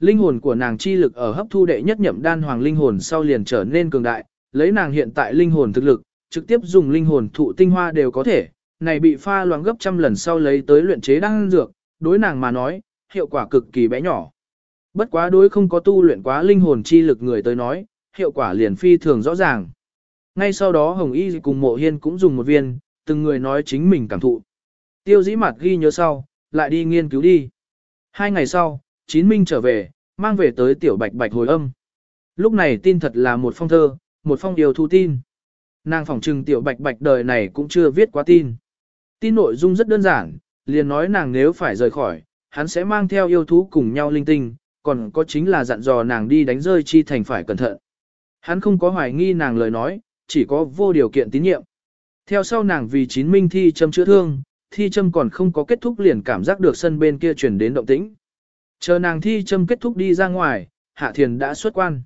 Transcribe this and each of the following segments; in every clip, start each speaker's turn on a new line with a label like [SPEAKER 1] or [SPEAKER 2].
[SPEAKER 1] linh hồn của nàng chi lực ở hấp thu đệ nhất nhậm đan hoàng linh hồn sau liền trở nên cường đại, lấy nàng hiện tại linh hồn thực lực, trực tiếp dùng linh hồn thụ tinh hoa đều có thể, này bị pha loãng gấp trăm lần sau lấy tới luyện chế đan dược, đối nàng mà nói, hiệu quả cực kỳ bé nhỏ. Bất quá đối không có tu luyện quá linh hồn chi lực người tới nói, hiệu quả liền phi thường rõ ràng. Ngay sau đó Hồng Y cùng Mộ Hiên cũng dùng một viên, từng người nói chính mình cảm thụ. Tiêu dĩ mặt ghi nhớ sau, lại đi nghiên cứu đi. Hai ngày sau, Chín Minh trở về, mang về tới tiểu bạch bạch hồi âm. Lúc này tin thật là một phong thơ, một phong điều thu tin. Nàng phỏng trừng tiểu bạch bạch đời này cũng chưa viết quá tin. Tin nội dung rất đơn giản, liền nói nàng nếu phải rời khỏi, hắn sẽ mang theo yêu thú cùng nhau linh tinh, còn có chính là dặn dò nàng đi đánh rơi chi thành phải cẩn thận. Hắn không có hoài nghi nàng lời nói, chỉ có vô điều kiện tín nhiệm. Theo sau nàng vì chín minh thi châm chữa thương, thi châm còn không có kết thúc liền cảm giác được sân bên kia chuyển đến động tĩnh. Chờ nàng thi châm kết thúc đi ra ngoài, Hạ Thiền đã xuất quan.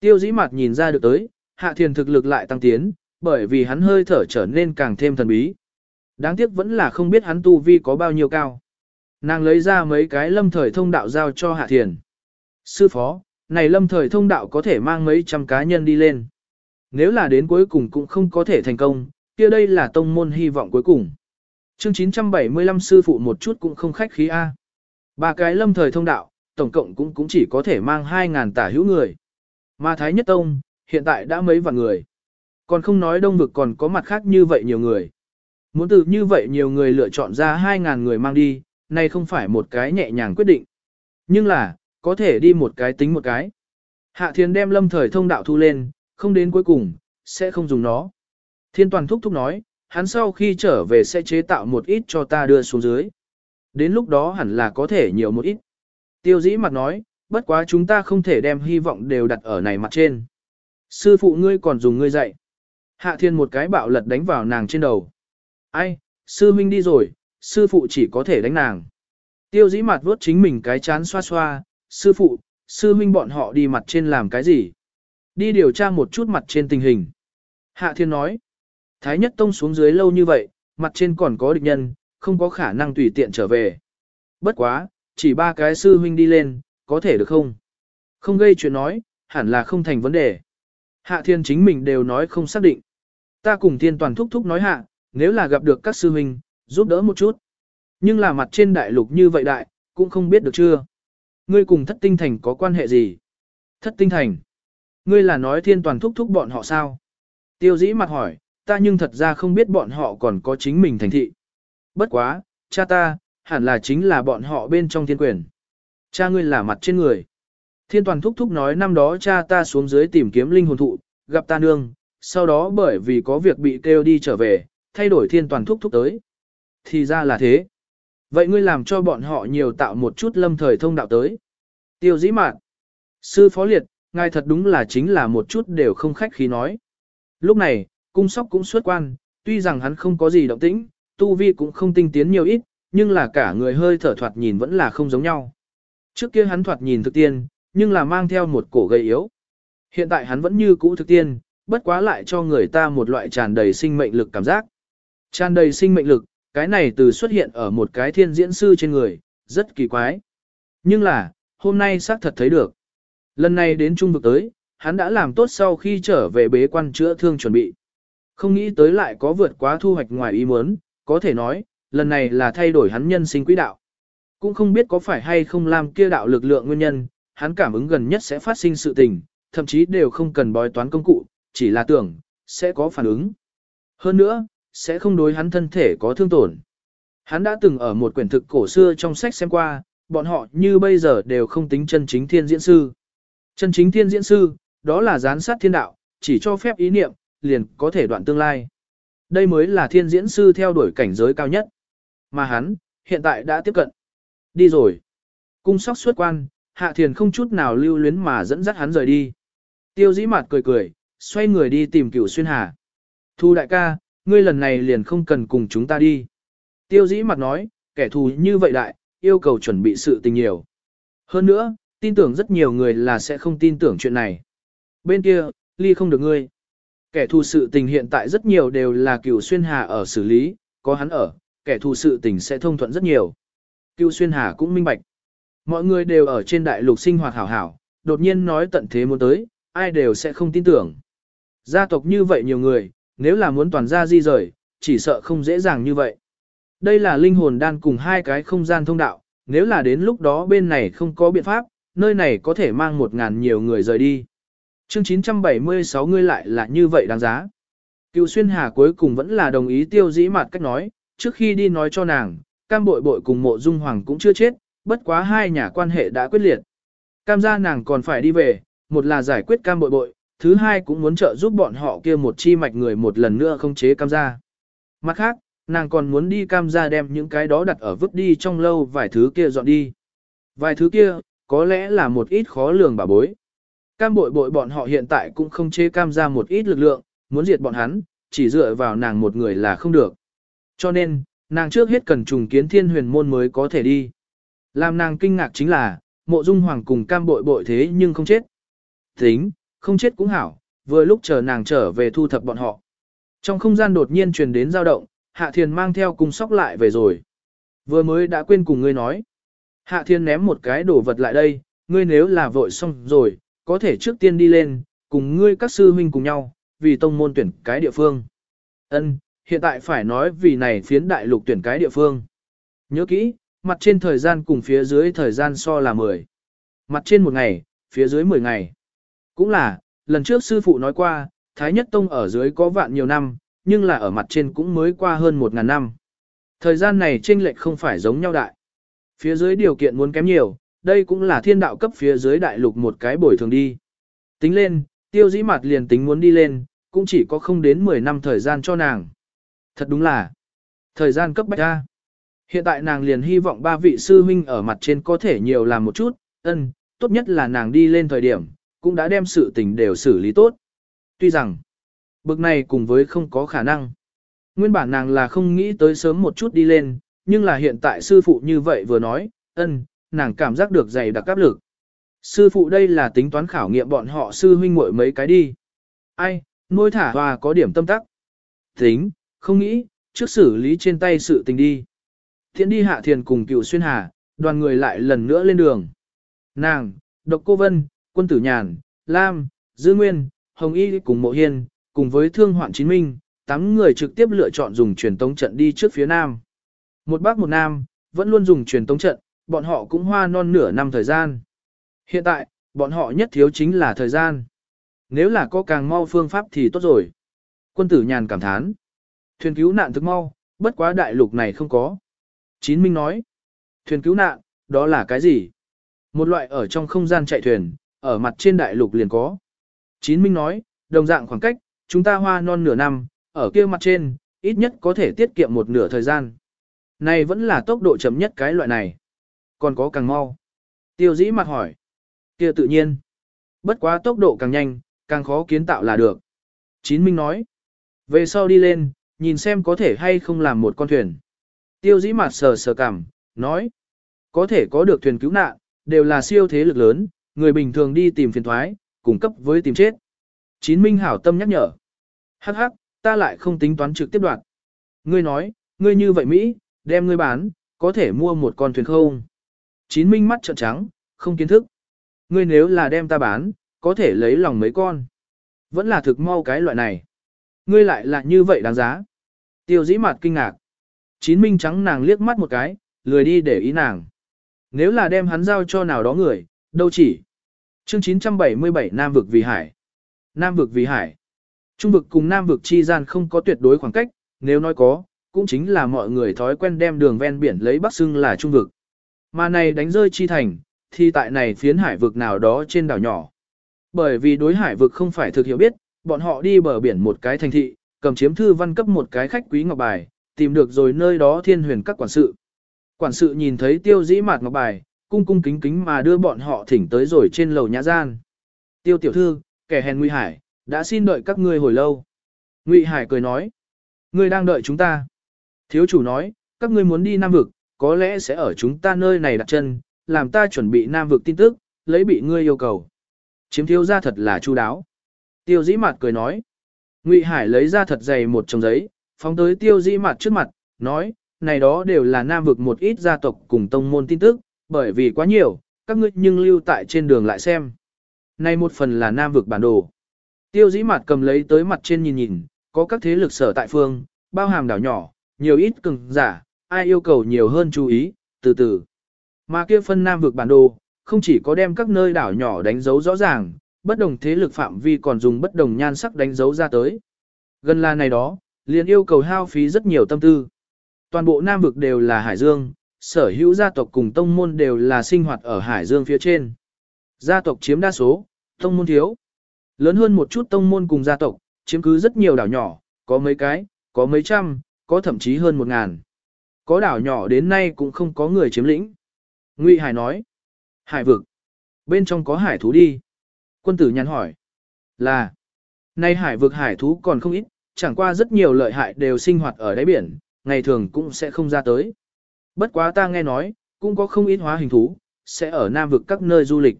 [SPEAKER 1] Tiêu dĩ mặt nhìn ra được tới, Hạ Thiền thực lực lại tăng tiến, bởi vì hắn hơi thở trở nên càng thêm thần bí. Đáng tiếc vẫn là không biết hắn tu vi có bao nhiêu cao. Nàng lấy ra mấy cái lâm thời thông đạo giao cho Hạ Thiền. Sư phó, này lâm thời thông đạo có thể mang mấy trăm cá nhân đi lên. Nếu là đến cuối cùng cũng không có thể thành công, kia đây là tông môn hy vọng cuối cùng. Chương 975 sư phụ một chút cũng không khách khí A. Ba cái lâm thời thông đạo, tổng cộng cũng cũng chỉ có thể mang 2.000 tả hữu người. Mà Thái Nhất Tông, hiện tại đã mấy vạn người. Còn không nói đông vực còn có mặt khác như vậy nhiều người. Muốn từ như vậy nhiều người lựa chọn ra 2.000 người mang đi, này không phải một cái nhẹ nhàng quyết định. Nhưng là, có thể đi một cái tính một cái. Hạ Thiên đem lâm thời thông đạo thu lên, không đến cuối cùng, sẽ không dùng nó. Thiên toàn thúc thúc nói, hắn sau khi trở về sẽ chế tạo một ít cho ta đưa xuống dưới. Đến lúc đó hẳn là có thể nhiều một ít. Tiêu dĩ mặt nói, bất quá chúng ta không thể đem hy vọng đều đặt ở này mặt trên. Sư phụ ngươi còn dùng ngươi dạy. Hạ thiên một cái bạo lật đánh vào nàng trên đầu. Ai, sư minh đi rồi, sư phụ chỉ có thể đánh nàng. Tiêu dĩ mặt vuốt chính mình cái chán xoa xoa, sư phụ, sư minh bọn họ đi mặt trên làm cái gì? Đi điều tra một chút mặt trên tình hình. Hạ thiên nói, Thái nhất tông xuống dưới lâu như vậy, mặt trên còn có địch nhân, không có khả năng tùy tiện trở về. Bất quá, chỉ ba cái sư huynh đi lên, có thể được không? Không gây chuyện nói, hẳn là không thành vấn đề. Hạ thiên chính mình đều nói không xác định. Ta cùng thiên toàn thúc thúc nói hạ, nếu là gặp được các sư huynh, giúp đỡ một chút. Nhưng là mặt trên đại lục như vậy đại, cũng không biết được chưa. Ngươi cùng thất tinh thành có quan hệ gì? Thất tinh thành. Ngươi là nói thiên toàn thúc thúc bọn họ sao? Tiêu dĩ mặt hỏi, ta nhưng thật ra không biết bọn họ còn có chính mình thành thị. Bất quá, cha ta, hẳn là chính là bọn họ bên trong thiên quyền. Cha ngươi là mặt trên người. Thiên toàn thúc thúc nói năm đó cha ta xuống dưới tìm kiếm linh hồn thụ, gặp ta nương, sau đó bởi vì có việc bị kêu đi trở về, thay đổi thiên toàn thúc thúc tới. Thì ra là thế. Vậy ngươi làm cho bọn họ nhiều tạo một chút lâm thời thông đạo tới. Tiêu dĩ mạn. Sư phó liệt, ngài thật đúng là chính là một chút đều không khách khí nói. Lúc này, cung sóc cũng xuất quan, tuy rằng hắn không có gì động tĩnh, tu vi cũng không tinh tiến nhiều ít, nhưng là cả người hơi thở thoạt nhìn vẫn là không giống nhau. Trước kia hắn thoạt nhìn thực tiên, nhưng là mang theo một cổ gầy yếu. Hiện tại hắn vẫn như cũ thực tiên, bất quá lại cho người ta một loại tràn đầy sinh mệnh lực cảm giác. Tràn đầy sinh mệnh lực, cái này từ xuất hiện ở một cái thiên diễn sư trên người, rất kỳ quái. Nhưng là, hôm nay xác thật thấy được. Lần này đến trung vực tới, hắn đã làm tốt sau khi trở về bế quan chữa thương chuẩn bị. Không nghĩ tới lại có vượt quá thu hoạch ngoài ý muốn, có thể nói, lần này là thay đổi hắn nhân sinh quỹ đạo. Cũng không biết có phải hay không làm kia đạo lực lượng nguyên nhân, hắn cảm ứng gần nhất sẽ phát sinh sự tình, thậm chí đều không cần bói toán công cụ, chỉ là tưởng, sẽ có phản ứng. Hơn nữa, sẽ không đối hắn thân thể có thương tổn. Hắn đã từng ở một quyển thực cổ xưa trong sách xem qua, bọn họ như bây giờ đều không tính chân chính thiên diễn sư. Chân chính thiên diễn sư, đó là gián sát thiên đạo, chỉ cho phép ý niệm, liền có thể đoạn tương lai. Đây mới là thiên diễn sư theo đuổi cảnh giới cao nhất. Mà hắn, hiện tại đã tiếp cận. Đi rồi. Cung sóc xuất quan, hạ thiền không chút nào lưu luyến mà dẫn dắt hắn rời đi. Tiêu dĩ mặt cười cười, xoay người đi tìm cửu xuyên hà. Thu đại ca, ngươi lần này liền không cần cùng chúng ta đi. Tiêu dĩ mặt nói, kẻ thù như vậy đại, yêu cầu chuẩn bị sự tình nhiều. Hơn nữa, tin tưởng rất nhiều người là sẽ không tin tưởng chuyện này. Bên kia, ly không được ngươi. Kẻ thù sự tình hiện tại rất nhiều đều là cửu xuyên hà ở xử lý, có hắn ở, kẻ thù sự tình sẽ thông thuận rất nhiều. Cửu xuyên hà cũng minh bạch. Mọi người đều ở trên đại lục sinh hoạt hảo hảo, đột nhiên nói tận thế muốn tới, ai đều sẽ không tin tưởng. Gia tộc như vậy nhiều người, nếu là muốn toàn gia di rời, chỉ sợ không dễ dàng như vậy. Đây là linh hồn đan cùng hai cái không gian thông đạo, nếu là đến lúc đó bên này không có biện pháp, nơi này có thể mang một ngàn nhiều người rời đi. Chương 976 ngươi lại là như vậy đáng giá. Cựu xuyên hà cuối cùng vẫn là đồng ý tiêu dĩ mặt cách nói, trước khi đi nói cho nàng, cam bội bội cùng mộ dung hoàng cũng chưa chết, bất quá hai nhà quan hệ đã quyết liệt. Cam gia nàng còn phải đi về, một là giải quyết cam bội bội, thứ hai cũng muốn trợ giúp bọn họ kia một chi mạch người một lần nữa không chế cam gia. Mặt khác, nàng còn muốn đi cam gia đem những cái đó đặt ở vứt đi trong lâu vài thứ kia dọn đi. Vài thứ kia, có lẽ là một ít khó lường bà bối. Cam bội bội bọn họ hiện tại cũng không chế cam gia một ít lực lượng, muốn diệt bọn hắn, chỉ dựa vào nàng một người là không được. Cho nên, nàng trước hết cần trùng kiến thiên huyền môn mới có thể đi. Làm nàng kinh ngạc chính là, mộ dung hoàng cùng cam bội bội thế nhưng không chết. Tính, không chết cũng hảo, vừa lúc chờ nàng trở về thu thập bọn họ. Trong không gian đột nhiên truyền đến dao động, Hạ Thiền mang theo cùng sóc lại về rồi. Vừa mới đã quên cùng ngươi nói. Hạ Thiên ném một cái đồ vật lại đây, ngươi nếu là vội xong rồi, có thể trước tiên đi lên, cùng ngươi các sư huynh cùng nhau, vì tông môn tuyển cái địa phương. Ân, hiện tại phải nói vì này phiến đại lục tuyển cái địa phương. Nhớ kỹ, mặt trên thời gian cùng phía dưới thời gian so là 10. Mặt trên một ngày, phía dưới 10 ngày. Cũng là, lần trước sư phụ nói qua, Thái Nhất Tông ở dưới có vạn nhiều năm, nhưng là ở mặt trên cũng mới qua hơn 1.000 năm. Thời gian này chênh lệch không phải giống nhau đại. Phía dưới điều kiện muốn kém nhiều, đây cũng là thiên đạo cấp phía dưới đại lục một cái bồi thường đi. Tính lên, tiêu dĩ mặt liền tính muốn đi lên, cũng chỉ có không đến 10 năm thời gian cho nàng. Thật đúng là, thời gian cấp bách ra. Hiện tại nàng liền hy vọng ba vị sư huynh ở mặt trên có thể nhiều làm một chút, ân, tốt nhất là nàng đi lên thời điểm, cũng đã đem sự tình đều xử lý tốt. Tuy rằng, bực này cùng với không có khả năng. Nguyên bản nàng là không nghĩ tới sớm một chút đi lên, nhưng là hiện tại sư phụ như vậy vừa nói, ân, nàng cảm giác được dày đặc áp lực. Sư phụ đây là tính toán khảo nghiệm bọn họ sư huynh muội mấy cái đi. Ai, nuôi thả hòa có điểm tâm tắc. Tính, không nghĩ, trước xử lý trên tay sự tình đi. Thiện đi hạ thiền cùng cựu xuyên hà, đoàn người lại lần nữa lên đường. Nàng, độc cô vân, quân tử nhàn, lam, dư nguyên, hồng y cùng mộ hiên, cùng với thương hoạn chính minh, tám người trực tiếp lựa chọn dùng truyền tống trận đi trước phía nam. Một bác một nam, vẫn luôn dùng truyền tống trận, bọn họ cũng hoa non nửa năm thời gian. Hiện tại, bọn họ nhất thiếu chính là thời gian. Nếu là có càng mau phương pháp thì tốt rồi. Quân tử nhàn cảm thán. Thuyền cứu nạn thức mau, bất quá đại lục này không có. Chín Minh nói. Thuyền cứu nạn, đó là cái gì? Một loại ở trong không gian chạy thuyền, ở mặt trên đại lục liền có. Chín Minh nói, đồng dạng khoảng cách, chúng ta hoa non nửa năm, ở kia mặt trên, ít nhất có thể tiết kiệm một nửa thời gian. Này vẫn là tốc độ chậm nhất cái loại này. Còn có càng mau. Tiêu dĩ mặt hỏi. kia tự nhiên. Bất quá tốc độ càng nhanh, càng khó kiến tạo là được. Chín Minh nói. Về sau đi lên, nhìn xem có thể hay không làm một con thuyền. Tiêu dĩ mặt sờ sờ cảm, nói. Có thể có được thuyền cứu nạn, đều là siêu thế lực lớn, người bình thường đi tìm phiền thoái, cung cấp với tìm chết. Chín Minh hảo tâm nhắc nhở. Hắc hắc, ta lại không tính toán trực tiếp đoạn. Ngươi nói, ngươi như vậy Mỹ, đem ngươi bán, có thể mua một con thuyền không? Chín Minh mắt trợn trắng, không kiến thức. Ngươi nếu là đem ta bán, có thể lấy lòng mấy con. Vẫn là thực mau cái loại này. Ngươi lại là như vậy đáng giá. Tiêu dĩ mặt kinh ngạc. Chín Minh trắng nàng liếc mắt một cái, lười đi để ý nàng. Nếu là đem hắn giao cho nào đó người, đâu chỉ. Chương 977 Nam vực vì hải. Nam vực vì hải. Trung vực cùng Nam vực chi gian không có tuyệt đối khoảng cách, nếu nói có, cũng chính là mọi người thói quen đem đường ven biển lấy Bắc xưng là Trung vực. Mà này đánh rơi chi thành, thì tại này phiến hải vực nào đó trên đảo nhỏ. Bởi vì đối hải vực không phải thực hiểu biết, bọn họ đi bờ biển một cái thành thị, cầm chiếm thư văn cấp một cái khách quý ngọc bài, tìm được rồi nơi đó thiên huyền các quản sự. Quản sự nhìn thấy tiêu dĩ mạt ngọc bài, cung cung kính kính mà đưa bọn họ thỉnh tới rồi trên lầu nhã gian. Tiêu tiểu thư, kẻ hèn Ngụy Hải, đã xin đợi các ngươi hồi lâu. Ngụy Hải cười nói, ngươi đang đợi chúng ta. Thiếu chủ nói, các ngươi muốn đi Nam Vực, có lẽ sẽ ở chúng ta nơi này đặt chân, làm ta chuẩn bị Nam Vực tin tức, lấy bị ngươi yêu cầu. Chiếm thiếu ra thật là chu đáo. Tiêu dĩ mặt cười nói. Ngụy Hải lấy ra thật dày một chồng giấy, phóng tới tiêu dĩ mặt trước mặt, nói, này đó đều là Nam Vực một ít gia tộc cùng tông môn tin tức, Bởi vì quá nhiều, các ngươi nhưng lưu tại trên đường lại xem. Này một phần là nam vực bản đồ. Tiêu dĩ mặt cầm lấy tới mặt trên nhìn nhìn, có các thế lực sở tại phương, bao hàm đảo nhỏ, nhiều ít cường giả, ai yêu cầu nhiều hơn chú ý, từ từ. Mà kia phân nam vực bản đồ, không chỉ có đem các nơi đảo nhỏ đánh dấu rõ ràng, bất đồng thế lực phạm vi còn dùng bất đồng nhan sắc đánh dấu ra tới. Gần là này đó, liền yêu cầu hao phí rất nhiều tâm tư. Toàn bộ Nam vực đều là hải dương, sở hữu gia tộc cùng tông môn đều là sinh hoạt ở hải dương phía trên. Gia tộc chiếm đa số, tông môn thiếu. Lớn hơn một chút tông môn cùng gia tộc, chiếm cứ rất nhiều đảo nhỏ, có mấy cái, có mấy trăm, có thậm chí hơn một ngàn. Có đảo nhỏ đến nay cũng không có người chiếm lĩnh. Ngụy Hải nói, hải vực, bên trong có hải thú đi. Quân tử nhắn hỏi, là, nay hải vực hải thú còn không ít, chẳng qua rất nhiều lợi hại đều sinh hoạt ở đáy biển, ngày thường cũng sẽ không ra tới. Bất quá ta nghe nói, cũng có không ít hóa hình thú, sẽ ở Nam vực các nơi du lịch.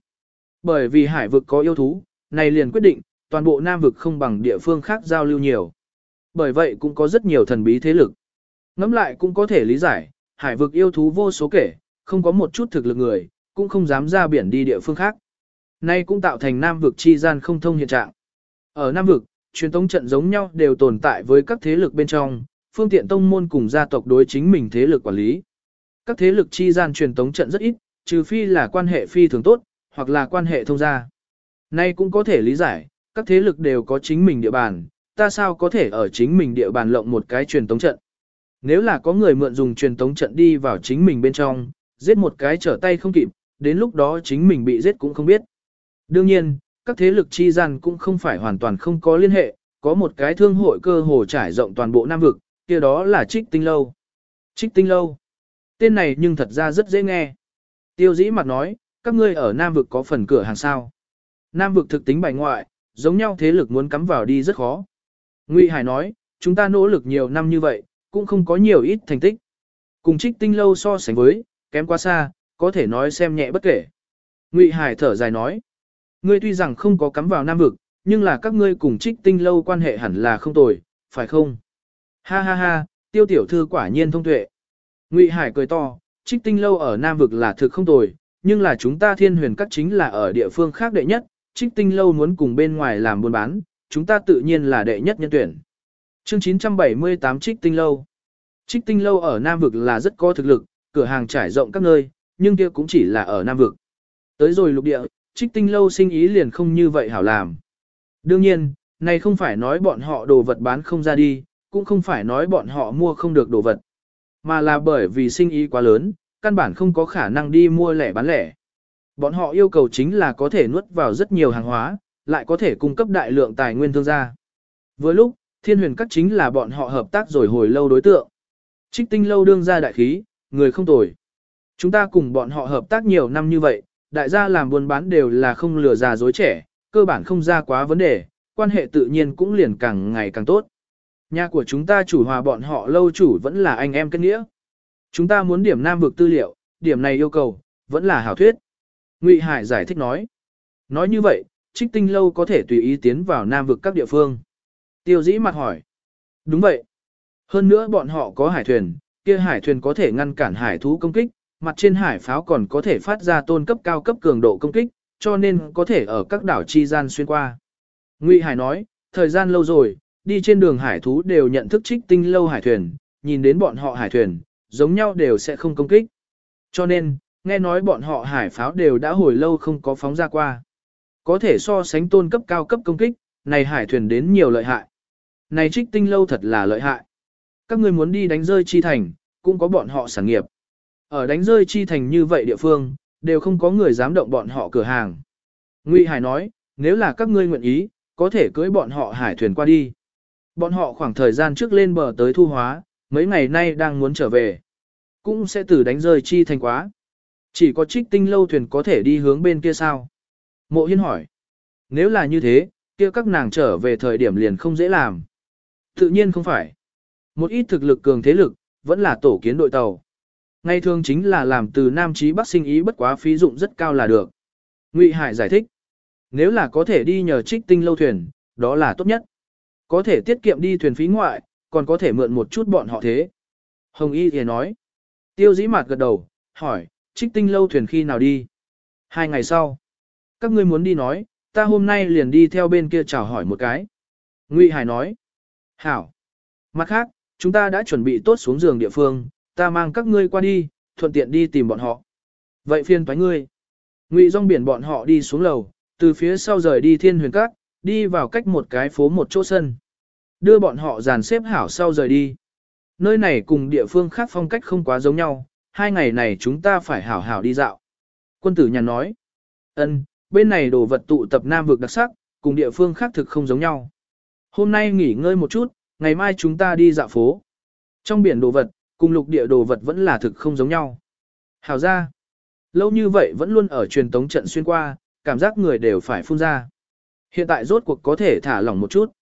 [SPEAKER 1] Bởi vì hải vực có yêu thú, này liền quyết định, toàn bộ Nam vực không bằng địa phương khác giao lưu nhiều. Bởi vậy cũng có rất nhiều thần bí thế lực. Ngắm lại cũng có thể lý giải, hải vực yêu thú vô số kể, không có một chút thực lực người, cũng không dám ra biển đi địa phương khác. Nay cũng tạo thành Nam vực chi gian không thông hiện trạng. Ở Nam vực, truyền tống trận giống nhau đều tồn tại với các thế lực bên trong, phương tiện tông môn cùng gia tộc đối chính mình thế lực quản lý. Các thế lực chi gian truyền tống trận rất ít, trừ phi là quan hệ phi thường tốt, hoặc là quan hệ thông gia. Nay cũng có thể lý giải, các thế lực đều có chính mình địa bàn, ta sao có thể ở chính mình địa bàn lộng một cái truyền tống trận. Nếu là có người mượn dùng truyền tống trận đi vào chính mình bên trong, giết một cái trở tay không kịp, đến lúc đó chính mình bị giết cũng không biết. Đương nhiên, các thế lực chi gian cũng không phải hoàn toàn không có liên hệ, có một cái thương hội cơ hồ trải rộng toàn bộ Nam vực, kia đó là Trích Tinh Lâu. Trích Tinh Lâu. Tên này nhưng thật ra rất dễ nghe. Tiêu dĩ mặt nói, các ngươi ở Nam vực có phần cửa hàng sao. Nam vực thực tính bài ngoại, giống nhau thế lực muốn cắm vào đi rất khó. Ngụy Hải nói, chúng ta nỗ lực nhiều năm như vậy, cũng không có nhiều ít thành tích. Cùng trích tinh lâu so sánh với, kém quá xa, có thể nói xem nhẹ bất kể. Ngụy Hải thở dài nói, ngươi tuy rằng không có cắm vào Nam vực, nhưng là các ngươi cùng trích tinh lâu quan hệ hẳn là không tồi, phải không? Ha ha ha, tiêu tiểu thư quả nhiên thông tuệ. Ngụy Hải cười to, trích tinh lâu ở Nam vực là thực không tồi, nhưng là chúng ta thiên huyền các chính là ở địa phương khác đệ nhất, trích tinh lâu muốn cùng bên ngoài làm buôn bán, chúng ta tự nhiên là đệ nhất nhân tuyển. Chương 978 Trích Tinh Lâu Trích Tinh Lâu ở Nam Vực là rất có thực lực, cửa hàng trải rộng các nơi, nhưng kia cũng chỉ là ở Nam Vực. Tới rồi lục địa, Trích Tinh Lâu sinh ý liền không như vậy hảo làm. Đương nhiên, này không phải nói bọn họ đồ vật bán không ra đi, cũng không phải nói bọn họ mua không được đồ vật, mà là bởi vì sinh ý quá lớn, căn bản không có khả năng đi mua lẻ bán lẻ. Bọn họ yêu cầu chính là có thể nuốt vào rất nhiều hàng hóa, lại có thể cung cấp đại lượng tài nguyên thương gia. Vừa lúc, thiên huyền các chính là bọn họ hợp tác rồi hồi lâu đối tượng. Trích tinh lâu đương ra đại khí, người không tồi. Chúng ta cùng bọn họ hợp tác nhiều năm như vậy, đại gia làm buôn bán đều là không lừa già dối trẻ, cơ bản không ra quá vấn đề, quan hệ tự nhiên cũng liền càng ngày càng tốt. Nhà của chúng ta chủ hòa bọn họ lâu chủ vẫn là anh em kết nghĩa. Chúng ta muốn điểm nam vực tư liệu, điểm này yêu cầu, vẫn là hảo thuyết. Ngụy Hải giải thích nói. Nói như vậy, trích tinh lâu có thể tùy ý tiến vào nam vực các địa phương. Tiêu dĩ mặt hỏi. Đúng vậy. Hơn nữa bọn họ có hải thuyền, kia hải thuyền có thể ngăn cản hải thú công kích, mặt trên hải pháo còn có thể phát ra tôn cấp cao cấp cường độ công kích, cho nên có thể ở các đảo chi gian xuyên qua. Ngụy Hải nói, thời gian lâu rồi, đi trên đường hải thú đều nhận thức trích tinh lâu hải thuyền, nhìn đến bọn họ hải thuyền, giống nhau đều sẽ không công kích. Cho nên, nghe nói bọn họ hải pháo đều đã hồi lâu không có phóng ra qua. Có thể so sánh tôn cấp cao cấp công kích, này hải thuyền đến nhiều lợi hại. Này trích tinh lâu thật là lợi hại. Các người muốn đi đánh rơi chi thành, cũng có bọn họ sản nghiệp. Ở đánh rơi chi thành như vậy địa phương, đều không có người dám động bọn họ cửa hàng. Ngụy Hải nói, nếu là các ngươi nguyện ý, có thể cưới bọn họ hải thuyền qua đi. Bọn họ khoảng thời gian trước lên bờ tới thu hóa, mấy ngày nay đang muốn trở về. Cũng sẽ từ đánh rơi chi thành quá. Chỉ có trích tinh lâu thuyền có thể đi hướng bên kia sao? Mộ hiên hỏi. Nếu là như thế, kia các nàng trở về thời điểm liền không dễ làm. Tự nhiên không phải. Một ít thực lực cường thế lực, vẫn là tổ kiến đội tàu. Ngay thường chính là làm từ Nam Chí Bắc sinh ý bất quá phí dụng rất cao là được. Ngụy Hải giải thích. Nếu là có thể đi nhờ trích tinh lâu thuyền, đó là tốt nhất. Có thể tiết kiệm đi thuyền phí ngoại, còn có thể mượn một chút bọn họ thế. Hồng Y thì nói. Tiêu dĩ mạt gật đầu, hỏi, trích tinh lâu thuyền khi nào đi. Hai ngày sau, các ngươi muốn đi nói, ta hôm nay liền đi theo bên kia chào hỏi một cái. Ngụy Hải nói, hảo. Mặt khác, chúng ta đã chuẩn bị tốt xuống giường địa phương, ta mang các ngươi qua đi, thuận tiện đi tìm bọn họ. Vậy phiên thoái ngươi. Ngụy Dung biển bọn họ đi xuống lầu, từ phía sau rời đi thiên huyền các, đi vào cách một cái phố một chỗ sân. Đưa bọn họ dàn xếp hảo sau rời đi. Nơi này cùng địa phương khác phong cách không quá giống nhau, hai ngày này chúng ta phải hảo hảo đi dạo. Quân tử nhàn nói, ân, bên này đồ vật tụ tập nam vực đặc sắc, cùng địa phương khác thực không giống nhau. Hôm nay nghỉ ngơi một chút, ngày mai chúng ta đi dạo phố. Trong biển đồ vật, cùng lục địa đồ vật vẫn là thực không giống nhau. Hảo ra, lâu như vậy vẫn luôn ở truyền tống trận xuyên qua, cảm giác người đều phải phun ra. Hiện tại rốt cuộc có thể thả lỏng một chút.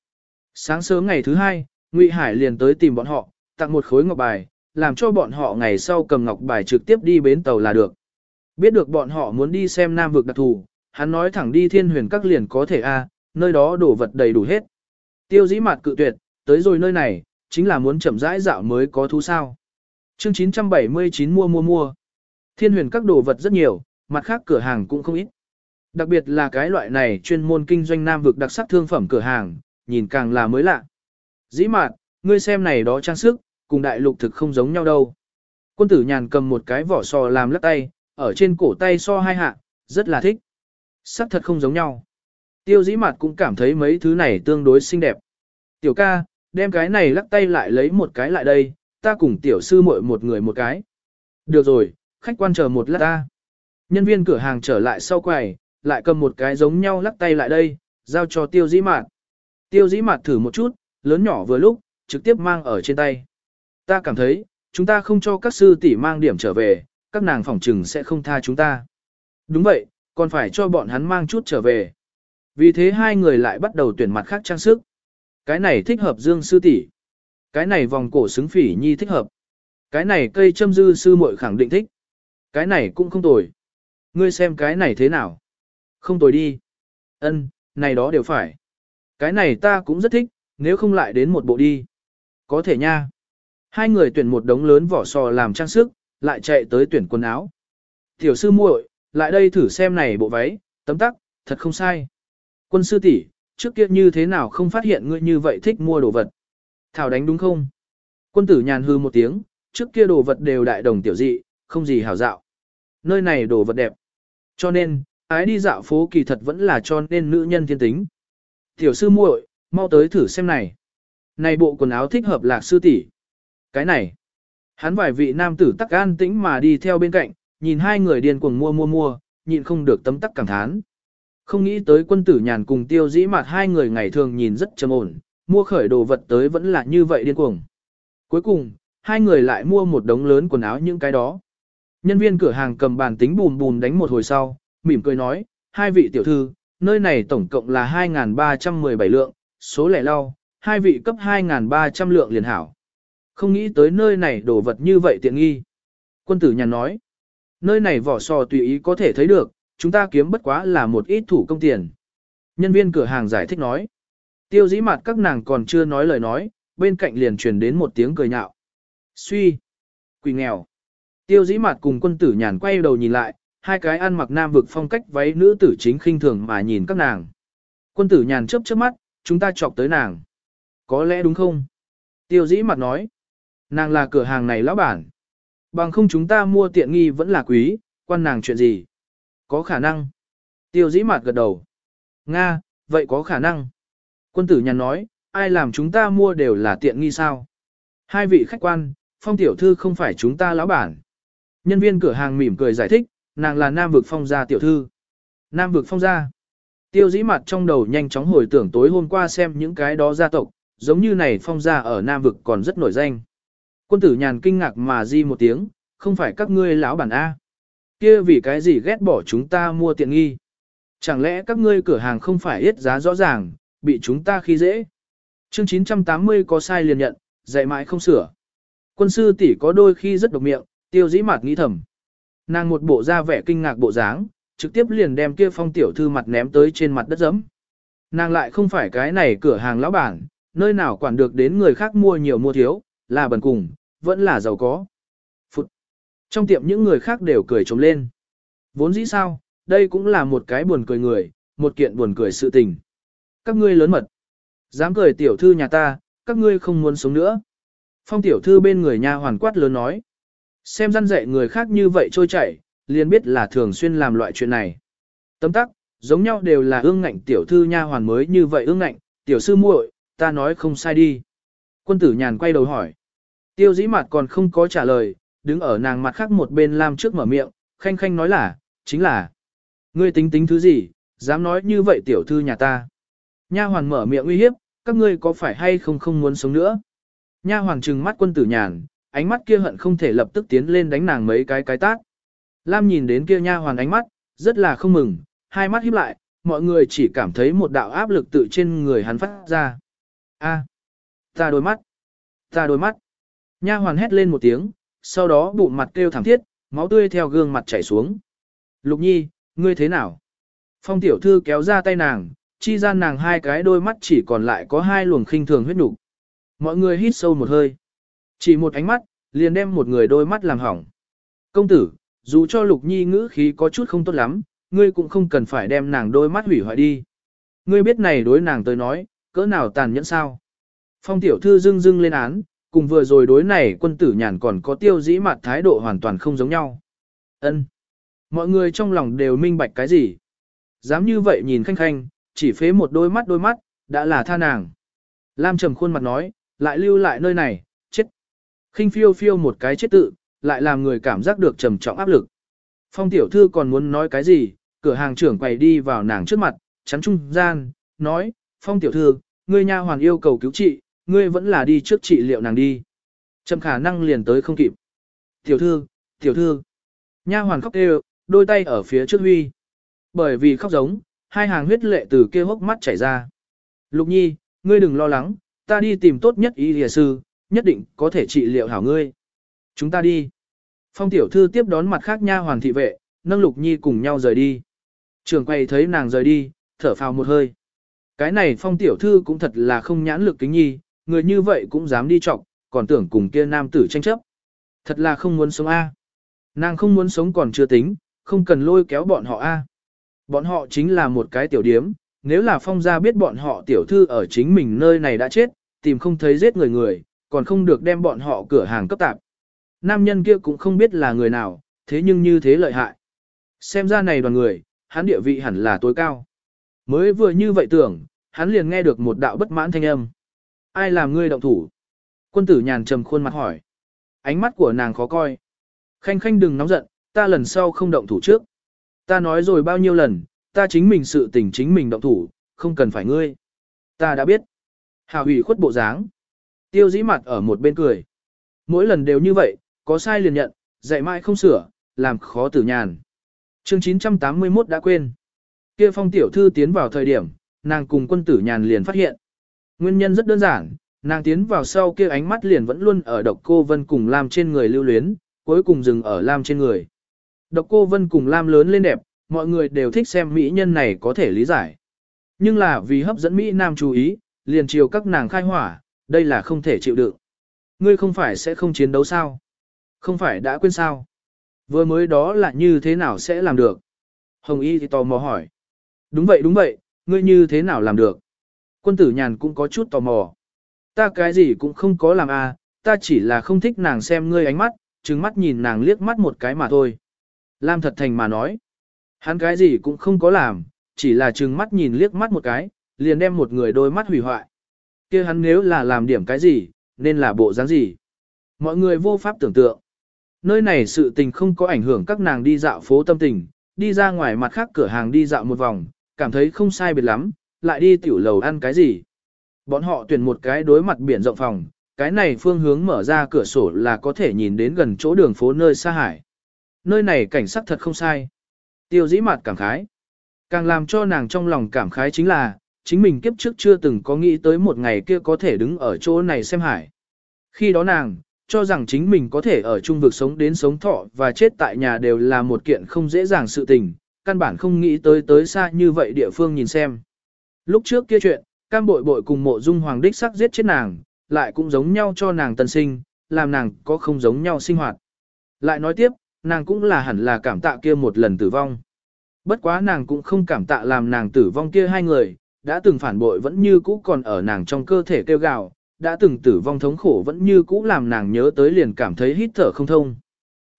[SPEAKER 1] Sáng sớm ngày thứ hai, Ngụy Hải liền tới tìm bọn họ, tặng một khối ngọc bài, làm cho bọn họ ngày sau cầm ngọc bài trực tiếp đi bến tàu là được. Biết được bọn họ muốn đi xem Nam vực đặc thù, hắn nói thẳng đi thiên huyền các liền có thể a, nơi đó đổ vật đầy đủ hết. Tiêu dĩ mặt cự tuyệt, tới rồi nơi này, chính là muốn chậm rãi dạo mới có thú sao. Chương 979 mua mua mua. Thiên huyền các đồ vật rất nhiều, mặt khác cửa hàng cũng không ít. Đặc biệt là cái loại này chuyên môn kinh doanh nam vực đặc sắc thương phẩm cửa hàng, nhìn càng là mới lạ. Dĩ mạt, ngươi xem này đó trang sức, cùng đại lục thực không giống nhau đâu. Quân tử nhàn cầm một cái vỏ sò làm lắc tay, ở trên cổ tay so hai hạ, rất là thích. Sắc thật không giống nhau. Tiêu dĩ mặt cũng cảm thấy mấy thứ này tương đối xinh đẹp. Tiểu ca, đem cái này lắc tay lại lấy một cái lại đây, ta cùng tiểu sư muội một người một cái. Được rồi, khách quan chờ một lát ta. Nhân viên cửa hàng trở lại sau quầy, lại cầm một cái giống nhau lắc tay lại đây, giao cho tiêu dĩ mạt. Tiêu dĩ mạt thử một chút, lớn nhỏ vừa lúc, trực tiếp mang ở trên tay. Ta cảm thấy, chúng ta không cho các sư tỷ mang điểm trở về, các nàng phỏng trừng sẽ không tha chúng ta. Đúng vậy, còn phải cho bọn hắn mang chút trở về. Vì thế hai người lại bắt đầu tuyển mặt khác trang sức. Cái này thích hợp dương sư tỷ, Cái này vòng cổ xứng phỉ nhi thích hợp. Cái này cây châm dư sư muội khẳng định thích. Cái này cũng không tồi. Ngươi xem cái này thế nào? Không tồi đi. Ân, này đó đều phải. Cái này ta cũng rất thích, nếu không lại đến một bộ đi. Có thể nha. Hai người tuyển một đống lớn vỏ sò làm trang sức, lại chạy tới tuyển quần áo. Tiểu sư muội, lại đây thử xem này bộ váy, tấm tắc, thật không sai. Quân sư tỷ, trước kia như thế nào không phát hiện ngươi như vậy thích mua đồ vật. Thảo đánh đúng không? Quân tử nhàn hư một tiếng, trước kia đồ vật đều đại đồng tiểu dị, không gì hảo dạo. Nơi này đồ vật đẹp. Cho nên, ái đi dạo phố kỳ thật vẫn là cho nên nữ nhân thiên tính. Tiểu sư muội, mau tới thử xem này. Này bộ quần áo thích hợp lạc sư tỷ. Cái này. Hắn vài vị nam tử tắc an tĩnh mà đi theo bên cạnh, nhìn hai người điên cuồng mua mua mua, nhịn không được tấm tắc cảm thán. Không nghĩ tới quân tử nhàn cùng tiêu dĩ mặt hai người ngày thường nhìn rất trầm ổn, mua khởi đồ vật tới vẫn là như vậy điên cuồng. Cuối cùng, hai người lại mua một đống lớn quần áo những cái đó. Nhân viên cửa hàng cầm bàn tính bùm bùm đánh một hồi sau, mỉm cười nói, hai vị tiểu thư, nơi này tổng cộng là 2.317 lượng, số lẻ lau, hai vị cấp 2.300 lượng liền hảo. Không nghĩ tới nơi này đồ vật như vậy tiện nghi. Quân tử nhàn nói, nơi này vỏ sò tùy ý có thể thấy được, chúng ta kiếm bất quá là một ít thủ công tiền. Nhân viên cửa hàng giải thích nói, tiêu dĩ mặt các nàng còn chưa nói lời nói, bên cạnh liền truyền đến một tiếng cười nhạo. Suy, quỷ nghèo. Tiêu dĩ mặt cùng quân tử nhàn quay đầu nhìn lại, hai cái ăn mặc nam vực phong cách váy nữ tử chính khinh thường mà nhìn các nàng. Quân tử nhàn chớp chớp mắt, chúng ta chọc tới nàng. Có lẽ đúng không? Tiêu dĩ mặt nói. Nàng là cửa hàng này lão bản. Bằng không chúng ta mua tiện nghi vẫn là quý, quan nàng chuyện gì? Có khả năng. Tiêu dĩ mạt gật đầu. Nga, vậy có khả năng. Quân tử nhàn nói, ai làm chúng ta mua đều là tiện nghi sao? Hai vị khách quan, phong tiểu thư không phải chúng ta lão bản. Nhân viên cửa hàng mỉm cười giải thích, nàng là nam vực phong gia tiểu thư. Nam vực phong gia. Tiêu dĩ mặt trong đầu nhanh chóng hồi tưởng tối hôm qua xem những cái đó gia tộc, giống như này phong gia ở nam vực còn rất nổi danh. Quân tử nhàn kinh ngạc mà di một tiếng, không phải các ngươi lão bản A kia vì cái gì ghét bỏ chúng ta mua tiện nghi. Chẳng lẽ các ngươi cửa hàng không phải ít giá rõ ràng, bị chúng ta khi dễ. Chương 980 có sai liền nhận, dạy mãi không sửa. Quân sư tỷ có đôi khi rất độc miệng, tiêu dĩ mặt nghĩ thầm. Nàng một bộ da vẻ kinh ngạc bộ dáng, trực tiếp liền đem kia phong tiểu thư mặt ném tới trên mặt đất dẫm. Nàng lại không phải cái này cửa hàng lão bản, nơi nào quản được đến người khác mua nhiều mua thiếu, là bần cùng, vẫn là giàu có. Trong tiệm những người khác đều cười trống lên. Vốn dĩ sao, đây cũng là một cái buồn cười người, một kiện buồn cười sự tình. Các ngươi lớn mật. Dám cười tiểu thư nhà ta, các ngươi không muốn sống nữa. Phong tiểu thư bên người nha hoàn quát lớn nói. Xem răn dạy người khác như vậy trôi chảy, liền biết là thường xuyên làm loại chuyện này. Tấm tắc, giống nhau đều là ương ngạnh tiểu thư nha hoàn mới như vậy ương ngạnh, tiểu sư muội, ta nói không sai đi. Quân tử nhàn quay đầu hỏi. Tiêu dĩ mặt còn không có trả lời, đứng ở nàng mặt khác một bên Lam trước mở miệng, khanh khanh nói là, chính là. Ngươi tính tính thứ gì, dám nói như vậy tiểu thư nhà ta. Nha hoàn mở miệng uy hiếp, các ngươi có phải hay không không muốn sống nữa. Nha hoàn trừng mắt quân tử nhàn, ánh mắt kia hận không thể lập tức tiến lên đánh nàng mấy cái cái tát. Lam nhìn đến kia nha hoàn ánh mắt, rất là không mừng, hai mắt híp lại, mọi người chỉ cảm thấy một đạo áp lực tự trên người hắn phát ra. A, ta đôi mắt, ta đôi mắt. Nha hoàn hét lên một tiếng, sau đó bụng mặt kêu thảm thiết, máu tươi theo gương mặt chảy xuống. Lục nhi, ngươi thế nào? Phong tiểu thư kéo ra tay nàng, chi gian nàng hai cái đôi mắt chỉ còn lại có hai luồng khinh thường huyết nục. Mọi người hít sâu một hơi. Chỉ một ánh mắt, liền đem một người đôi mắt làm hỏng. Công tử, dù cho lục nhi ngữ khí có chút không tốt lắm, ngươi cũng không cần phải đem nàng đôi mắt hủy hoại đi. Ngươi biết này đối nàng tới nói, cỡ nào tàn nhẫn sao? Phong tiểu thư dưng dưng lên án, cùng vừa rồi đối này quân tử nhàn còn có tiêu dĩ mặt thái độ hoàn toàn không giống nhau. Ân, Mọi người trong lòng đều minh bạch cái gì? Dám như vậy nhìn khanh khanh, chỉ phế một đôi mắt đôi mắt, đã là tha nàng. Lam trầm khuôn mặt nói, lại lưu lại nơi này, chết. khinh phiêu phiêu một cái chết tự, lại làm người cảm giác được trầm trọng áp lực. Phong tiểu thư còn muốn nói cái gì, cửa hàng trưởng quay đi vào nàng trước mặt, chắn trung gian, nói, Phong tiểu thư, ngươi nha hoàn yêu cầu cứu trị, ngươi vẫn là đi trước trị liệu nàng đi. Trầm khả năng liền tới không kịp. Tiểu thư, tiểu thư. Nha hoàn khóc kêu, đôi tay ở phía trước huy. Bởi vì khóc giống, hai hàng huyết lệ từ kia hốc mắt chảy ra. Lục nhi, ngươi đừng lo lắng, ta đi tìm tốt nhất y lìa sư, nhất định có thể trị liệu hảo ngươi. Chúng ta đi. Phong tiểu thư tiếp đón mặt khác nha hoàn thị vệ, nâng lục nhi cùng nhau rời đi. Trường quay thấy nàng rời đi, thở phào một hơi. Cái này phong tiểu thư cũng thật là không nhãn lực kính nhi, người như vậy cũng dám đi chọc, còn tưởng cùng kia nam tử tranh chấp. Thật là không muốn sống A. Nàng không muốn sống còn chưa tính, không cần lôi kéo bọn họ A. Bọn họ chính là một cái tiểu điếm, nếu là phong gia biết bọn họ tiểu thư ở chính mình nơi này đã chết, tìm không thấy giết người người, còn không được đem bọn họ cửa hàng cấp tạp. Nam nhân kia cũng không biết là người nào, thế nhưng như thế lợi hại. Xem ra này đoàn người, hắn địa vị hẳn là tối cao. Mới vừa như vậy tưởng, hắn liền nghe được một đạo bất mãn thanh âm. Ai làm ngươi động thủ? Quân tử nhàn trầm khuôn mặt hỏi. Ánh mắt của nàng khó coi. Khanh khanh đừng nóng giận, ta lần sau không động thủ trước. Ta nói rồi bao nhiêu lần, ta chính mình sự tình chính mình động thủ, không cần phải ngươi. Ta đã biết. Hào hủy khuất bộ dáng. Tiêu dĩ mặt ở một bên cười. Mỗi lần đều như vậy, có sai liền nhận, dạy mãi không sửa, làm khó tử nhàn. chương 981 đã quên. Kia phong tiểu thư tiến vào thời điểm, nàng cùng quân tử nhàn liền phát hiện. Nguyên nhân rất đơn giản, nàng tiến vào sau kia ánh mắt liền vẫn luôn ở độc cô vân cùng Lam trên người lưu luyến, cuối cùng dừng ở Lam trên người. Độc cô vân cùng Lam lớn lên đẹp, mọi người đều thích xem mỹ nhân này có thể lý giải. Nhưng là vì hấp dẫn Mỹ Nam chú ý, liền chiều các nàng khai hỏa, đây là không thể chịu đựng. Ngươi không phải sẽ không chiến đấu sao? Không phải đã quên sao? Vừa mới đó là như thế nào sẽ làm được? Hồng Y thì tò mò hỏi. Đúng vậy đúng vậy, ngươi như thế nào làm được? Quân tử nhàn cũng có chút tò mò. Ta cái gì cũng không có làm à, ta chỉ là không thích nàng xem ngươi ánh mắt, trừng mắt nhìn nàng liếc mắt một cái mà thôi. Lam thật thành mà nói. Hắn cái gì cũng không có làm, chỉ là trừng mắt nhìn liếc mắt một cái, liền đem một người đôi mắt hủy hoại. kia hắn nếu là làm điểm cái gì, nên là bộ dáng gì. Mọi người vô pháp tưởng tượng. Nơi này sự tình không có ảnh hưởng các nàng đi dạo phố tâm tình, đi ra ngoài mặt khác cửa hàng đi dạo một vòng, cảm thấy không sai biệt lắm, lại đi tiểu lầu ăn cái gì. Bọn họ tuyển một cái đối mặt biển rộng phòng, cái này phương hướng mở ra cửa sổ là có thể nhìn đến gần chỗ đường phố nơi xa hải. Nơi này cảnh sắc thật không sai. Tiêu dĩ mặt cảm khái. Càng làm cho nàng trong lòng cảm khái chính là, chính mình kiếp trước chưa từng có nghĩ tới một ngày kia có thể đứng ở chỗ này xem hải. Khi đó nàng, cho rằng chính mình có thể ở trung vực sống đến sống thọ và chết tại nhà đều là một kiện không dễ dàng sự tình, căn bản không nghĩ tới tới xa như vậy địa phương nhìn xem. Lúc trước kia chuyện, cam bội bội cùng mộ dung hoàng đích sắc giết chết nàng, lại cũng giống nhau cho nàng tân sinh, làm nàng có không giống nhau sinh hoạt. Lại nói tiếp, nàng cũng là hẳn là cảm tạ kia một lần tử vong. Bất quá nàng cũng không cảm tạ làm nàng tử vong kia hai người, đã từng phản bội vẫn như cũ còn ở nàng trong cơ thể kêu gào, đã từng tử vong thống khổ vẫn như cũ làm nàng nhớ tới liền cảm thấy hít thở không thông.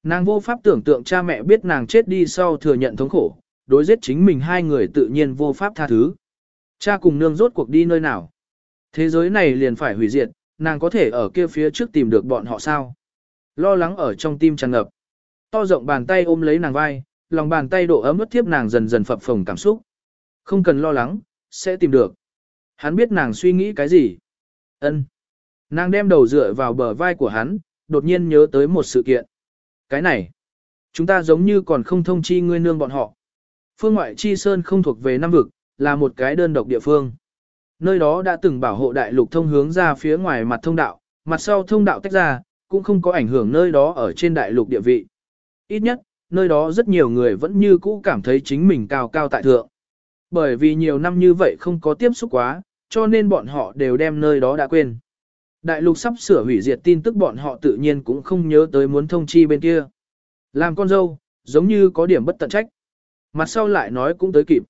[SPEAKER 1] Nàng vô pháp tưởng tượng cha mẹ biết nàng chết đi sau thừa nhận thống khổ, đối giết chính mình hai người tự nhiên vô pháp tha thứ. Cha cùng nương rốt cuộc đi nơi nào? Thế giới này liền phải hủy diệt, nàng có thể ở kia phía trước tìm được bọn họ sao? Lo lắng ở trong tim tràn ngập. To rộng bàn tay ôm lấy nàng vai, lòng bàn tay độ ấm ướt thiếp nàng dần dần phập phồng cảm xúc. Không cần lo lắng, sẽ tìm được. Hắn biết nàng suy nghĩ cái gì. Ân. Nàng đem đầu dựa vào bờ vai của hắn, đột nhiên nhớ tới một sự kiện. Cái này, chúng ta giống như còn không thông chi ngươi nương bọn họ. Phương ngoại chi sơn không thuộc về Nam vực, là một cái đơn độc địa phương. Nơi đó đã từng bảo hộ đại lục thông hướng ra phía ngoài mặt thông đạo, mặt sau thông đạo tách ra, cũng không có ảnh hưởng nơi đó ở trên đại lục địa vị. Ít nhất, nơi đó rất nhiều người vẫn như cũ cảm thấy chính mình cao cao tại thượng. Bởi vì nhiều năm như vậy không có tiếp xúc quá, cho nên bọn họ đều đem nơi đó đã quên. Đại lục sắp sửa hủy diệt tin tức bọn họ tự nhiên cũng không nhớ tới muốn thông chi bên kia. Làm con dâu, giống như có điểm bất tận trách. Mặt sau lại nói cũng tới kịp.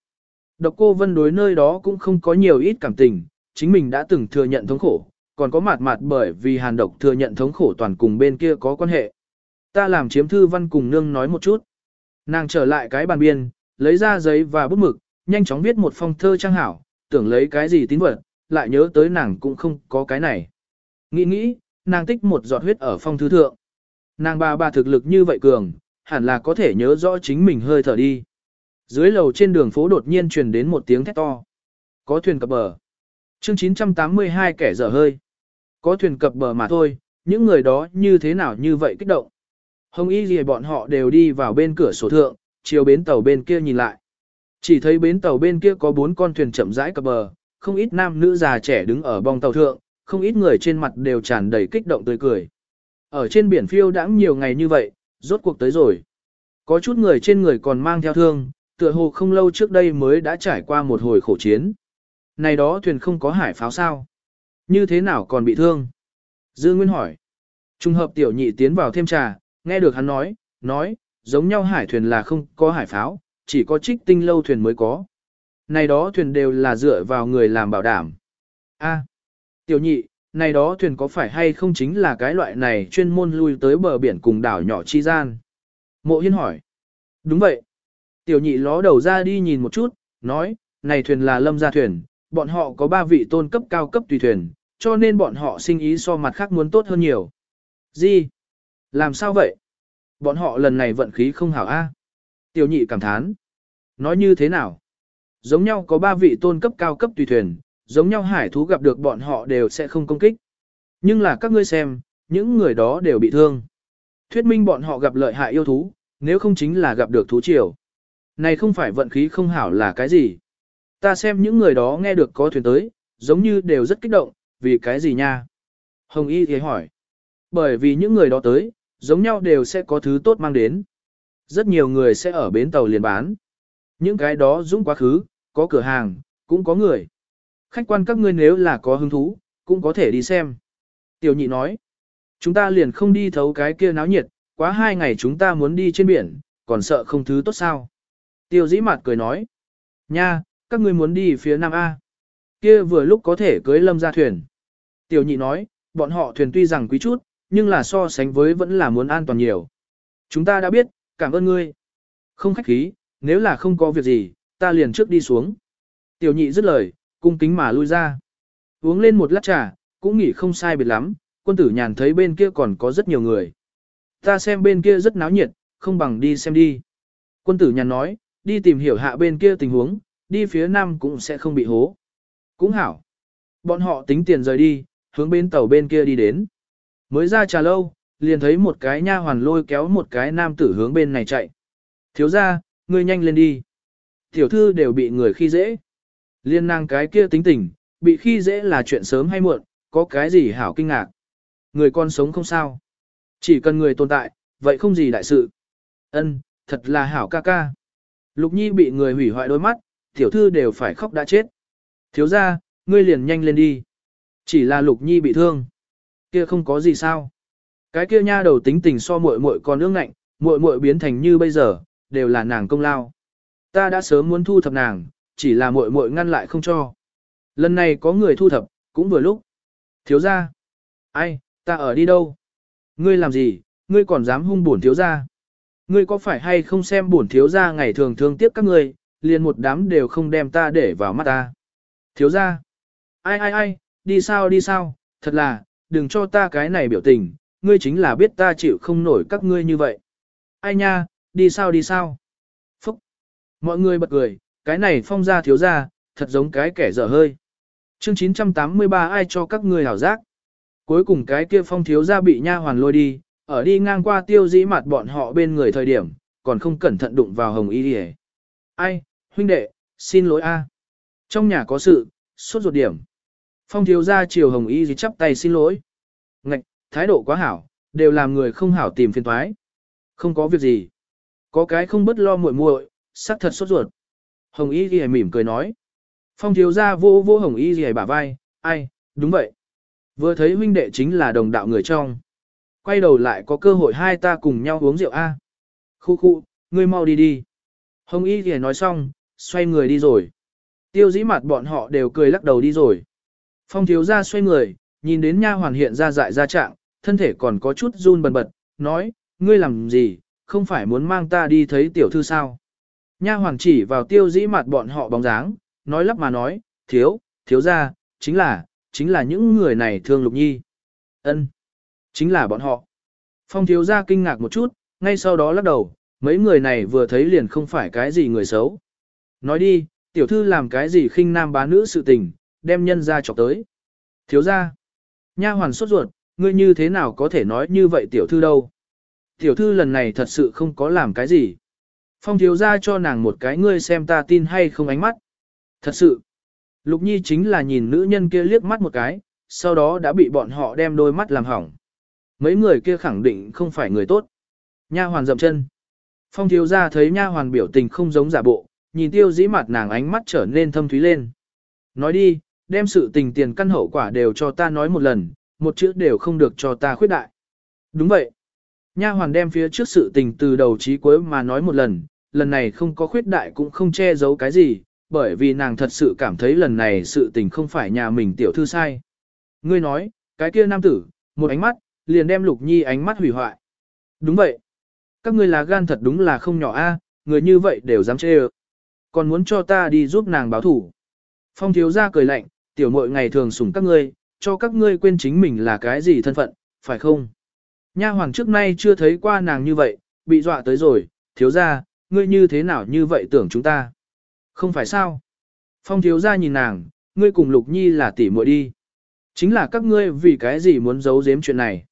[SPEAKER 1] Độc cô vân đối nơi đó cũng không có nhiều ít cảm tình, chính mình đã từng thừa nhận thống khổ, còn có mạt mạt bởi vì hàn độc thừa nhận thống khổ toàn cùng bên kia có quan hệ. Ta làm chiếm thư văn cùng nương nói một chút. Nàng trở lại cái bàn biên, lấy ra giấy và bút mực, nhanh chóng viết một phong thơ trang hảo, tưởng lấy cái gì tín vật, lại nhớ tới nàng cũng không có cái này. Nghĩ nghĩ, nàng tích một giọt huyết ở phong thư thượng. Nàng bà bà thực lực như vậy cường, hẳn là có thể nhớ rõ chính mình hơi thở đi. Dưới lầu trên đường phố đột nhiên truyền đến một tiếng thét to. Có thuyền cập bờ. Chương 982 kẻ dở hơi. Có thuyền cập bờ mà thôi, những người đó như thế nào như vậy kích động. Hồng y gì bọn họ đều đi vào bên cửa sổ thượng, chiều bến tàu bên kia nhìn lại. Chỉ thấy bến tàu bên kia có bốn con thuyền chậm rãi cập bờ, không ít nam nữ già trẻ đứng ở bong tàu thượng, không ít người trên mặt đều tràn đầy kích động tươi cười. Ở trên biển phiêu đãng nhiều ngày như vậy, rốt cuộc tới rồi. Có chút người trên người còn mang theo thương, tựa hồ không lâu trước đây mới đã trải qua một hồi khổ chiến. Này đó thuyền không có hải pháo sao? Như thế nào còn bị thương? Dư Nguyên hỏi. Trung hợp tiểu nhị tiến vào thêm trà, nghe được hắn nói, nói, giống nhau hải thuyền là không có hải pháo, chỉ có trích tinh lâu thuyền mới có. Này đó thuyền đều là dựa vào người làm bảo đảm. A, tiểu nhị, này đó thuyền có phải hay không chính là cái loại này chuyên môn lui tới bờ biển cùng đảo nhỏ chi gian? Mộ hiên hỏi. Đúng vậy. Tiểu nhị ló đầu ra đi nhìn một chút, nói, này thuyền là lâm gia thuyền, bọn họ có ba vị tôn cấp cao cấp tùy thuyền, cho nên bọn họ sinh ý so mặt khác muốn tốt hơn nhiều. Gì? Làm sao vậy? Bọn họ lần này vận khí không hảo a. Tiểu nhị cảm thán. Nói như thế nào? Giống nhau có ba vị tôn cấp cao cấp tùy thuyền, giống nhau hải thú gặp được bọn họ đều sẽ không công kích. Nhưng là các ngươi xem, những người đó đều bị thương. Thuyết minh bọn họ gặp lợi hại yêu thú, nếu không chính là gặp được thú triều. Này không phải vận khí không hảo là cái gì. Ta xem những người đó nghe được có thuyền tới, giống như đều rất kích động, vì cái gì nha? Hồng Y thì hỏi. Bởi vì những người đó tới, giống nhau đều sẽ có thứ tốt mang đến. Rất nhiều người sẽ ở bến tàu liền bán. Những cái đó dũng quá khứ, có cửa hàng, cũng có người. Khách quan các ngươi nếu là có hứng thú, cũng có thể đi xem. Tiểu nhị nói, chúng ta liền không đi thấu cái kia náo nhiệt, quá hai ngày chúng ta muốn đi trên biển, còn sợ không thứ tốt sao. Tiêu dĩ mặt cười nói, nha, các ngươi muốn đi phía Nam A. Kia vừa lúc có thể cưới lâm ra thuyền. Tiểu nhị nói, bọn họ thuyền tuy rằng quý chút, nhưng là so sánh với vẫn là muốn an toàn nhiều. Chúng ta đã biết, cảm ơn ngươi. Không khách khí, nếu là không có việc gì, ta liền trước đi xuống. Tiểu nhị dứt lời, cung kính mà lui ra. Uống lên một lát trà, cũng nghỉ không sai biệt lắm, quân tử nhàn thấy bên kia còn có rất nhiều người. Ta xem bên kia rất náo nhiệt, không bằng đi xem đi. Quân tử nhàn nói, đi tìm hiểu hạ bên kia tình huống, đi phía nam cũng sẽ không bị hố. Cũng hảo. Bọn họ tính tiền rời đi, hướng bên tàu bên kia đi đến. Mới ra trà lâu, liền thấy một cái nha hoàn lôi kéo một cái nam tử hướng bên này chạy. Thiếu ra, ngươi nhanh lên đi. Tiểu thư đều bị người khi dễ. Liên nàng cái kia tính tình, bị khi dễ là chuyện sớm hay muộn, có cái gì hảo kinh ngạc. Người con sống không sao. Chỉ cần người tồn tại, vậy không gì đại sự. Ân, thật là hảo ca ca. Lục Nhi bị người hủy hoại đôi mắt, tiểu thư đều phải khóc đã chết. Thiếu ra, ngươi liền nhanh lên đi. Chỉ là Lục Nhi bị thương. Kia không có gì sao. Cái kia nha đầu tính tình so muội muội còn ương ngạnh, muội muội biến thành như bây giờ, đều là nàng công lao. Ta đã sớm muốn thu thập nàng, chỉ là muội muội ngăn lại không cho. Lần này có người thu thập, cũng vừa lúc. Thiếu gia, ai, ta ở đi đâu? Ngươi làm gì, ngươi còn dám hung bổn thiếu gia? Ngươi có phải hay không xem bổn thiếu gia ngày thường thương tiếc các ngươi, liền một đám đều không đem ta để vào mắt ta. Thiếu gia, ai ai ai, đi sao đi sao, thật là, đừng cho ta cái này biểu tình, ngươi chính là biết ta chịu không nổi các ngươi như vậy. Ai nha, đi sao đi sao? Phúc! Mọi người bật cười, cái này phong gia thiếu gia, thật giống cái kẻ dở hơi. Chương 983 ai cho các ngươi hảo giác? Cuối cùng cái kia phong thiếu gia bị nha hoàn lôi đi, ở đi ngang qua tiêu dĩ mặt bọn họ bên người thời điểm, còn không cẩn thận đụng vào hồng y đi Ai, huynh đệ, xin lỗi a. Trong nhà có sự, suốt ruột điểm. Phong thiếu gia chiều hồng y gì chắp tay xin lỗi. Ngạch, thái độ quá hảo, đều làm người không hảo tìm phiền toái. Không có việc gì. Có cái không bất lo muội muội, sắc thật sốt ruột. Hồng y gì mỉm cười nói. Phong thiếu gia vô vô hồng y gì bả vai, ai, đúng vậy. Vừa thấy huynh đệ chính là đồng đạo người trong. Quay đầu lại có cơ hội hai ta cùng nhau uống rượu a. Khu khu, ngươi mau đi đi. Hồng y gì nói xong, xoay người đi rồi. Tiêu dĩ mặt bọn họ đều cười lắc đầu đi rồi. Phong thiếu gia xoay người, nhìn đến nha hoàn hiện ra dại ra trạng, thân thể còn có chút run bần bật, nói, ngươi làm gì, không phải muốn mang ta đi thấy tiểu thư sao. Nha hoàn chỉ vào tiêu dĩ mặt bọn họ bóng dáng, nói lắp mà nói, thiếu, thiếu gia, chính là, chính là những người này thương lục nhi. ân chính là bọn họ. Phong thiếu gia kinh ngạc một chút, ngay sau đó lắc đầu, mấy người này vừa thấy liền không phải cái gì người xấu. Nói đi, tiểu thư làm cái gì khinh nam bá nữ sự tình, đem nhân ra chọc tới. Thiếu gia, nha hoàn sốt ruột, ngươi như thế nào có thể nói như vậy tiểu thư đâu. Tiểu thư lần này thật sự không có làm cái gì. Phong thiếu gia cho nàng một cái ngươi xem ta tin hay không ánh mắt. Thật sự, Lục Nhi chính là nhìn nữ nhân kia liếc mắt một cái, sau đó đã bị bọn họ đem đôi mắt làm hỏng. Mấy người kia khẳng định không phải người tốt. Nha hoàn dậm chân. Phong thiếu gia thấy nha hoàn biểu tình không giống giả bộ, nhìn tiêu dĩ mặt nàng ánh mắt trở nên thâm thúy lên. Nói đi, đem sự tình tiền căn hậu quả đều cho ta nói một lần, một chữ đều không được cho ta khuyết đại. Đúng vậy. Nha hoàn đem phía trước sự tình từ đầu chí cuối mà nói một lần, lần này không có khuyết đại cũng không che giấu cái gì, bởi vì nàng thật sự cảm thấy lần này sự tình không phải nhà mình tiểu thư sai. Ngươi nói, cái kia nam tử, một ánh mắt, liền đem lục nhi ánh mắt hủy hoại. Đúng vậy. Các ngươi là gan thật đúng là không nhỏ a, người như vậy đều dám chê ơ. Còn muốn cho ta đi giúp nàng báo thủ. Phong thiếu ra cười lạnh, tiểu muội ngày thường sủng các ngươi, cho các ngươi quên chính mình là cái gì thân phận, phải không? Nha hoàng trước nay chưa thấy qua nàng như vậy, bị dọa tới rồi, thiếu ra, ngươi như thế nào như vậy tưởng chúng ta? Không phải sao? Phong thiếu ra nhìn nàng, ngươi cùng Lục Nhi là tỷ muội đi. Chính là các ngươi vì cái gì muốn giấu giếm chuyện này.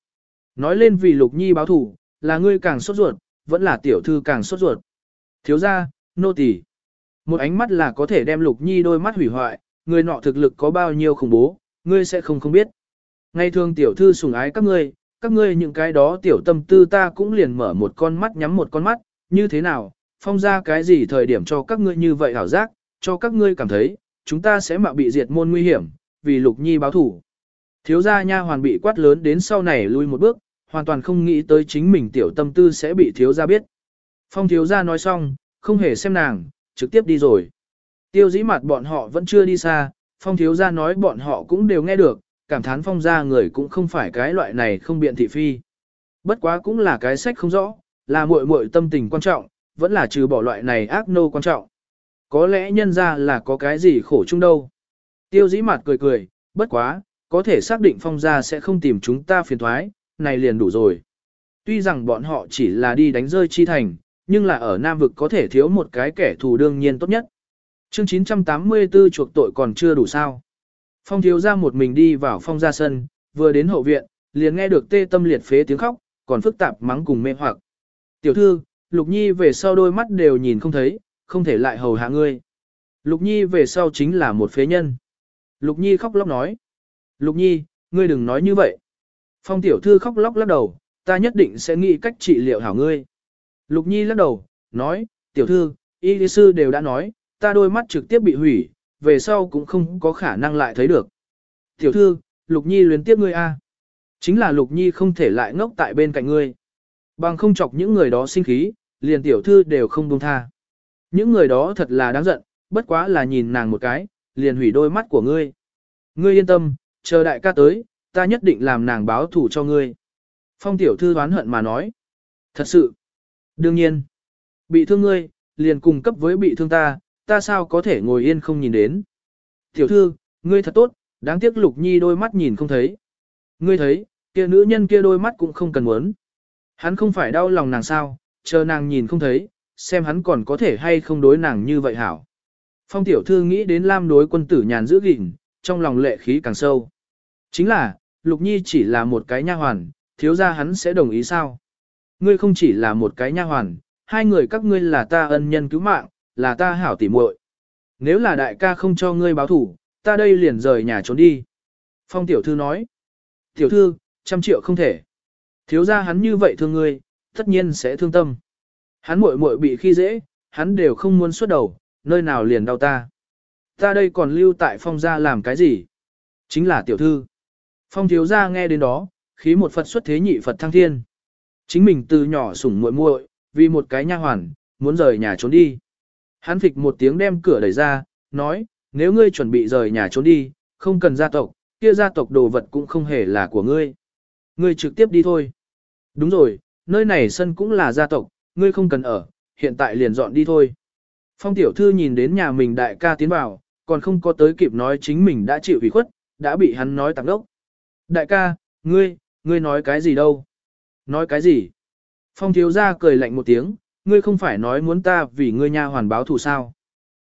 [SPEAKER 1] Nói lên vì Lục Nhi báo thủ, là ngươi càng sốt ruột, vẫn là tiểu thư càng sốt ruột. Thiếu ra, nô tỳ. Một ánh mắt là có thể đem Lục Nhi đôi mắt hủy hoại, người nọ thực lực có bao nhiêu khủng bố, ngươi sẽ không không biết. Ngày thường tiểu thư sủng ái các ngươi, các ngươi những cái đó tiểu tâm tư ta cũng liền mở một con mắt nhắm một con mắt, như thế nào, phong ra cái gì thời điểm cho các ngươi như vậy hảo giác, cho các ngươi cảm thấy, chúng ta sẽ mạo bị diệt môn nguy hiểm, vì lục nhi báo thủ. Thiếu gia nha hoàn bị quát lớn đến sau này lui một bước, hoàn toàn không nghĩ tới chính mình tiểu tâm tư sẽ bị thiếu gia biết. Phong thiếu gia nói xong, không hề xem nàng, trực tiếp đi rồi. Tiêu dĩ mặt bọn họ vẫn chưa đi xa, phong thiếu gia nói bọn họ cũng đều nghe được, cảm thán phong gia người cũng không phải cái loại này không biện thị phi. Bất quá cũng là cái sách không rõ, là muội muội tâm tình quan trọng, vẫn là trừ bỏ loại này ác nô quan trọng. Có lẽ nhân ra là có cái gì khổ chung đâu. Tiêu dĩ mặt cười cười, bất quá, có thể xác định phong gia sẽ không tìm chúng ta phiền thoái, này liền đủ rồi. Tuy rằng bọn họ chỉ là đi đánh rơi chi thành, nhưng là ở Nam Vực có thể thiếu một cái kẻ thù đương nhiên tốt nhất. Chương 984 chuộc tội còn chưa đủ sao. Phong thiếu ra một mình đi vào phong ra sân, vừa đến hậu viện, liền nghe được tê tâm liệt phế tiếng khóc, còn phức tạp mắng cùng mê hoặc. Tiểu thư, Lục Nhi về sau đôi mắt đều nhìn không thấy, không thể lại hầu hạ ngươi. Lục Nhi về sau chính là một phế nhân. Lục Nhi khóc lóc nói. Lục Nhi, ngươi đừng nói như vậy. Phong tiểu thư khóc lóc lắc đầu, ta nhất định sẽ nghĩ cách trị liệu hảo ngươi. Lục Nhi lắc đầu, nói, tiểu thư, y lý sư đều đã nói, ta đôi mắt trực tiếp bị hủy, về sau cũng không có khả năng lại thấy được. Tiểu thư, Lục Nhi luyến tiếp ngươi a. Chính là Lục Nhi không thể lại ngốc tại bên cạnh ngươi. Bằng không chọc những người đó sinh khí, liền tiểu thư đều không buông tha. Những người đó thật là đáng giận, bất quá là nhìn nàng một cái, liền hủy đôi mắt của ngươi. Ngươi yên tâm, chờ đại ca tới, ta nhất định làm nàng báo thủ cho ngươi. Phong tiểu thư đoán hận mà nói. Thật sự. Đương nhiên. Bị thương ngươi, liền cùng cấp với bị thương ta, ta sao có thể ngồi yên không nhìn đến. Tiểu thư, ngươi thật tốt, đáng tiếc lục nhi đôi mắt nhìn không thấy. Ngươi thấy, kia nữ nhân kia đôi mắt cũng không cần muốn. Hắn không phải đau lòng nàng sao, chờ nàng nhìn không thấy, xem hắn còn có thể hay không đối nàng như vậy hảo. Phong tiểu thư nghĩ đến Lam đối quân tử nhàn giữ gìn, trong lòng lệ khí càng sâu. Chính là, Lục Nhi chỉ là một cái nha hoàn, thiếu gia hắn sẽ đồng ý sao? Ngươi không chỉ là một cái nha hoàn, hai người các ngươi là ta ân nhân cứu mạng, là ta hảo tỉ muội. Nếu là đại ca không cho ngươi báo thủ, ta đây liền rời nhà trốn đi. Phong tiểu thư nói. Tiểu thư, trăm triệu không thể. Thiếu gia hắn như vậy thương ngươi, tất nhiên sẽ thương tâm. Hắn muội muội bị khi dễ, hắn đều không muốn xuất đầu, nơi nào liền đau ta. Ta đây còn lưu tại phong gia làm cái gì? Chính là tiểu thư. Phong thiếu gia nghe đến đó, khí một Phật xuất thế nhị Phật thăng thiên. Chính mình từ nhỏ sủng muội muội, vì một cái nha hoàn, muốn rời nhà trốn đi. Hắn phịch một tiếng đem cửa đẩy ra, nói, nếu ngươi chuẩn bị rời nhà trốn đi, không cần gia tộc, kia gia tộc đồ vật cũng không hề là của ngươi. Ngươi trực tiếp đi thôi. Đúng rồi, nơi này sân cũng là gia tộc, ngươi không cần ở, hiện tại liền dọn đi thôi. Phong tiểu thư nhìn đến nhà mình đại ca tiến vào, còn không có tới kịp nói chính mình đã chịu ủy khuất, đã bị hắn nói tặng đốc. Đại ca, ngươi, ngươi nói cái gì đâu? Nói cái gì? Phong thiếu gia cười lạnh một tiếng, ngươi không phải nói muốn ta vì ngươi nha hoàn báo thù sao?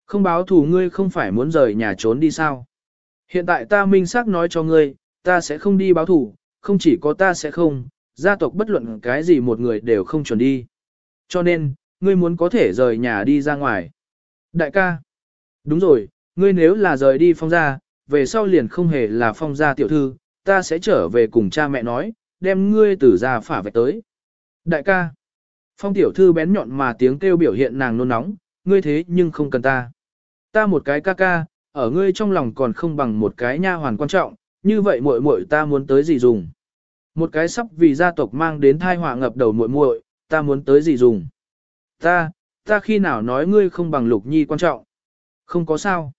[SPEAKER 1] Không báo thù ngươi không phải muốn rời nhà trốn đi sao? Hiện tại ta minh xác nói cho ngươi, ta sẽ không đi báo thù, không chỉ có ta sẽ không, gia tộc bất luận cái gì một người đều không chuẩn đi. Cho nên, ngươi muốn có thể rời nhà đi ra ngoài. Đại ca, đúng rồi, ngươi nếu là rời đi phong gia, về sau liền không hề là phong gia tiểu thư, ta sẽ trở về cùng cha mẹ nói, đem ngươi từ gia phả vạch tới. Đại ca, phong tiểu thư bén nhọn mà tiếng kêu biểu hiện nàng nôn nóng, ngươi thế nhưng không cần ta. Ta một cái ca ca, ở ngươi trong lòng còn không bằng một cái nha hoàn quan trọng, như vậy muội muội ta muốn tới gì dùng. Một cái sắp vì gia tộc mang đến thai họa ngập đầu muội muội, ta muốn tới gì dùng. Ta, ta khi nào nói ngươi không bằng lục nhi quan trọng. Không có sao.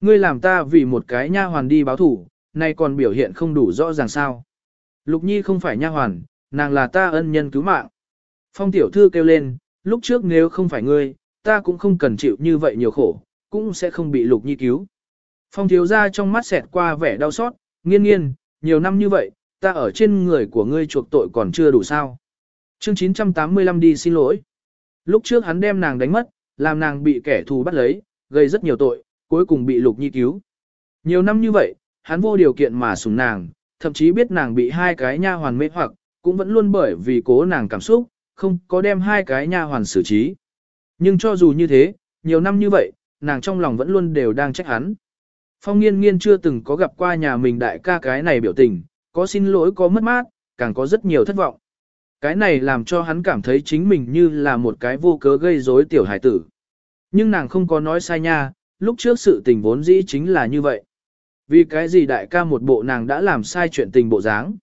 [SPEAKER 1] Ngươi làm ta vì một cái nha hoàn đi báo thủ, nay còn biểu hiện không đủ rõ ràng sao. Lục nhi không phải nha hoàn, nàng là ta ân nhân cứu mạng. Phong tiểu thư kêu lên, lúc trước nếu không phải ngươi, ta cũng không cần chịu như vậy nhiều khổ, cũng sẽ không bị lục nhi cứu. Phong thiếu ra trong mắt xẹt qua vẻ đau xót, nghiên nghiên, nhiều năm như vậy, ta ở trên người của ngươi chuộc tội còn chưa đủ sao. Chương 985 đi xin lỗi. Lúc trước hắn đem nàng đánh mất, làm nàng bị kẻ thù bắt lấy, gây rất nhiều tội, cuối cùng bị lục nhi cứu. Nhiều năm như vậy, hắn vô điều kiện mà sủng nàng, thậm chí biết nàng bị hai cái nha hoàn mê hoặc, cũng vẫn luôn bởi vì cố nàng cảm xúc, không có đem hai cái nha hoàn xử trí. Nhưng cho dù như thế, nhiều năm như vậy, nàng trong lòng vẫn luôn đều đang trách hắn. Phong nghiên nghiên chưa từng có gặp qua nhà mình đại ca cái này biểu tình, có xin lỗi có mất mát, càng có rất nhiều thất vọng. Cái này làm cho hắn cảm thấy chính mình như là một cái vô cớ gây rối tiểu hải tử. Nhưng nàng không có nói sai nha, lúc trước sự tình vốn dĩ chính là như vậy. Vì cái gì đại ca một bộ nàng đã làm sai chuyện tình bộ dáng.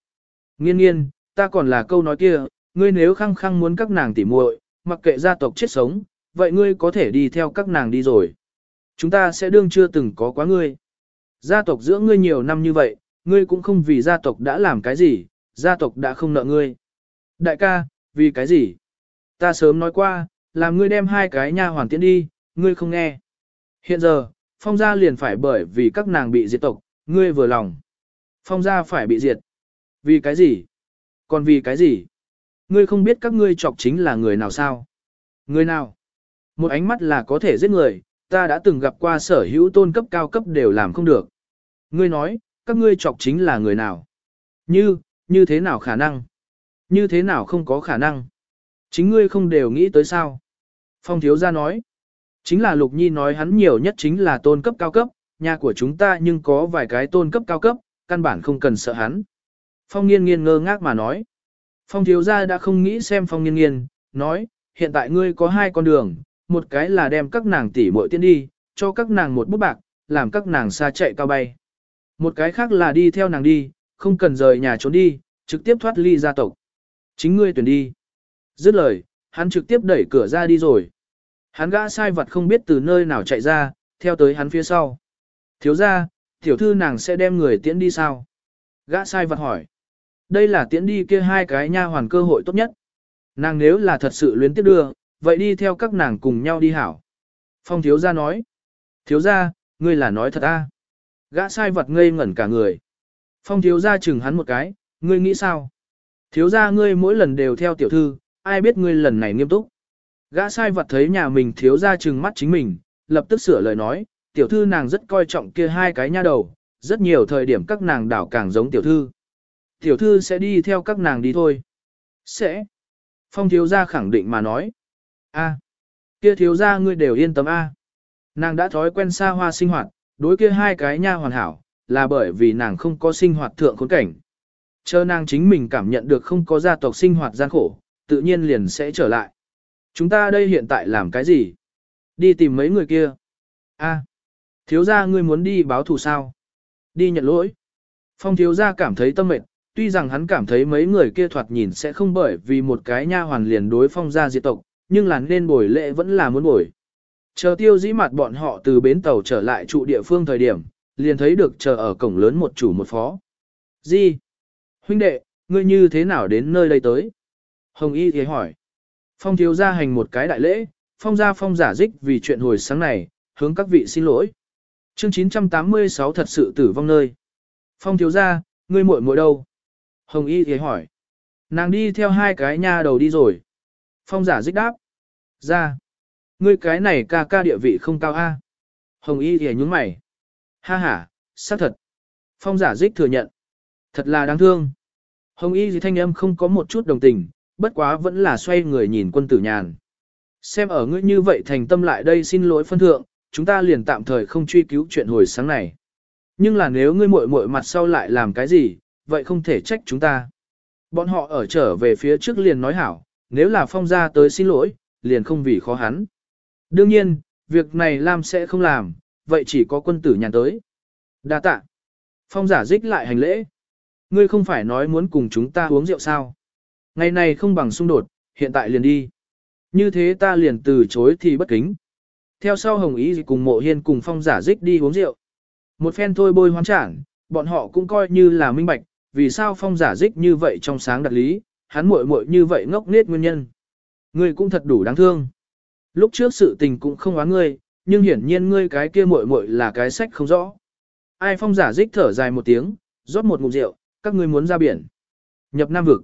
[SPEAKER 1] Nghiên nghiên, ta còn là câu nói kia, ngươi nếu khăng khăng muốn các nàng tỉ muội, mặc kệ gia tộc chết sống, vậy ngươi có thể đi theo các nàng đi rồi. Chúng ta sẽ đương chưa từng có quá ngươi. Gia tộc giữa ngươi nhiều năm như vậy, ngươi cũng không vì gia tộc đã làm cái gì, gia tộc đã không nợ ngươi. Đại ca, vì cái gì? Ta sớm nói qua, làm ngươi đem hai cái nha hoàn tiễn đi, ngươi không nghe. Hiện giờ, phong gia liền phải bởi vì các nàng bị diệt tộc, ngươi vừa lòng. Phong gia phải bị diệt. Vì cái gì? Còn vì cái gì? Ngươi không biết các ngươi chọc chính là người nào sao? Người nào? Một ánh mắt là có thể giết người, ta đã từng gặp qua sở hữu tôn cấp cao cấp đều làm không được. Ngươi nói, các ngươi chọc chính là người nào? Như, như thế nào khả năng? Như thế nào không có khả năng? Chính ngươi không đều nghĩ tới sao? Phong thiếu gia nói. Chính là Lục Nhi nói hắn nhiều nhất chính là tôn cấp cao cấp, nhà của chúng ta nhưng có vài cái tôn cấp cao cấp, căn bản không cần sợ hắn. Phong nghiên nghiên ngơ ngác mà nói. Phong thiếu gia đã không nghĩ xem phong nghiên nghiên, nói, hiện tại ngươi có hai con đường, một cái là đem các nàng tỷ muội tiên đi, cho các nàng một bút bạc, làm các nàng xa chạy cao bay. Một cái khác là đi theo nàng đi, không cần rời nhà trốn đi, trực tiếp thoát ly gia tộc. Chính ngươi tuyển đi. Dứt lời, hắn trực tiếp đẩy cửa ra đi rồi. Hắn gã sai vật không biết từ nơi nào chạy ra, theo tới hắn phía sau. Thiếu ra, tiểu thư nàng sẽ đem người tiễn đi sao? Gã sai vật hỏi. Đây là tiễn đi kia hai cái nha hoàn cơ hội tốt nhất. Nàng nếu là thật sự luyến tiếp đưa, vậy đi theo các nàng cùng nhau đi hảo. Phong thiếu gia nói. Thiếu gia, ngươi là nói thật à? Gã sai vật ngây ngẩn cả người. Phong thiếu gia chừng hắn một cái, ngươi nghĩ sao? Thiếu gia ngươi mỗi lần đều theo tiểu thư, ai biết ngươi lần này nghiêm túc. Gã sai vật thấy nhà mình thiếu gia chừng mắt chính mình, lập tức sửa lời nói, tiểu thư nàng rất coi trọng kia hai cái nha đầu, rất nhiều thời điểm các nàng đảo càng giống tiểu thư. Tiểu thư sẽ đi theo các nàng đi thôi. Sẽ. Phong thiếu gia khẳng định mà nói. a kia thiếu gia ngươi đều yên tâm a Nàng đã thói quen xa hoa sinh hoạt, đối kia hai cái nha hoàn hảo, là bởi vì nàng không có sinh hoạt thượng khốn cảnh. Chờ nàng chính mình cảm nhận được không có gia tộc sinh hoạt gian khổ, tự nhiên liền sẽ trở lại. Chúng ta đây hiện tại làm cái gì? Đi tìm mấy người kia. A, thiếu gia ngươi muốn đi báo thù sao? Đi nhận lỗi. Phong thiếu gia cảm thấy tâm mệt, tuy rằng hắn cảm thấy mấy người kia thoạt nhìn sẽ không bởi vì một cái nha hoàn liền đối phong gia diệt tộc, nhưng là nên bồi lễ vẫn là muốn bồi. Chờ tiêu dĩ mặt bọn họ từ bến tàu trở lại trụ địa phương thời điểm, liền thấy được chờ ở cổng lớn một chủ một phó. Di? Huynh đệ, ngươi như thế nào đến nơi đây tới? Hồng Y thì hỏi. Phong thiếu gia hành một cái đại lễ, phong gia phong giả dích vì chuyện hồi sáng này, hướng các vị xin lỗi. Chương 986 thật sự tử vong nơi. Phong thiếu gia, ngươi muội muội đâu? Hồng Y thì hỏi. Nàng đi theo hai cái nha đầu đi rồi. Phong giả dích đáp. Ra. Ngươi cái này ca ca địa vị không cao a. Hồng Y thì nhúng mày. Ha ha, xác thật. Phong giả dích thừa nhận. Thật là đáng thương. Hồng Y thì thanh âm không có một chút đồng tình, bất quá vẫn là xoay người nhìn quân tử nhàn. Xem ở ngươi như vậy thành tâm lại đây xin lỗi phân thượng, chúng ta liền tạm thời không truy cứu chuyện hồi sáng này. Nhưng là nếu ngươi muội muội mặt sau lại làm cái gì, vậy không thể trách chúng ta. Bọn họ ở trở về phía trước liền nói hảo, nếu là phong gia tới xin lỗi, liền không vì khó hắn. Đương nhiên, việc này Lam sẽ không làm, vậy chỉ có quân tử nhàn tới. Đa tạ. Phong giả dích lại hành lễ. Ngươi không phải nói muốn cùng chúng ta uống rượu sao? Ngày này không bằng xung đột, hiện tại liền đi. Như thế ta liền từ chối thì bất kính. Theo sau Hồng Ý cùng mộ hiên cùng phong giả dích đi uống rượu. Một phen thôi bôi hoán trảng, bọn họ cũng coi như là minh bạch, vì sao phong giả dích như vậy trong sáng đặt lý, hắn muội muội như vậy ngốc nết nguyên nhân. Ngươi cũng thật đủ đáng thương. Lúc trước sự tình cũng không oán ngươi, nhưng hiển nhiên ngươi cái kia muội muội là cái sách không rõ. Ai phong giả dích thở dài một tiếng, rót một ngụm rượu, các ngươi muốn ra biển. Nhập Nam vực.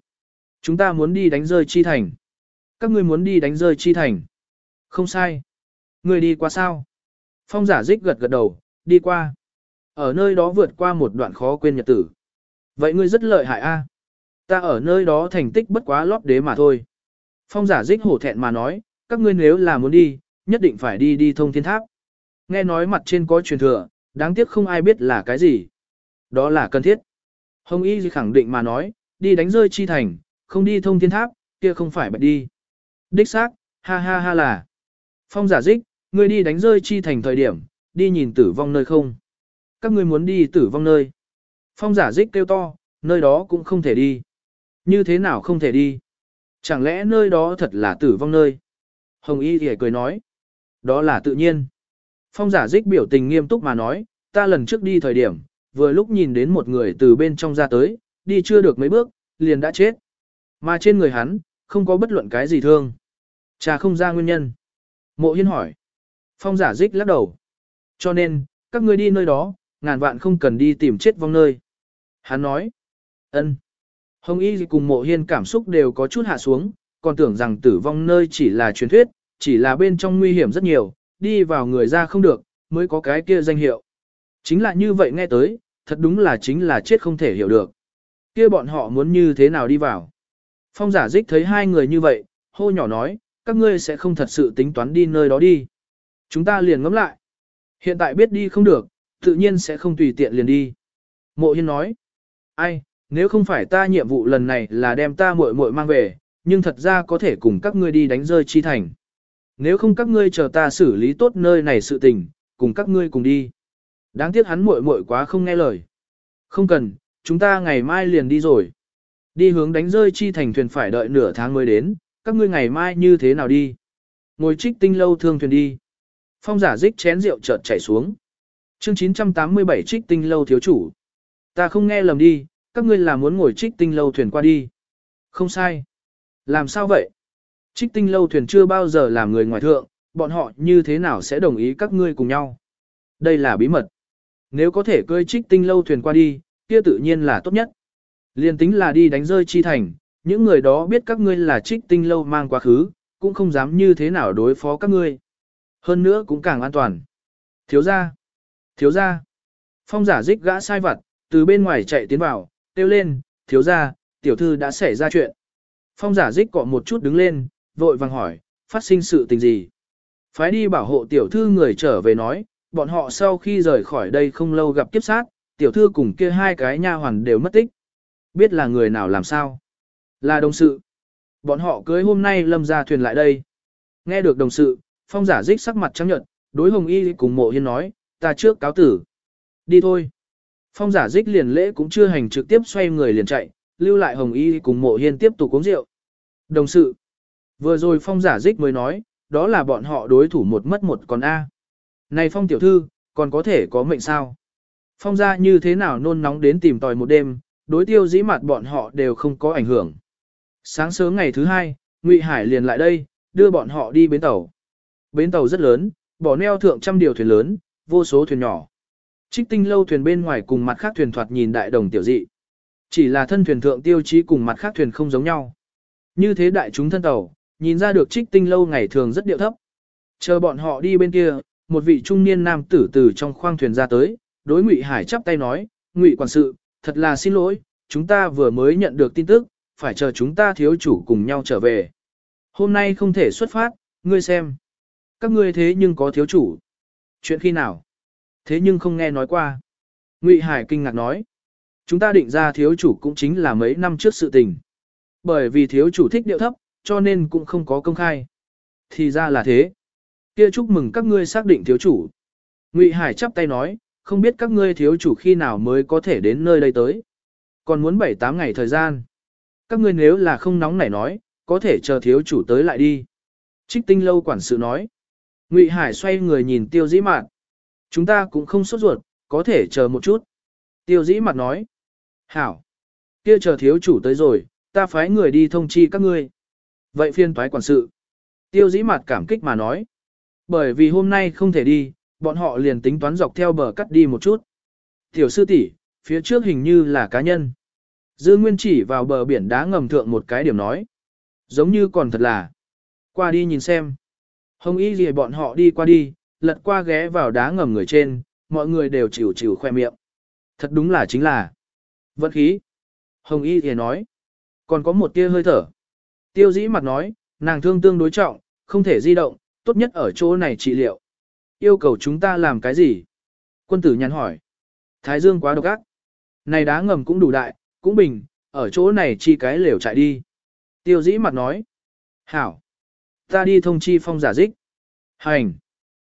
[SPEAKER 1] Chúng ta muốn đi đánh rơi chi thành. Các ngươi muốn đi đánh rơi chi thành. Không sai. Ngươi đi qua sao? Phong giả dích gật gật đầu, đi qua. Ở nơi đó vượt qua một đoạn khó quên nhật tử. Vậy ngươi rất lợi hại a. Ta ở nơi đó thành tích bất quá lót đế mà thôi. Phong giả dích hổ thẹn mà nói, các ngươi nếu là muốn đi, nhất định phải đi đi thông thiên tháp. Nghe nói mặt trên có truyền thừa, đáng tiếc không ai biết là cái gì. Đó là cần thiết. Hồng Y khẳng định mà nói, đi đánh rơi chi thành, không đi thông thiên tháp, kia không phải bạch đi. Đích xác, ha ha ha là. Phong giả dích, ngươi đi đánh rơi chi thành thời điểm, đi nhìn tử vong nơi không. Các ngươi muốn đi tử vong nơi. Phong giả dích kêu to, nơi đó cũng không thể đi. Như thế nào không thể đi? Chẳng lẽ nơi đó thật là tử vong nơi? Hồng Y thì cười nói. Đó là tự nhiên. Phong giả dích biểu tình nghiêm túc mà nói, ta lần trước đi thời điểm, vừa lúc nhìn đến một người từ bên trong ra tới, đi chưa được mấy bước, liền đã chết. Mà trên người hắn, không có bất luận cái gì thương. cha không ra nguyên nhân. Mộ hiên hỏi. Phong giả dích lắc đầu. Cho nên, các ngươi đi nơi đó, ngàn vạn không cần đi tìm chết vong nơi. Hắn nói. ân. Hồng Y cùng mộ hiên cảm xúc đều có chút hạ xuống, còn tưởng rằng tử vong nơi chỉ là truyền thuyết, chỉ là bên trong nguy hiểm rất nhiều, đi vào người ra không được, mới có cái kia danh hiệu. Chính là như vậy nghe tới, thật đúng là chính là chết không thể hiểu được. Kia bọn họ muốn như thế nào đi vào. Phong giả dích thấy hai người như vậy, hô nhỏ nói, các ngươi sẽ không thật sự tính toán đi nơi đó đi. Chúng ta liền ngẫm lại. Hiện tại biết đi không được, tự nhiên sẽ không tùy tiện liền đi. Mộ hiên nói, ai, nếu không phải ta nhiệm vụ lần này là đem ta muội muội mang về, nhưng thật ra có thể cùng các ngươi đi đánh rơi chi thành. Nếu không các ngươi chờ ta xử lý tốt nơi này sự tình, cùng các ngươi cùng đi. Đáng tiếc hắn muội muội quá không nghe lời. Không cần, chúng ta ngày mai liền đi rồi. Đi hướng đánh rơi chi thành thuyền phải đợi nửa tháng mới đến, các ngươi ngày mai như thế nào đi? Ngồi trích tinh lâu thương thuyền đi. Phong giả dích chén rượu chợt chảy xuống. Chương 987 trích tinh lâu thiếu chủ. Ta không nghe lầm đi, các ngươi là muốn ngồi trích tinh lâu thuyền qua đi. Không sai. Làm sao vậy? Trích tinh lâu thuyền chưa bao giờ làm người ngoài thượng, bọn họ như thế nào sẽ đồng ý các ngươi cùng nhau? Đây là bí mật. Nếu có thể cơi trích tinh lâu thuyền qua đi, kia tự nhiên là tốt nhất. Liên tính là đi đánh rơi chi thành, những người đó biết các ngươi là trích tinh lâu mang quá khứ, cũng không dám như thế nào đối phó các ngươi. Hơn nữa cũng càng an toàn. Thiếu ra. Thiếu ra. Phong giả dích gã sai vặt, từ bên ngoài chạy tiến vào, kêu lên, thiếu ra, tiểu thư đã xảy ra chuyện. Phong giả dích cọ một chút đứng lên, vội vàng hỏi, phát sinh sự tình gì. Phái đi bảo hộ tiểu thư người trở về nói, bọn họ sau khi rời khỏi đây không lâu gặp kiếp sát, tiểu thư cùng kia hai cái nha hoàn đều mất tích. Biết là người nào làm sao? Là đồng sự. Bọn họ cưới hôm nay lâm ra thuyền lại đây. Nghe được đồng sự, phong giả dích sắc mặt trắng nhợt, đối hồng y cùng mộ hiên nói, ta trước cáo tử. Đi thôi. Phong giả dích liền lễ cũng chưa hành trực tiếp xoay người liền chạy, lưu lại hồng y cùng mộ hiên tiếp tục uống rượu. Đồng sự. Vừa rồi phong giả dích mới nói, đó là bọn họ đối thủ một mất một còn A. Này phong tiểu thư, còn có thể có mệnh sao? Phong ra như thế nào nôn nóng đến tìm tòi một đêm, đối tiêu dĩ mặt bọn họ đều không có ảnh hưởng. Sáng sớm ngày thứ hai, Ngụy Hải liền lại đây, đưa bọn họ đi bến tàu. Bến tàu rất lớn, bỏ neo thượng trăm điều thuyền lớn, vô số thuyền nhỏ. Trích tinh lâu thuyền bên ngoài cùng mặt khác thuyền thoạt nhìn đại đồng tiểu dị. Chỉ là thân thuyền thượng tiêu chí cùng mặt khác thuyền không giống nhau. Như thế đại chúng thân tàu, nhìn ra được trích tinh lâu ngày thường rất điệu thấp. Chờ bọn họ đi bên kia, một vị trung niên nam tử từ trong khoang thuyền ra tới, đối Ngụy Hải chắp tay nói, Ngụy quản sự, thật là xin lỗi, chúng ta vừa mới nhận được tin tức, phải chờ chúng ta thiếu chủ cùng nhau trở về. Hôm nay không thể xuất phát, ngươi xem. Các ngươi thế nhưng có thiếu chủ. Chuyện khi nào? Thế nhưng không nghe nói qua. Ngụy Hải kinh ngạc nói. Chúng ta định ra thiếu chủ cũng chính là mấy năm trước sự tình. Bởi vì thiếu chủ thích điệu thấp, cho nên cũng không có công khai. Thì ra là thế. Kia chúc mừng các ngươi xác định thiếu chủ. Ngụy Hải chắp tay nói, không biết các ngươi thiếu chủ khi nào mới có thể đến nơi đây tới. Còn muốn 7-8 ngày thời gian. Các ngươi nếu là không nóng nảy nói, có thể chờ thiếu chủ tới lại đi. Trích tinh lâu quản sự nói. Ngụy Hải xoay người nhìn tiêu dĩ mạn. Chúng ta cũng không sốt ruột, có thể chờ một chút. Tiêu dĩ mặt nói. Hảo. kia chờ thiếu chủ tới rồi, ta phái người đi thông chi các ngươi. Vậy phiên toái quản sự. Tiêu dĩ mặt cảm kích mà nói. Bởi vì hôm nay không thể đi, bọn họ liền tính toán dọc theo bờ cắt đi một chút. Tiểu sư tỷ, phía trước hình như là cá nhân. Dư Nguyên chỉ vào bờ biển đá ngầm thượng một cái điểm nói. Giống như còn thật là. Qua đi nhìn xem. Hồng y gì bọn họ đi qua đi, lật qua ghé vào đá ngầm người trên, mọi người đều chịu chịu khoe miệng. Thật đúng là chính là. Vận khí. Hồng y gì nói. Còn có một tia hơi thở. Tiêu dĩ mặt nói, nàng thương tương đối trọng, không thể di động, tốt nhất ở chỗ này trị liệu. Yêu cầu chúng ta làm cái gì? Quân tử nhắn hỏi. Thái dương quá độc ác. Này đá ngầm cũng đủ đại, cũng bình, ở chỗ này chi cái lều chạy đi. Tiêu dĩ mặt nói. Hảo. Ta đi thông chi phong giả dích. Hành.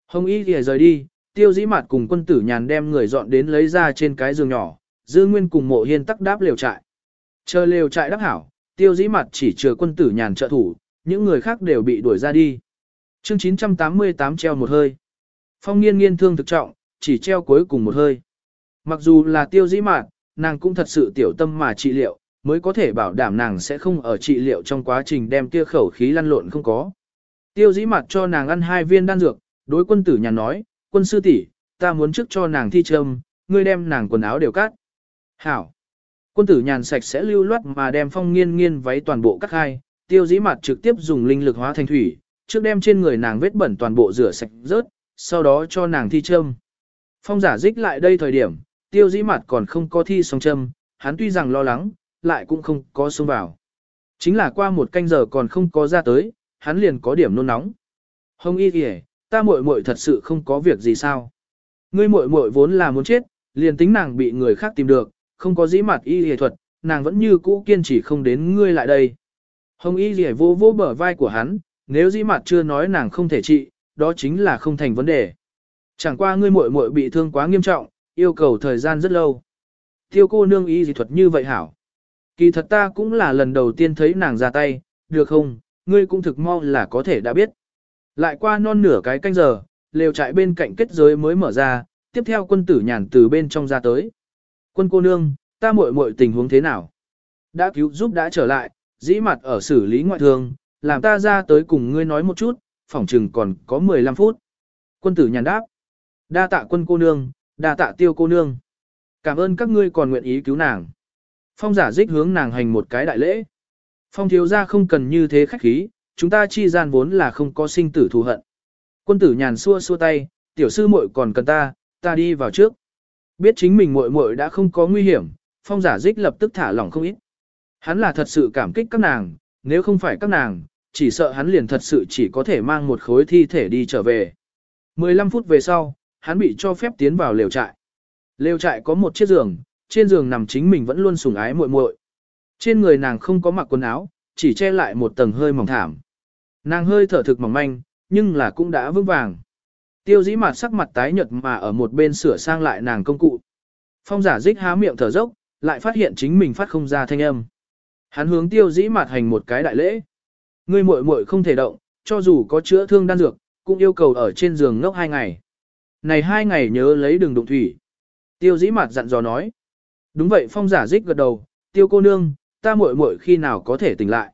[SPEAKER 1] Hồng y thì rời đi, tiêu dĩ mặt cùng quân tử nhàn đem người dọn đến lấy ra trên cái giường nhỏ, dư nguyên cùng mộ hiên tắc đáp lều trại. Chờ lều trại đắc hảo, tiêu dĩ mặt chỉ chờ quân tử nhàn trợ thủ, những người khác đều bị đuổi ra đi. Chương 988 treo một hơi. Phong nghiên nghiên thương thực trọng, chỉ treo cuối cùng một hơi. Mặc dù là tiêu dĩ mạn, nàng cũng thật sự tiểu tâm mà trị liệu, mới có thể bảo đảm nàng sẽ không ở trị liệu trong quá trình đem kia khẩu khí lăn lộn không có. Tiêu dĩ mặt cho nàng ăn hai viên đan dược, đối quân tử nhà nói, quân sư tỷ, ta muốn trước cho nàng thi trâm, ngươi đem nàng quần áo đều cắt. Hảo. Quân tử nhàn sạch sẽ lưu loát mà đem phong nghiên nghiên váy toàn bộ cắt hai, tiêu dĩ mặt trực tiếp dùng linh lực hóa thành thủy, trước đem trên người nàng vết bẩn toàn bộ rửa sạch rớt, sau đó cho nàng thi châm. Phong giả dích lại đây thời điểm, tiêu dĩ mặt còn không có thi xong châm, hắn tuy rằng lo lắng, lại cũng không có xông vào. Chính là qua một canh giờ còn không có ra tới, hắn liền có điểm nôn nóng. Hồng y kìa, ta muội muội thật sự không có việc gì sao. Ngươi muội muội vốn là muốn chết, liền tính nàng bị người khác tìm được, không có dĩ mặt y y thuật, nàng vẫn như cũ kiên trì không đến ngươi lại đây. Hồng y y vô vô bờ vai của hắn, nếu dĩ mặt chưa nói nàng không thể trị, đó chính là không thành vấn đề. Chẳng qua ngươi muội muội bị thương quá nghiêm trọng, yêu cầu thời gian rất lâu. Tiêu cô nương y dị thuật như vậy hảo. Kỳ thật ta cũng là lần đầu tiên thấy nàng ra tay, được không, ngươi cũng thực mau là có thể đã biết. Lại qua non nửa cái canh giờ, lều trại bên cạnh kết giới mới mở ra, tiếp theo quân tử nhàn từ bên trong ra tới. Quân cô nương, ta muội muội tình huống thế nào? Đã cứu giúp đã trở lại, dĩ mặt ở xử lý ngoại thương, làm ta ra tới cùng ngươi nói một chút, phỏng chừng còn có 15 phút. Quân tử nhàn đáp. Đa tạ quân cô nương, đa tạ tiêu cô nương. Cảm ơn các ngươi còn nguyện ý cứu nàng. Phong giả dích hướng nàng hành một cái đại lễ. Phong thiếu gia không cần như thế khách khí, chúng ta chi gian vốn là không có sinh tử thù hận. Quân tử nhàn xua xua tay, tiểu sư muội còn cần ta, ta đi vào trước. Biết chính mình muội muội đã không có nguy hiểm, phong giả dích lập tức thả lỏng không ít. Hắn là thật sự cảm kích các nàng, nếu không phải các nàng, chỉ sợ hắn liền thật sự chỉ có thể mang một khối thi thể đi trở về. 15 phút về sau, hắn bị cho phép tiến vào lều trại. Lều trại có một chiếc giường, trên giường nằm chính mình vẫn luôn sủng ái muội muội. Trên người nàng không có mặc quần áo, chỉ che lại một tầng hơi mỏng thảm. Nàng hơi thở thực mỏng manh, nhưng là cũng đã vững vàng. Tiêu dĩ mặt sắc mặt tái nhợt mà ở một bên sửa sang lại nàng công cụ. Phong giả dích há miệng thở dốc, lại phát hiện chính mình phát không ra thanh âm. Hắn hướng tiêu dĩ mặt hành một cái đại lễ. Ngươi muội muội không thể động, cho dù có chữa thương đan dược, cũng yêu cầu ở trên giường ngốc hai ngày. Này hai ngày nhớ lấy đường đụng thủy. Tiêu dĩ mặt dặn dò nói. Đúng vậy phong giả dích gật đầu, tiêu cô nương, ta muội muội khi nào có thể tỉnh lại.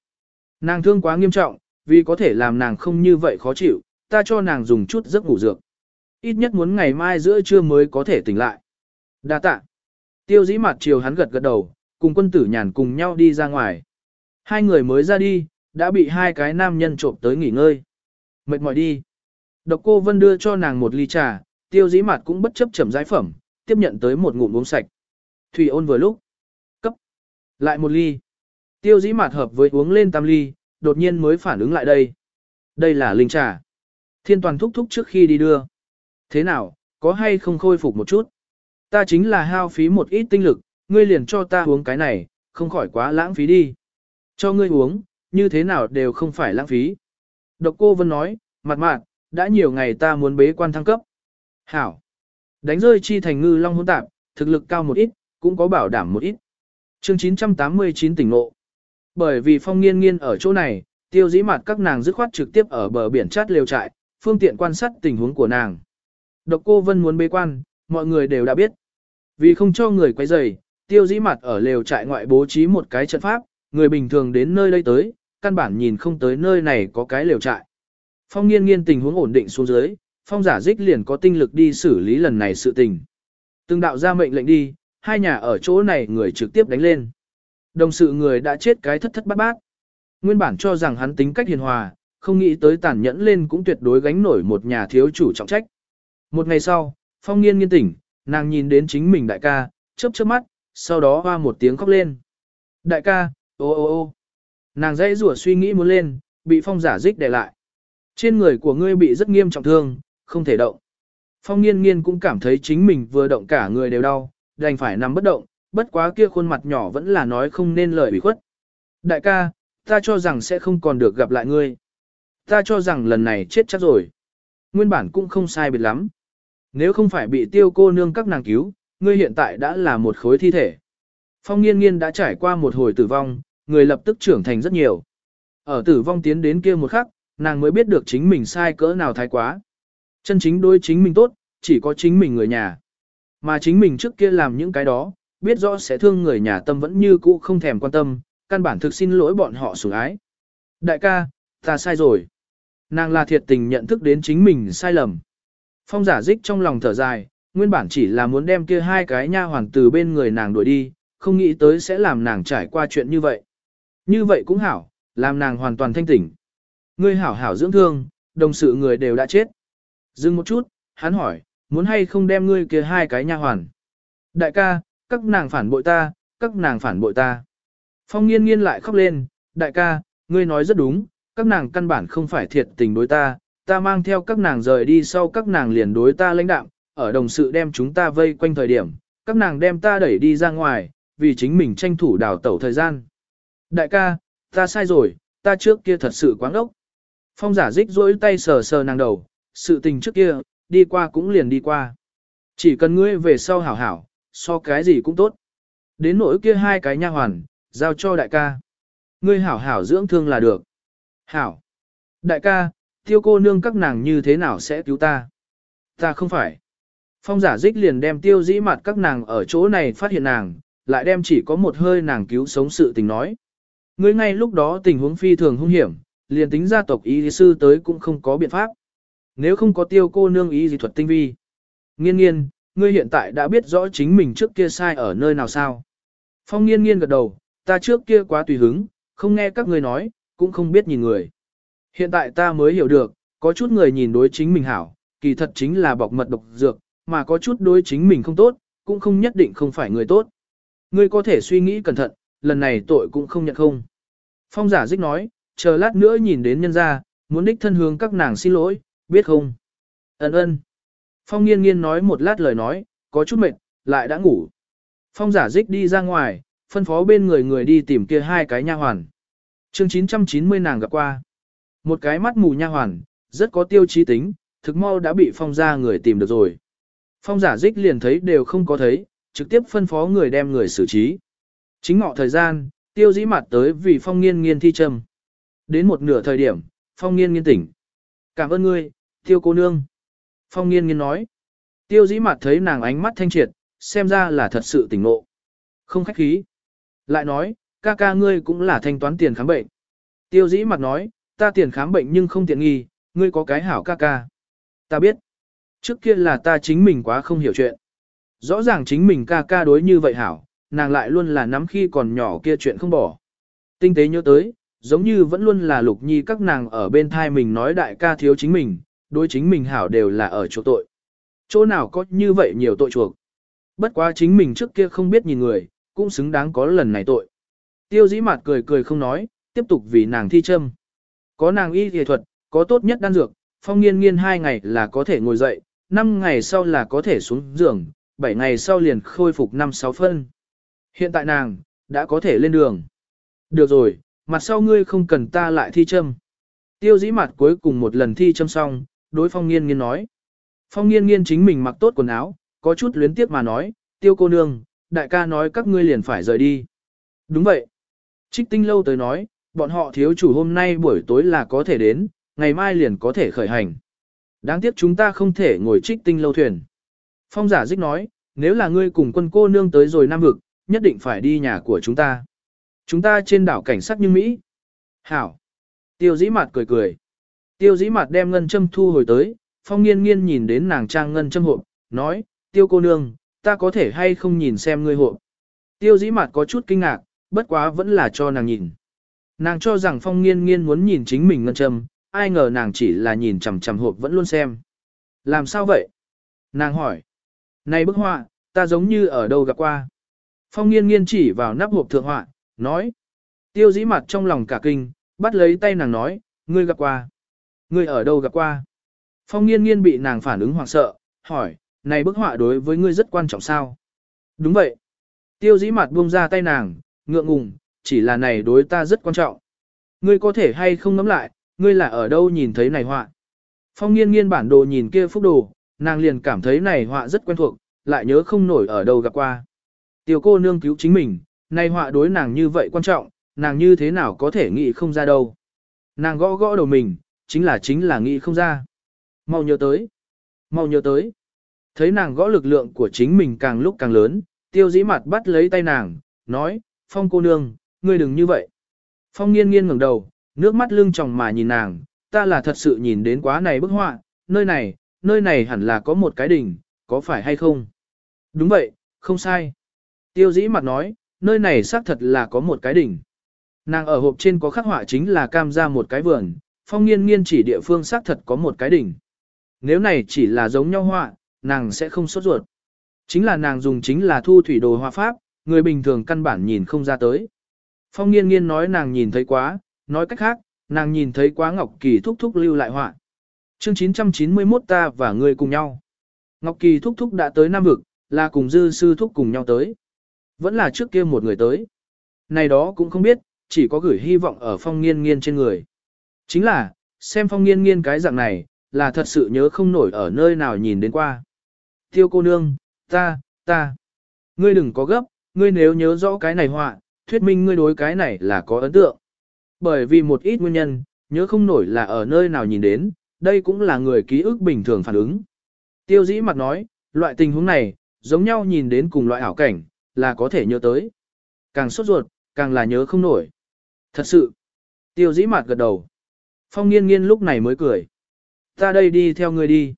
[SPEAKER 1] Nàng thương quá nghiêm trọng, vì có thể làm nàng không như vậy khó chịu, ta cho nàng dùng chút giấc ngủ dược. Ít nhất muốn ngày mai giữa trưa mới có thể tỉnh lại. Đa tạ. Tiêu dĩ mặt chiều hắn gật gật đầu, cùng quân tử nhàn cùng nhau đi ra ngoài. Hai người mới ra đi, đã bị hai cái nam nhân trộm tới nghỉ ngơi. Mệt mỏi đi. Độc cô Vân đưa cho nàng một ly trà, tiêu dĩ mặt cũng bất chấp chậm giải phẩm, tiếp nhận tới một ngụm uống sạch. Thủy ôn vừa lúc. Cấp. Lại một ly. Tiêu dĩ mặt hợp với uống lên tam ly, đột nhiên mới phản ứng lại đây. Đây là linh trà. Thiên toàn thúc thúc trước khi đi đưa. Thế nào, có hay không khôi phục một chút? Ta chính là hao phí một ít tinh lực, ngươi liền cho ta uống cái này, không khỏi quá lãng phí đi. Cho ngươi uống, như thế nào đều không phải lãng phí. Độc cô Vân nói, mặt mạn, đã nhiều ngày ta muốn bế quan thăng cấp. Hảo. Đánh rơi chi thành ngư long hỗn tạp, thực lực cao một ít, cũng có bảo đảm một ít. Chương 989 tỉnh ngộ. Bởi vì phong nghiên nghiên ở chỗ này, tiêu dĩ mặt các nàng dứt khoát trực tiếp ở bờ biển chát lều trại, phương tiện quan sát tình huống của nàng. Độc cô Vân muốn bế quan, mọi người đều đã biết. Vì không cho người quấy rầy, tiêu dĩ mặt ở lều trại ngoại bố trí một cái trận pháp, người bình thường đến nơi đây tới, căn bản nhìn không tới nơi này có cái lều trại. Phong nghiên nghiên tình huống ổn định xuống dưới, phong giả dích liền có tinh lực đi xử lý lần này sự tình. Từng đạo ra mệnh lệnh đi, hai nhà ở chỗ này người trực tiếp đánh lên. Đồng sự người đã chết cái thất thất bát bát. Nguyên bản cho rằng hắn tính cách hiền hòa, không nghĩ tới tàn nhẫn lên cũng tuyệt đối gánh nổi một nhà thiếu chủ trọng trách. Một ngày sau, phong nghiên nghiên tỉnh, nàng nhìn đến chính mình đại ca, chớp chớp mắt, sau đó hoa một tiếng khóc lên. Đại ca, ô ô ô nàng dãy rủa suy nghĩ muốn lên, bị phong giả dích để lại. Trên người của ngươi bị rất nghiêm trọng thương, không thể động. Phong nghiên nghiên cũng cảm thấy chính mình vừa động cả người đều đau, đành phải nằm bất động, bất quá kia khuôn mặt nhỏ vẫn là nói không nên lời bị khuất. Đại ca, ta cho rằng sẽ không còn được gặp lại ngươi. Ta cho rằng lần này chết chắc rồi. Nguyên bản cũng không sai biệt lắm. Nếu không phải bị tiêu cô nương các nàng cứu, ngươi hiện tại đã là một khối thi thể. Phong nghiên nghiên đã trải qua một hồi tử vong, người lập tức trưởng thành rất nhiều. Ở tử vong tiến đến kia một khắc, nàng mới biết được chính mình sai cỡ nào thái quá. Chân chính đối chính mình tốt, chỉ có chính mình người nhà. Mà chính mình trước kia làm những cái đó, biết rõ sẽ thương người nhà tâm vẫn như cũ không thèm quan tâm, căn bản thực xin lỗi bọn họ sủng ái. Đại ca, ta sai rồi. Nàng là thiệt tình nhận thức đến chính mình sai lầm. Phong giả dích trong lòng thở dài, nguyên bản chỉ là muốn đem kia hai cái nha hoàn từ bên người nàng đuổi đi, không nghĩ tới sẽ làm nàng trải qua chuyện như vậy. Như vậy cũng hảo, làm nàng hoàn toàn thanh tỉnh. Ngươi hảo hảo dưỡng thương, đồng sự người đều đã chết. Dừng một chút, hắn hỏi, muốn hay không đem ngươi kia hai cái nha hoàn. Đại ca, các nàng phản bội ta, các nàng phản bội ta. Phong nghiên nghiên lại khóc lên, đại ca, ngươi nói rất đúng, các nàng căn bản không phải thiệt tình đối ta, ta mang theo các nàng rời đi sau các nàng liền đối ta lãnh đạm, ở đồng sự đem chúng ta vây quanh thời điểm, các nàng đem ta đẩy đi ra ngoài, vì chính mình tranh thủ đào tẩu thời gian. Đại ca, ta sai rồi, ta trước kia thật sự quáng ốc. Phong giả dích rỗi tay sờ sờ nàng đầu, sự tình trước kia, đi qua cũng liền đi qua. Chỉ cần ngươi về sau hảo hảo, so cái gì cũng tốt. Đến nỗi kia hai cái nha hoàn, giao cho đại ca. Ngươi hảo hảo dưỡng thương là được. Hảo. Đại ca, tiêu cô nương các nàng như thế nào sẽ cứu ta? Ta không phải. Phong giả dích liền đem tiêu dĩ mặt các nàng ở chỗ này phát hiện nàng, lại đem chỉ có một hơi nàng cứu sống sự tình nói. Ngươi ngay lúc đó tình huống phi thường hung hiểm, liền tính gia tộc y sư tới cũng không có biện pháp. Nếu không có tiêu cô nương y dị thuật tinh vi. Nghiên nghiên, ngươi hiện tại đã biết rõ chính mình trước kia sai ở nơi nào sao. Phong nghiên nghiên gật đầu, ta trước kia quá tùy hứng, không nghe các ngươi nói, cũng không biết nhìn người. Hiện tại ta mới hiểu được, có chút người nhìn đối chính mình hảo, kỳ thật chính là bọc mật độc dược, mà có chút đối chính mình không tốt, cũng không nhất định không phải người tốt. Ngươi có thể suy nghĩ cẩn thận, lần này tội cũng không nhận không. Phong giả dích nói, chờ lát nữa nhìn đến nhân gia, muốn đích thân hướng các nàng xin lỗi, biết không? Ấn ơn. Phong nghiên nghiên nói một lát lời nói, có chút mệt, lại đã ngủ. Phong giả dích đi ra ngoài, phân phó bên người người đi tìm kia hai cái nha hoàn. chương 990 nàng gặp qua. Một cái mắt mù nha hoàn, rất có tiêu chí tính, thực mau đã bị phong ra người tìm được rồi. Phong giả dích liền thấy đều không có thấy, trực tiếp phân phó người đem người xử trí. Chính ngọ thời gian, tiêu dĩ mặt tới vì phong nghiên nghiên thi trầm Đến một nửa thời điểm, phong nghiên nghiên tỉnh. Cảm ơn ngươi, tiêu cô nương. Phong nghiên nghiên nói. Tiêu dĩ mặt thấy nàng ánh mắt thanh triệt, xem ra là thật sự tỉnh ngộ. Không khách khí. Lại nói, ca ca ngươi cũng là thanh toán tiền khám bệnh. Tiêu dĩ mặt nói, ta tiền khám bệnh nhưng không tiện nghi, ngươi có cái hảo ca ca. Ta biết. Trước kia là ta chính mình quá không hiểu chuyện. Rõ ràng chính mình ca ca đối như vậy hảo, nàng lại luôn là nắm khi còn nhỏ kia chuyện không bỏ. Tinh tế nhớ tới, giống như vẫn luôn là lục nhi các nàng ở bên thai mình nói đại ca thiếu chính mình, đối chính mình hảo đều là ở chỗ tội. Chỗ nào có như vậy nhiều tội chuộc. Bất quá chính mình trước kia không biết nhìn người, cũng xứng đáng có lần này tội. Tiêu dĩ mặt cười cười không nói, tiếp tục vì nàng thi châm. Có nàng y y thuật, có tốt nhất đan dược, phong nghiên nghiên hai ngày là có thể ngồi dậy, năm ngày sau là có thể xuống giường, bảy ngày sau liền khôi phục năm sáu phân. Hiện tại nàng, đã có thể lên đường. Được rồi, mặt sau ngươi không cần ta lại thi châm. Tiêu dĩ mặt cuối cùng một lần thi châm xong, đối phong nghiên nghiên nói. Phong nghiên nghiên chính mình mặc tốt quần áo, có chút luyến tiếc mà nói, tiêu cô nương, đại ca nói các ngươi liền phải rời đi. Đúng vậy. Trích tinh lâu tới nói, bọn họ thiếu chủ hôm nay buổi tối là có thể đến, ngày mai liền có thể khởi hành. Đáng tiếc chúng ta không thể ngồi trích tinh lâu thuyền. Phong giả dích nói, nếu là ngươi cùng quân cô nương tới rồi Nam Vực, nhất định phải đi nhà của chúng ta. Chúng ta trên đảo cảnh sát như Mỹ. Hảo. Tiêu dĩ mặt cười cười. Tiêu dĩ mặt đem ngân châm thu hồi tới, phong nghiên nghiên nhìn đến nàng trang ngân châm hộp, nói, tiêu cô nương, ta có thể hay không nhìn xem ngươi hộp. Tiêu dĩ mặt có chút kinh ngạc, bất quá vẫn là cho nàng nhìn. Nàng cho rằng phong nghiên nghiên muốn nhìn chính mình ngân châm, ai ngờ nàng chỉ là nhìn chằm chằm hộp vẫn luôn xem. Làm sao vậy? Nàng hỏi. Này bức họa, ta giống như ở đâu gặp qua. Phong nghiên nghiên chỉ vào nắp hộp thượng họa, nói. Tiêu dĩ mặt trong lòng cả kinh, bắt lấy tay nàng nói, ngươi gặp qua. Ngươi ở đâu gặp qua? Phong nghiên nghiên bị nàng phản ứng hoảng sợ, hỏi, này bức họa đối với ngươi rất quan trọng sao? Đúng vậy. Tiêu dĩ mặt buông ra tay nàng, ngượng ngùng, chỉ là này đối ta rất quan trọng. Ngươi có thể hay không ngắm lại, ngươi là ở đâu nhìn thấy này họa? Phong nghiên nghiên bản đồ nhìn kia phúc đồ, nàng liền cảm thấy này họa rất quen thuộc, lại nhớ không nổi ở đâu gặp qua. Tiểu cô nương cứu chính mình, nay họa đối nàng như vậy quan trọng, nàng như thế nào có thể nghĩ không ra đâu. Nàng gõ gõ đầu mình, chính là chính là nghĩ không ra. Mau nhớ tới, mau nhớ tới. Thấy nàng gõ lực lượng của chính mình càng lúc càng lớn, tiêu dĩ mặt bắt lấy tay nàng, nói, phong cô nương, ngươi đừng như vậy. Phong nghiên nghiên ngẩng đầu, nước mắt lưng tròng mà nhìn nàng, ta là thật sự nhìn đến quá này bức họa, nơi này, nơi này hẳn là có một cái đỉnh, có phải hay không? Đúng vậy, không sai. Tiêu dĩ mặt nói, nơi này xác thật là có một cái đỉnh. Nàng ở hộp trên có khắc họa chính là cam ra một cái vườn, phong nghiên nghiên chỉ địa phương xác thật có một cái đỉnh. Nếu này chỉ là giống nhau họa, nàng sẽ không sốt ruột. Chính là nàng dùng chính là thu thủy đồ hoa pháp, người bình thường căn bản nhìn không ra tới. Phong nghiên nghiên nói nàng nhìn thấy quá, nói cách khác, nàng nhìn thấy quá Ngọc Kỳ thúc thúc lưu lại họa. Chương 991 ta và người cùng nhau. Ngọc Kỳ thúc thúc đã tới Nam Vực, là cùng dư sư thúc cùng nhau tới. Vẫn là trước kia một người tới. Này đó cũng không biết, chỉ có gửi hy vọng ở phong nghiên nghiên trên người. Chính là, xem phong nghiên nghiên cái dạng này, là thật sự nhớ không nổi ở nơi nào nhìn đến qua. Tiêu cô nương, ta, ta. Ngươi đừng có gấp, ngươi nếu nhớ rõ cái này họa, thuyết minh ngươi đối cái này là có ấn tượng. Bởi vì một ít nguyên nhân, nhớ không nổi là ở nơi nào nhìn đến, đây cũng là người ký ức bình thường phản ứng. Tiêu dĩ mặt nói, loại tình huống này, giống nhau nhìn đến cùng loại ảo cảnh, là có thể nhớ tới. Càng sốt ruột, càng là nhớ không nổi. Thật sự. Tiêu dĩ mạt gật đầu. Phong nghiên nghiên lúc này mới cười. Ta đây đi theo ngươi đi.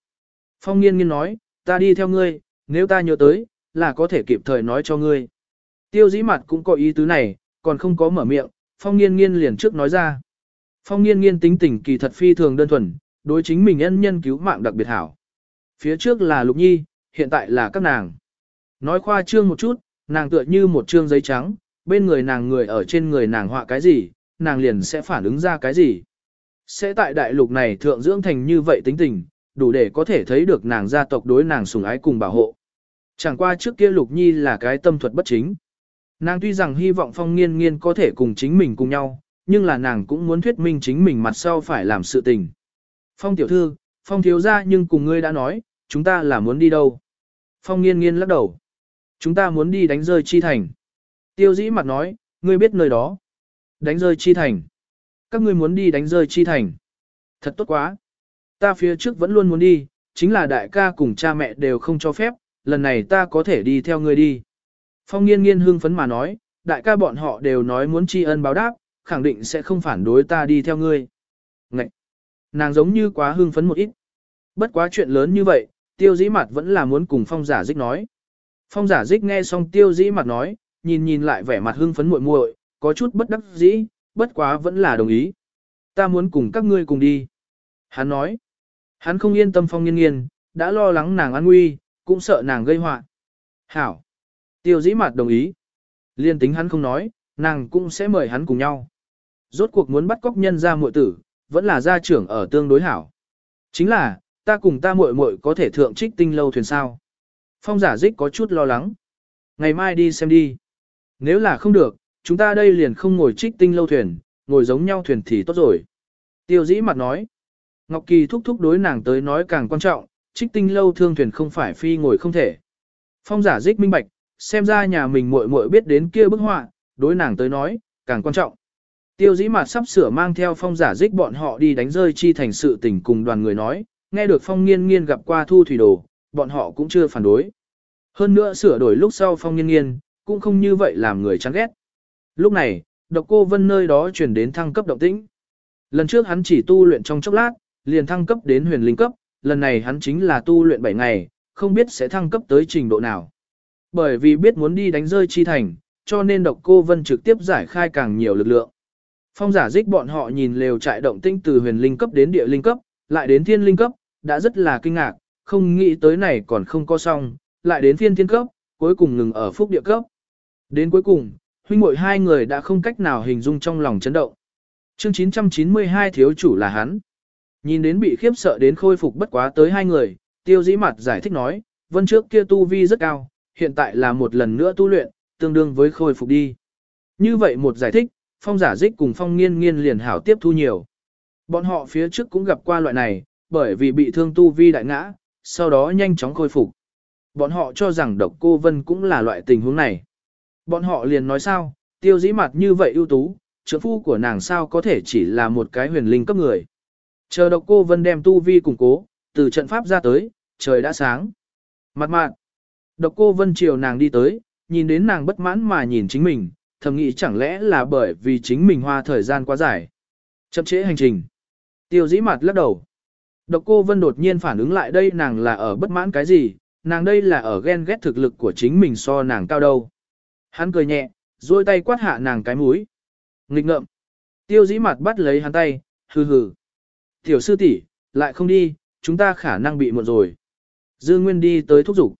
[SPEAKER 1] Phong nghiên nghiên nói, ta đi theo ngươi, nếu ta nhớ tới, là có thể kịp thời nói cho ngươi. Tiêu dĩ mặt cũng có ý tứ này, còn không có mở miệng, phong nghiên nghiên liền trước nói ra. Phong nghiên nghiên tính tình kỳ thật phi thường đơn thuần, đối chính mình ân nhân cứu mạng đặc biệt hảo. Phía trước là Lục Nhi, hiện tại là các nàng. Nói khoa trương một chút, nàng tựa như một chương giấy trắng, bên người nàng người ở trên người nàng họa cái gì, nàng liền sẽ phản ứng ra cái gì. Sẽ tại đại lục này thượng dưỡng thành như vậy tính tình, đủ để có thể thấy được nàng gia tộc đối nàng sủng ái cùng bảo hộ. Chẳng qua trước kia Lục Nhi là cái tâm thuật bất chính. Nàng tuy rằng hy vọng phong nghiên nghiên có thể cùng chính mình cùng nhau, nhưng là nàng cũng muốn thuyết minh chính mình mặt sau phải làm sự tình. Phong tiểu thư, phong thiếu ra nhưng cùng ngươi đã nói, chúng ta là muốn đi đâu. Phong nghiên nghiên lắc đầu. Chúng ta muốn đi đánh rơi chi thành. Tiêu dĩ mặt nói, ngươi biết nơi đó. Đánh rơi chi thành. Các ngươi muốn đi đánh rơi chi thành. Thật tốt quá. Ta phía trước vẫn luôn muốn đi, chính là đại ca cùng cha mẹ đều không cho phép, lần này ta có thể đi theo ngươi đi. Phong nghiên nghiên hương phấn mà nói, đại ca bọn họ đều nói muốn tri ân báo đáp, khẳng định sẽ không phản đối ta đi theo ngươi. Ngậy! Nàng giống như quá hưng phấn một ít. Bất quá chuyện lớn như vậy, tiêu dĩ mặt vẫn là muốn cùng phong giả dích nói. Phong giả dích nghe xong tiêu dĩ mặt nói, nhìn nhìn lại vẻ mặt hưng phấn muội muội, có chút bất đắc dĩ, bất quá vẫn là đồng ý. Ta muốn cùng các ngươi cùng đi. Hắn nói, hắn không yên tâm phong nghiên nghiên, đã lo lắng nàng an nguy, cũng sợ nàng gây họa. Hảo. Tiêu dĩ mặt đồng ý. Liên tính hắn không nói, nàng cũng sẽ mời hắn cùng nhau. Rốt cuộc muốn bắt cóc nhân ra muội tử, vẫn là gia trưởng ở tương đối hảo. Chính là, ta cùng ta muội muội có thể thượng trích tinh lâu thuyền sao. Phong giả dích có chút lo lắng. Ngày mai đi xem đi. Nếu là không được, chúng ta đây liền không ngồi trích tinh lâu thuyền, ngồi giống nhau thuyền thì tốt rồi. Tiêu dĩ mặt nói. Ngọc Kỳ thúc thúc đối nàng tới nói càng quan trọng, trích tinh lâu thương thuyền không phải phi ngồi không thể. Phong giả dích minh bạch, xem ra nhà mình muội muội biết đến kia bức họa, đối nàng tới nói, càng quan trọng. Tiêu dĩ mặt sắp sửa mang theo phong giả dích bọn họ đi đánh rơi chi thành sự tình cùng đoàn người nói, nghe được phong nghiên nghiên gặp qua thu thủy đồ, bọn họ cũng chưa phản đối. Hơn nữa sửa đổi lúc sau phong nghiên nghiên, cũng không như vậy làm người chán ghét. Lúc này, độc cô vân nơi đó chuyển đến thăng cấp động tĩnh. Lần trước hắn chỉ tu luyện trong chốc lát, liền thăng cấp đến huyền linh cấp, lần này hắn chính là tu luyện 7 ngày, không biết sẽ thăng cấp tới trình độ nào. Bởi vì biết muốn đi đánh rơi chi thành, cho nên độc cô vân trực tiếp giải khai càng nhiều lực lượng. Phong giả dích bọn họ nhìn lều trại động tinh từ huyền linh cấp đến địa linh cấp, lại đến thiên linh cấp, đã rất là kinh ngạc, không nghĩ tới này còn không có xong, lại đến thiên thiên cấp, cuối cùng ngừng ở phúc địa cấp. Đến cuối cùng, huynh muội hai người đã không cách nào hình dung trong lòng chấn động. Chương 992 thiếu chủ là hắn. Nhìn đến bị khiếp sợ đến khôi phục bất quá tới hai người, tiêu dĩ mặt giải thích nói, vân trước kia tu vi rất cao, hiện tại là một lần nữa tu luyện, tương đương với khôi phục đi. Như vậy một giải thích, phong giả dích cùng phong nghiên nghiên liền hảo tiếp thu nhiều. Bọn họ phía trước cũng gặp qua loại này, bởi vì bị thương tu vi đại ngã, sau đó nhanh chóng khôi phục. Bọn họ cho rằng độc cô vân cũng là loại tình huống này. Bọn họ liền nói sao, tiêu dĩ mặt như vậy ưu tú, trưởng phu của nàng sao có thể chỉ là một cái huyền linh cấp người. Chờ độc cô vân đem tu vi củng cố, từ trận pháp ra tới, trời đã sáng. Mặt mạn, độc cô vân chiều nàng đi tới, nhìn đến nàng bất mãn mà nhìn chính mình, thầm nghĩ chẳng lẽ là bởi vì chính mình hoa thời gian quá dài. Chậm trễ hành trình. Tiêu dĩ mặt lắc đầu. Độc cô Vân đột nhiên phản ứng lại đây nàng là ở bất mãn cái gì, nàng đây là ở ghen ghét thực lực của chính mình so nàng cao đâu. Hắn cười nhẹ, duỗi tay quát hạ nàng cái mũi. Nghịch ngợm. Tiêu dĩ mặt bắt lấy hắn tay, hừ hừ. Tiểu sư tỷ, lại không đi, chúng ta khả năng bị muộn rồi. Dư Nguyên đi tới thúc giục.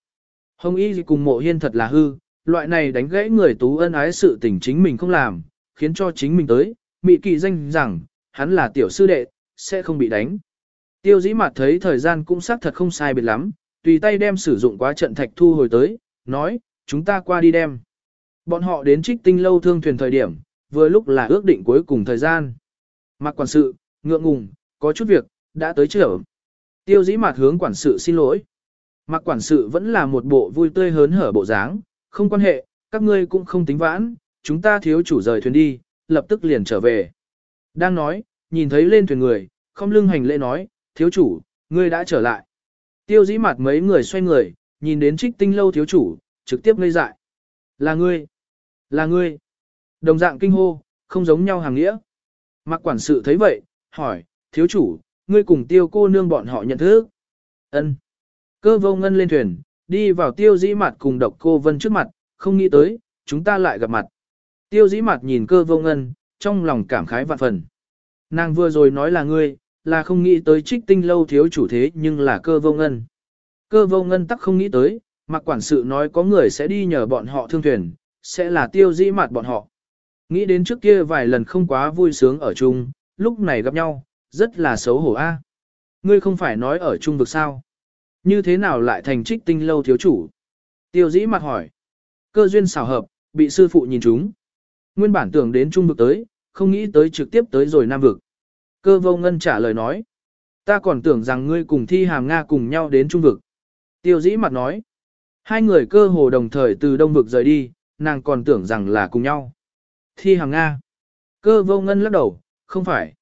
[SPEAKER 1] Hồng Y cùng mộ hiên thật là hư, loại này đánh gãy người tú ân ái sự tình chính mình không làm, khiến cho chính mình tới, mị kỳ danh rằng, hắn là tiểu sư đệ, sẽ không bị đánh. Tiêu dĩ mặt thấy thời gian cũng xác thật không sai biệt lắm, tùy tay đem sử dụng quá trận thạch thu hồi tới, nói, chúng ta qua đi đem. Bọn họ đến trích tinh lâu thương thuyền thời điểm, vừa lúc là ước định cuối cùng thời gian. Mặc quản sự, ngượng ngùng, có chút việc, đã tới trở. Tiêu dĩ mặt hướng quản sự xin lỗi. Mặc quản sự vẫn là một bộ vui tươi hớn hở bộ dáng, không quan hệ, các ngươi cũng không tính vãn, chúng ta thiếu chủ rời thuyền đi, lập tức liền trở về. Đang nói, nhìn thấy lên thuyền người, không lưng hành lễ nói, thiếu chủ, ngươi đã trở lại. Tiêu dĩ mặt mấy người xoay người, nhìn đến trích tinh lâu thiếu chủ, trực tiếp ngây dại. Là ngươi, là ngươi. Đồng dạng kinh hô, không giống nhau hàng nghĩa. Mặc quản sự thấy vậy, hỏi, thiếu chủ, ngươi cùng tiêu cô nương bọn họ nhận thức. ân Cơ vô ngân lên thuyền, đi vào tiêu dĩ mặt cùng độc cô vân trước mặt, không nghĩ tới, chúng ta lại gặp mặt. Tiêu dĩ mặt nhìn cơ vô ngân, trong lòng cảm khái vạn phần. Nàng vừa rồi nói là ngươi, là không nghĩ tới trích tinh lâu thiếu chủ thế nhưng là cơ vô ngân. Cơ vô ngân tắc không nghĩ tới, mặc quản sự nói có người sẽ đi nhờ bọn họ thương thuyền, sẽ là tiêu dĩ mặt bọn họ. Nghĩ đến trước kia vài lần không quá vui sướng ở chung, lúc này gặp nhau, rất là xấu hổ a. À. Ngươi không phải nói ở chung vực sao? Như thế nào lại thành trích tinh lâu thiếu chủ? Tiêu dĩ mặt hỏi. Cơ duyên xảo hợp, bị sư phụ nhìn chúng. Nguyên bản tưởng đến trung vực tới, không nghĩ tới trực tiếp tới rồi nam vực. Cơ vô ngân trả lời nói. Ta còn tưởng rằng ngươi cùng thi hàm Nga cùng nhau đến trung vực. Tiêu dĩ mặt nói. Hai người cơ hồ đồng thời từ đông vực rời đi, nàng còn tưởng rằng là cùng nhau. Thi hàm Nga. Cơ vô ngân lắc đầu, không phải.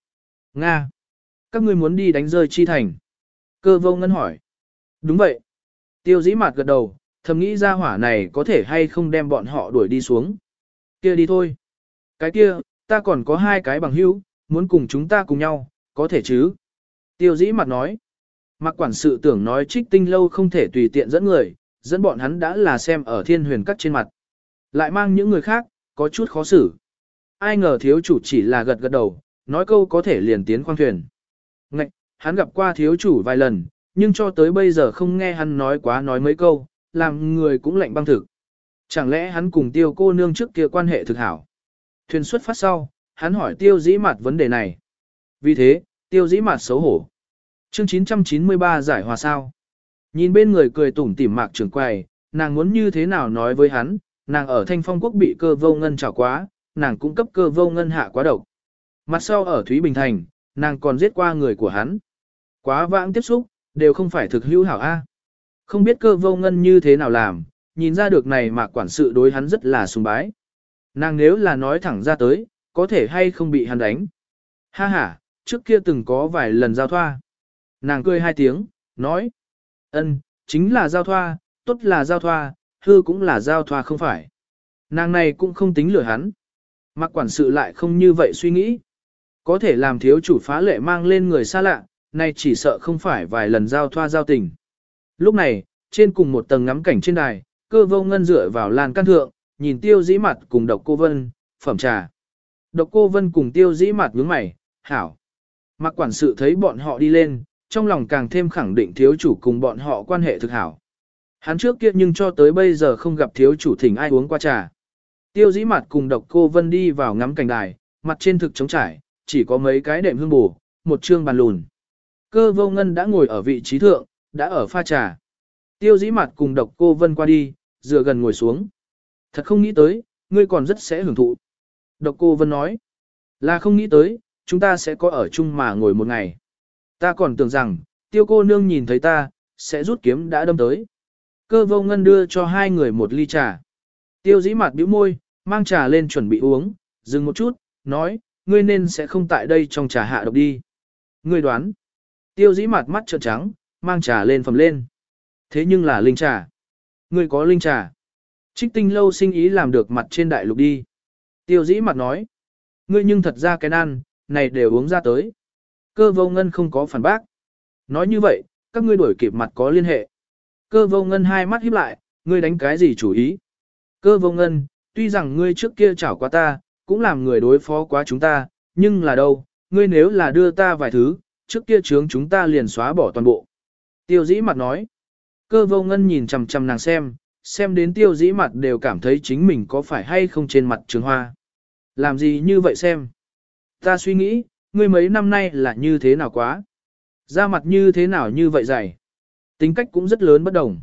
[SPEAKER 1] Nga. Các ngươi muốn đi đánh rơi chi thành. Cơ vô ngân hỏi. Đúng vậy. Tiêu dĩ mặt gật đầu, thầm nghĩ ra hỏa này có thể hay không đem bọn họ đuổi đi xuống. Kia đi thôi. Cái kia, ta còn có hai cái bằng hữu, muốn cùng chúng ta cùng nhau, có thể chứ? Tiêu dĩ mặt nói. Mặc quản sự tưởng nói trích tinh lâu không thể tùy tiện dẫn người, dẫn bọn hắn đã là xem ở thiên huyền cắt trên mặt. Lại mang những người khác, có chút khó xử. Ai ngờ thiếu chủ chỉ là gật gật đầu, nói câu có thể liền tiến khoang thuyền. Ngạch, hắn gặp qua thiếu chủ vài lần, nhưng cho tới bây giờ không nghe hắn nói quá nói mấy câu, làm người cũng lạnh băng thực. Chẳng lẽ hắn cùng tiêu cô nương trước kia quan hệ thực hảo? Thuyền xuất phát sau, hắn hỏi tiêu dĩ mặt vấn đề này. Vì thế, tiêu dĩ mặt xấu hổ. Chương 993 giải hòa sao. Nhìn bên người cười tủm tỉm mạc trưởng quầy, nàng muốn như thế nào nói với hắn, nàng ở thanh phong quốc bị cơ vô ngân trào quá, nàng cũng cấp cơ vô ngân hạ quá độc. Mặt sau ở Thúy Bình Thành, nàng còn giết qua người của hắn. Quá vãng tiếp xúc, đều không phải thực hữu hảo A. Không biết cơ vô ngân như thế nào làm, nhìn ra được này mà quản sự đối hắn rất là sùng bái. Nàng nếu là nói thẳng ra tới, có thể hay không bị hắn đánh. Ha ha, trước kia từng có vài lần giao thoa. Nàng cười hai tiếng, nói. ân, chính là giao thoa, tốt là giao thoa, hư cũng là giao thoa không phải. Nàng này cũng không tính lừa hắn. Mặc quản sự lại không như vậy suy nghĩ. Có thể làm thiếu chủ phá lệ mang lên người xa lạ, nay chỉ sợ không phải vài lần giao thoa giao tình. Lúc này, trên cùng một tầng ngắm cảnh trên đài, cơ vô ngân dựa vào lan căn thượng, nhìn tiêu dĩ mặt cùng độc cô vân, phẩm trà. Độc cô vân cùng tiêu dĩ mặt nhướng mày, hảo. Mặc quản sự thấy bọn họ đi lên, trong lòng càng thêm khẳng định thiếu chủ cùng bọn họ quan hệ thực hảo. Hắn trước kia nhưng cho tới bây giờ không gặp thiếu chủ thỉnh ai uống qua trà. Tiêu dĩ mặt cùng độc cô vân đi vào ngắm cảnh đài, mặt trên thực trống trải, chỉ có mấy cái đệm hương bù, một trương bàn lùn. Cơ vô ngân đã ngồi ở vị trí thượng, đã ở pha trà. Tiêu dĩ mặt cùng độc cô vân qua đi, dựa gần ngồi xuống. Thật không nghĩ tới, ngươi còn rất sẽ hưởng thụ. Độc cô vân nói, là không nghĩ tới, chúng ta sẽ có ở chung mà ngồi một ngày. Ta còn tưởng rằng, tiêu cô nương nhìn thấy ta, sẽ rút kiếm đã đâm tới. Cơ vô ngân đưa cho hai người một ly trà. Tiêu dĩ mặt bĩu môi, mang trà lên chuẩn bị uống, dừng một chút, nói, ngươi nên sẽ không tại đây trong trà hạ độc đi. Ngươi đoán. Tiêu dĩ mặt mắt trợn trắng, mang trà lên phẩm lên. Thế nhưng là linh trà. Ngươi có linh trà. Trích tinh lâu sinh ý làm được mặt trên đại lục đi. Tiêu dĩ mặt nói. Ngươi nhưng thật ra cái nan này đều uống ra tới. Cơ vô ngân không có phản bác. Nói như vậy, các ngươi đổi kịp mặt có liên hệ. Cơ vô ngân hai mắt híp lại, ngươi đánh cái gì chủ ý? Cơ vô ngân, tuy rằng ngươi trước kia chảo qua ta, cũng làm người đối phó quá chúng ta, nhưng là đâu, ngươi nếu là đưa ta vài thứ, trước kia chướng chúng ta liền xóa bỏ toàn bộ. Tiêu dĩ mặt nói. Cơ vô ngân nhìn chằm chằm nàng xem, xem đến tiêu dĩ mặt đều cảm thấy chính mình có phải hay không trên mặt trường hoa. Làm gì như vậy xem? Ta suy nghĩ, ngươi mấy năm nay là như thế nào quá? Da mặt như thế nào như vậy dày? Tính cách cũng rất lớn bất đồng.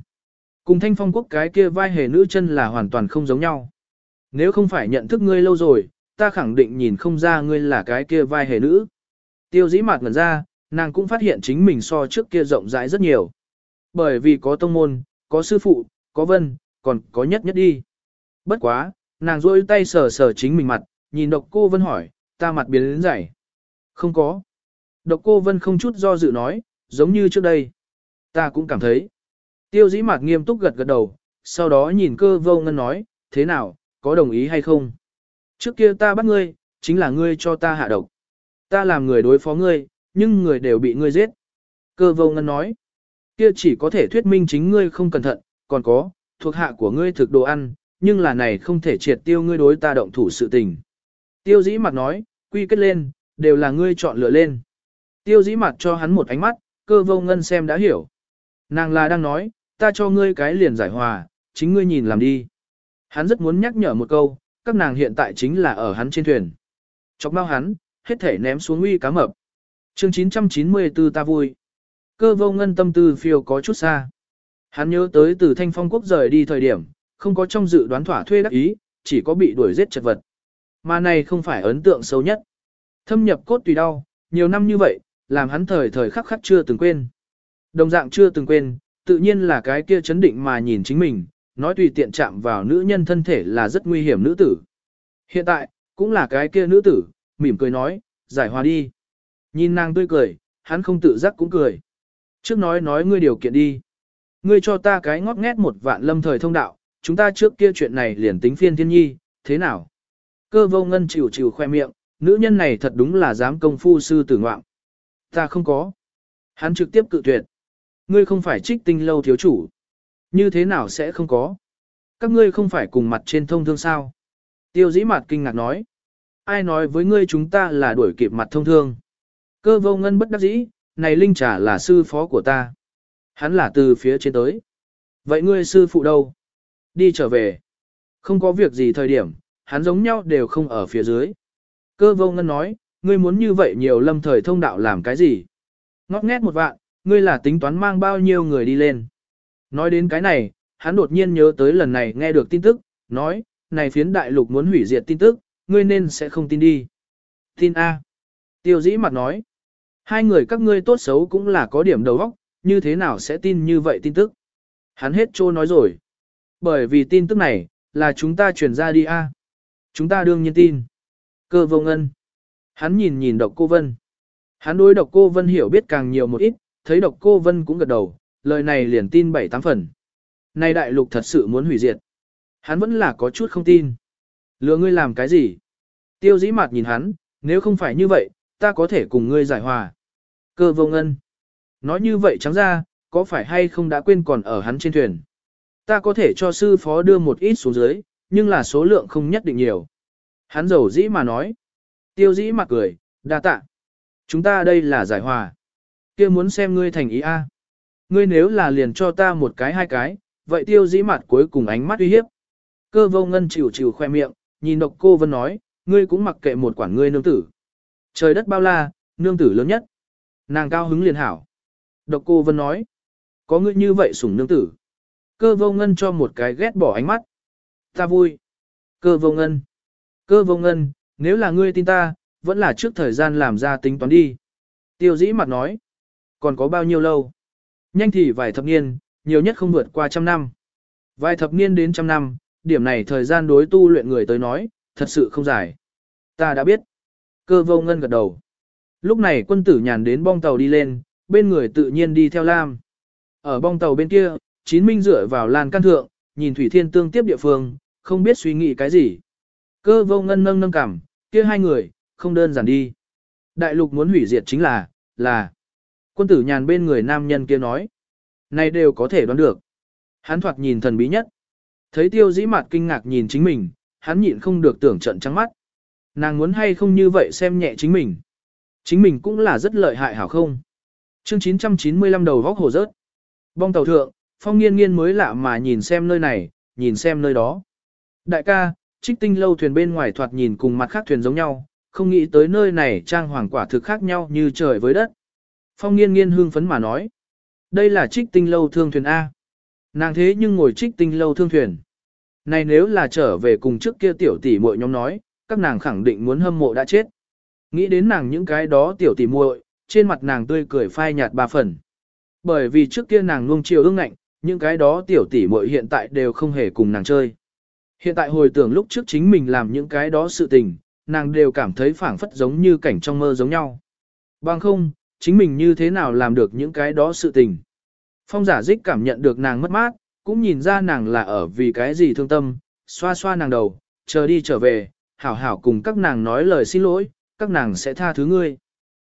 [SPEAKER 1] Cùng thanh phong quốc cái kia vai hề nữ chân là hoàn toàn không giống nhau. Nếu không phải nhận thức ngươi lâu rồi, ta khẳng định nhìn không ra ngươi là cái kia vai hề nữ. Tiêu dĩ mặt ngần ra, nàng cũng phát hiện chính mình so trước kia rộng rãi rất nhiều. Bởi vì có tông môn, có sư phụ, có vân, còn có nhất nhất đi. Bất quá, nàng rôi tay sờ sờ chính mình mặt, nhìn độc cô vân hỏi, ta mặt biến đến dày. Không có. Độc cô Vân không chút do dự nói, giống như trước đây. Ta cũng cảm thấy. Tiêu dĩ mặt nghiêm túc gật gật đầu, sau đó nhìn cơ vô ngân nói, thế nào, có đồng ý hay không? Trước kia ta bắt ngươi, chính là ngươi cho ta hạ độc. Ta làm người đối phó ngươi, nhưng người đều bị ngươi giết. Cơ vô ngân nói, kia chỉ có thể thuyết minh chính ngươi không cẩn thận, còn có, thuộc hạ của ngươi thực đồ ăn, nhưng là này không thể triệt tiêu ngươi đối ta động thủ sự tình. Tiêu dĩ mặt nói, quy kết lên, đều là ngươi chọn lựa lên. Tiêu dĩ mặt cho hắn một ánh mắt, cơ vô ngân xem đã hiểu. Nàng là đang nói, ta cho ngươi cái liền giải hòa, chính ngươi nhìn làm đi. Hắn rất muốn nhắc nhở một câu, các nàng hiện tại chính là ở hắn trên thuyền. Chọc bao hắn, hết thể ném xuống uy cá mập. chương 994 ta vui. Cơ vô ngân tâm tư phiêu có chút xa. Hắn nhớ tới từ thanh phong quốc rời đi thời điểm, không có trong dự đoán thỏa thuê đắc ý, chỉ có bị đuổi giết chật vật. Mà này không phải ấn tượng xấu nhất. Thâm nhập cốt tùy đau, nhiều năm như vậy, làm hắn thời thời khắc khắc chưa từng quên. Đồng dạng chưa từng quên, tự nhiên là cái kia chấn định mà nhìn chính mình, nói tùy tiện chạm vào nữ nhân thân thể là rất nguy hiểm nữ tử. Hiện tại, cũng là cái kia nữ tử, mỉm cười nói, giải hòa đi. Nhìn nàng tươi cười, hắn không tự giác cũng cười. Trước nói nói ngươi điều kiện đi. Ngươi cho ta cái ngót nghét một vạn lâm thời thông đạo, chúng ta trước kia chuyện này liền tính phiên thiên nhi, thế nào? Cơ vô ngân chịu chịu khoe miệng, nữ nhân này thật đúng là dám công phu sư tử ngoạm. Ta không có. Hắn trực tiếp cự tuyệt. Ngươi không phải trích tinh lâu thiếu chủ. Như thế nào sẽ không có? Các ngươi không phải cùng mặt trên thông thương sao? Tiêu dĩ mặt kinh ngạc nói. Ai nói với ngươi chúng ta là đuổi kịp mặt thông thương? Cơ vô ngân bất đắc dĩ, này linh trả là sư phó của ta. Hắn là từ phía trên tới. Vậy ngươi sư phụ đâu? Đi trở về. Không có việc gì thời điểm, hắn giống nhau đều không ở phía dưới. Cơ vô ngân nói, ngươi muốn như vậy nhiều lâm thời thông đạo làm cái gì? Ngóc nghét một vạn, ngươi là tính toán mang bao nhiêu người đi lên. Nói đến cái này, hắn đột nhiên nhớ tới lần này nghe được tin tức, nói, này phiến đại lục muốn hủy diệt tin tức, ngươi nên sẽ không tin đi. Tin A. Tiêu dĩ mặt nói, hai người các ngươi tốt xấu cũng là có điểm đầu óc, như thế nào sẽ tin như vậy tin tức. Hắn hết trô nói rồi. Bởi vì tin tức này, là chúng ta truyền ra đi A. Chúng ta đương nhiên tin. Cơ vô ngân. Hắn nhìn nhìn độc cô Vân. Hắn đối độc cô Vân hiểu biết càng nhiều một ít, thấy độc cô Vân cũng gật đầu, lời này liền tin bảy tám phần. Này đại lục thật sự muốn hủy diệt. Hắn vẫn là có chút không tin. Lừa ngươi làm cái gì? Tiêu dĩ mặt nhìn hắn, nếu không phải như vậy, ta có thể cùng ngươi giải hòa. Cơ vô ngân. Nói như vậy trắng ra, có phải hay không đã quên còn ở hắn trên thuyền? Ta có thể cho sư phó đưa một ít xuống dưới, nhưng là số lượng không nhất định nhiều. Hắn giàu dĩ mà nói. Tiêu dĩ mặt cười, đa tạ. Chúng ta đây là giải hòa. kia muốn xem ngươi thành ý A. Ngươi nếu là liền cho ta một cái hai cái, vậy tiêu dĩ mặt cuối cùng ánh mắt uy hiếp. Cơ vô ngân chịu chịu khoe miệng, nhìn độc cô vân nói, ngươi cũng mặc kệ một quản ngươi nương tử. Trời đất bao la, nương tử lớn nhất. Nàng cao hứng liền hảo. Độc cô vân nói, có ngươi như vậy sủng nương tử. Cơ vô ngân cho một cái ghét bỏ ánh mắt. Ta vui. Cơ vô ngân. Cơ vô ngân, nếu là ngươi tin ta, vẫn là trước thời gian làm ra tính toán đi. Tiêu dĩ mặt nói. Còn có bao nhiêu lâu? Nhanh thì vài thập niên, nhiều nhất không vượt qua trăm năm. Vài thập niên đến trăm năm, điểm này thời gian đối tu luyện người tới nói, thật sự không dài. Ta đã biết. Cơ vô ngân gật đầu. Lúc này quân tử nhàn đến bong tàu đi lên, bên người tự nhiên đi theo Lam. Ở bong tàu bên kia, chín minh dựa vào lan can thượng, nhìn Thủy Thiên tương tiếp địa phương, không biết suy nghĩ cái gì. Cơ vô ngân nâng nâng cảm, kia hai người, không đơn giản đi. Đại lục muốn hủy diệt chính là, là. Quân tử nhàn bên người nam nhân kia nói. Này đều có thể đoán được. Hắn thoạt nhìn thần bí nhất. Thấy tiêu dĩ mặt kinh ngạc nhìn chính mình, hắn nhịn không được tưởng trận trắng mắt. Nàng muốn hay không như vậy xem nhẹ chính mình. Chính mình cũng là rất lợi hại hảo không. Chương 995 đầu vóc hồ rớt. Bong tàu thượng, phong nghiên nghiên mới lạ mà nhìn xem nơi này, nhìn xem nơi đó. Đại ca, trích tinh lâu thuyền bên ngoài thoạt nhìn cùng mặt khác thuyền giống nhau, không nghĩ tới nơi này trang hoàng quả thực khác nhau như trời với đất. Phong nghiên nghiên hương phấn mà nói. Đây là trích tinh lâu thương thuyền A. Nàng thế nhưng ngồi trích tinh lâu thương thuyền. Này nếu là trở về cùng trước kia tiểu tỷ muội nhóm nói, các nàng khẳng định muốn hâm mộ đã chết. Nghĩ đến nàng những cái đó tiểu tỷ muội, trên mặt nàng tươi cười phai nhạt ba phần. Bởi vì trước kia nàng nuông chiều ương ngạnh, những cái đó tiểu tỷ muội hiện tại đều không hề cùng nàng chơi. Hiện tại hồi tưởng lúc trước chính mình làm những cái đó sự tình, nàng đều cảm thấy phảng phất giống như cảnh trong mơ giống nhau. Bằng không, chính mình như thế nào làm được những cái đó sự tình. Phong giả dích cảm nhận được nàng mất mát, cũng nhìn ra nàng là ở vì cái gì thương tâm, xoa xoa nàng đầu, chờ đi trở về, hảo hảo cùng các nàng nói lời xin lỗi, các nàng sẽ tha thứ ngươi.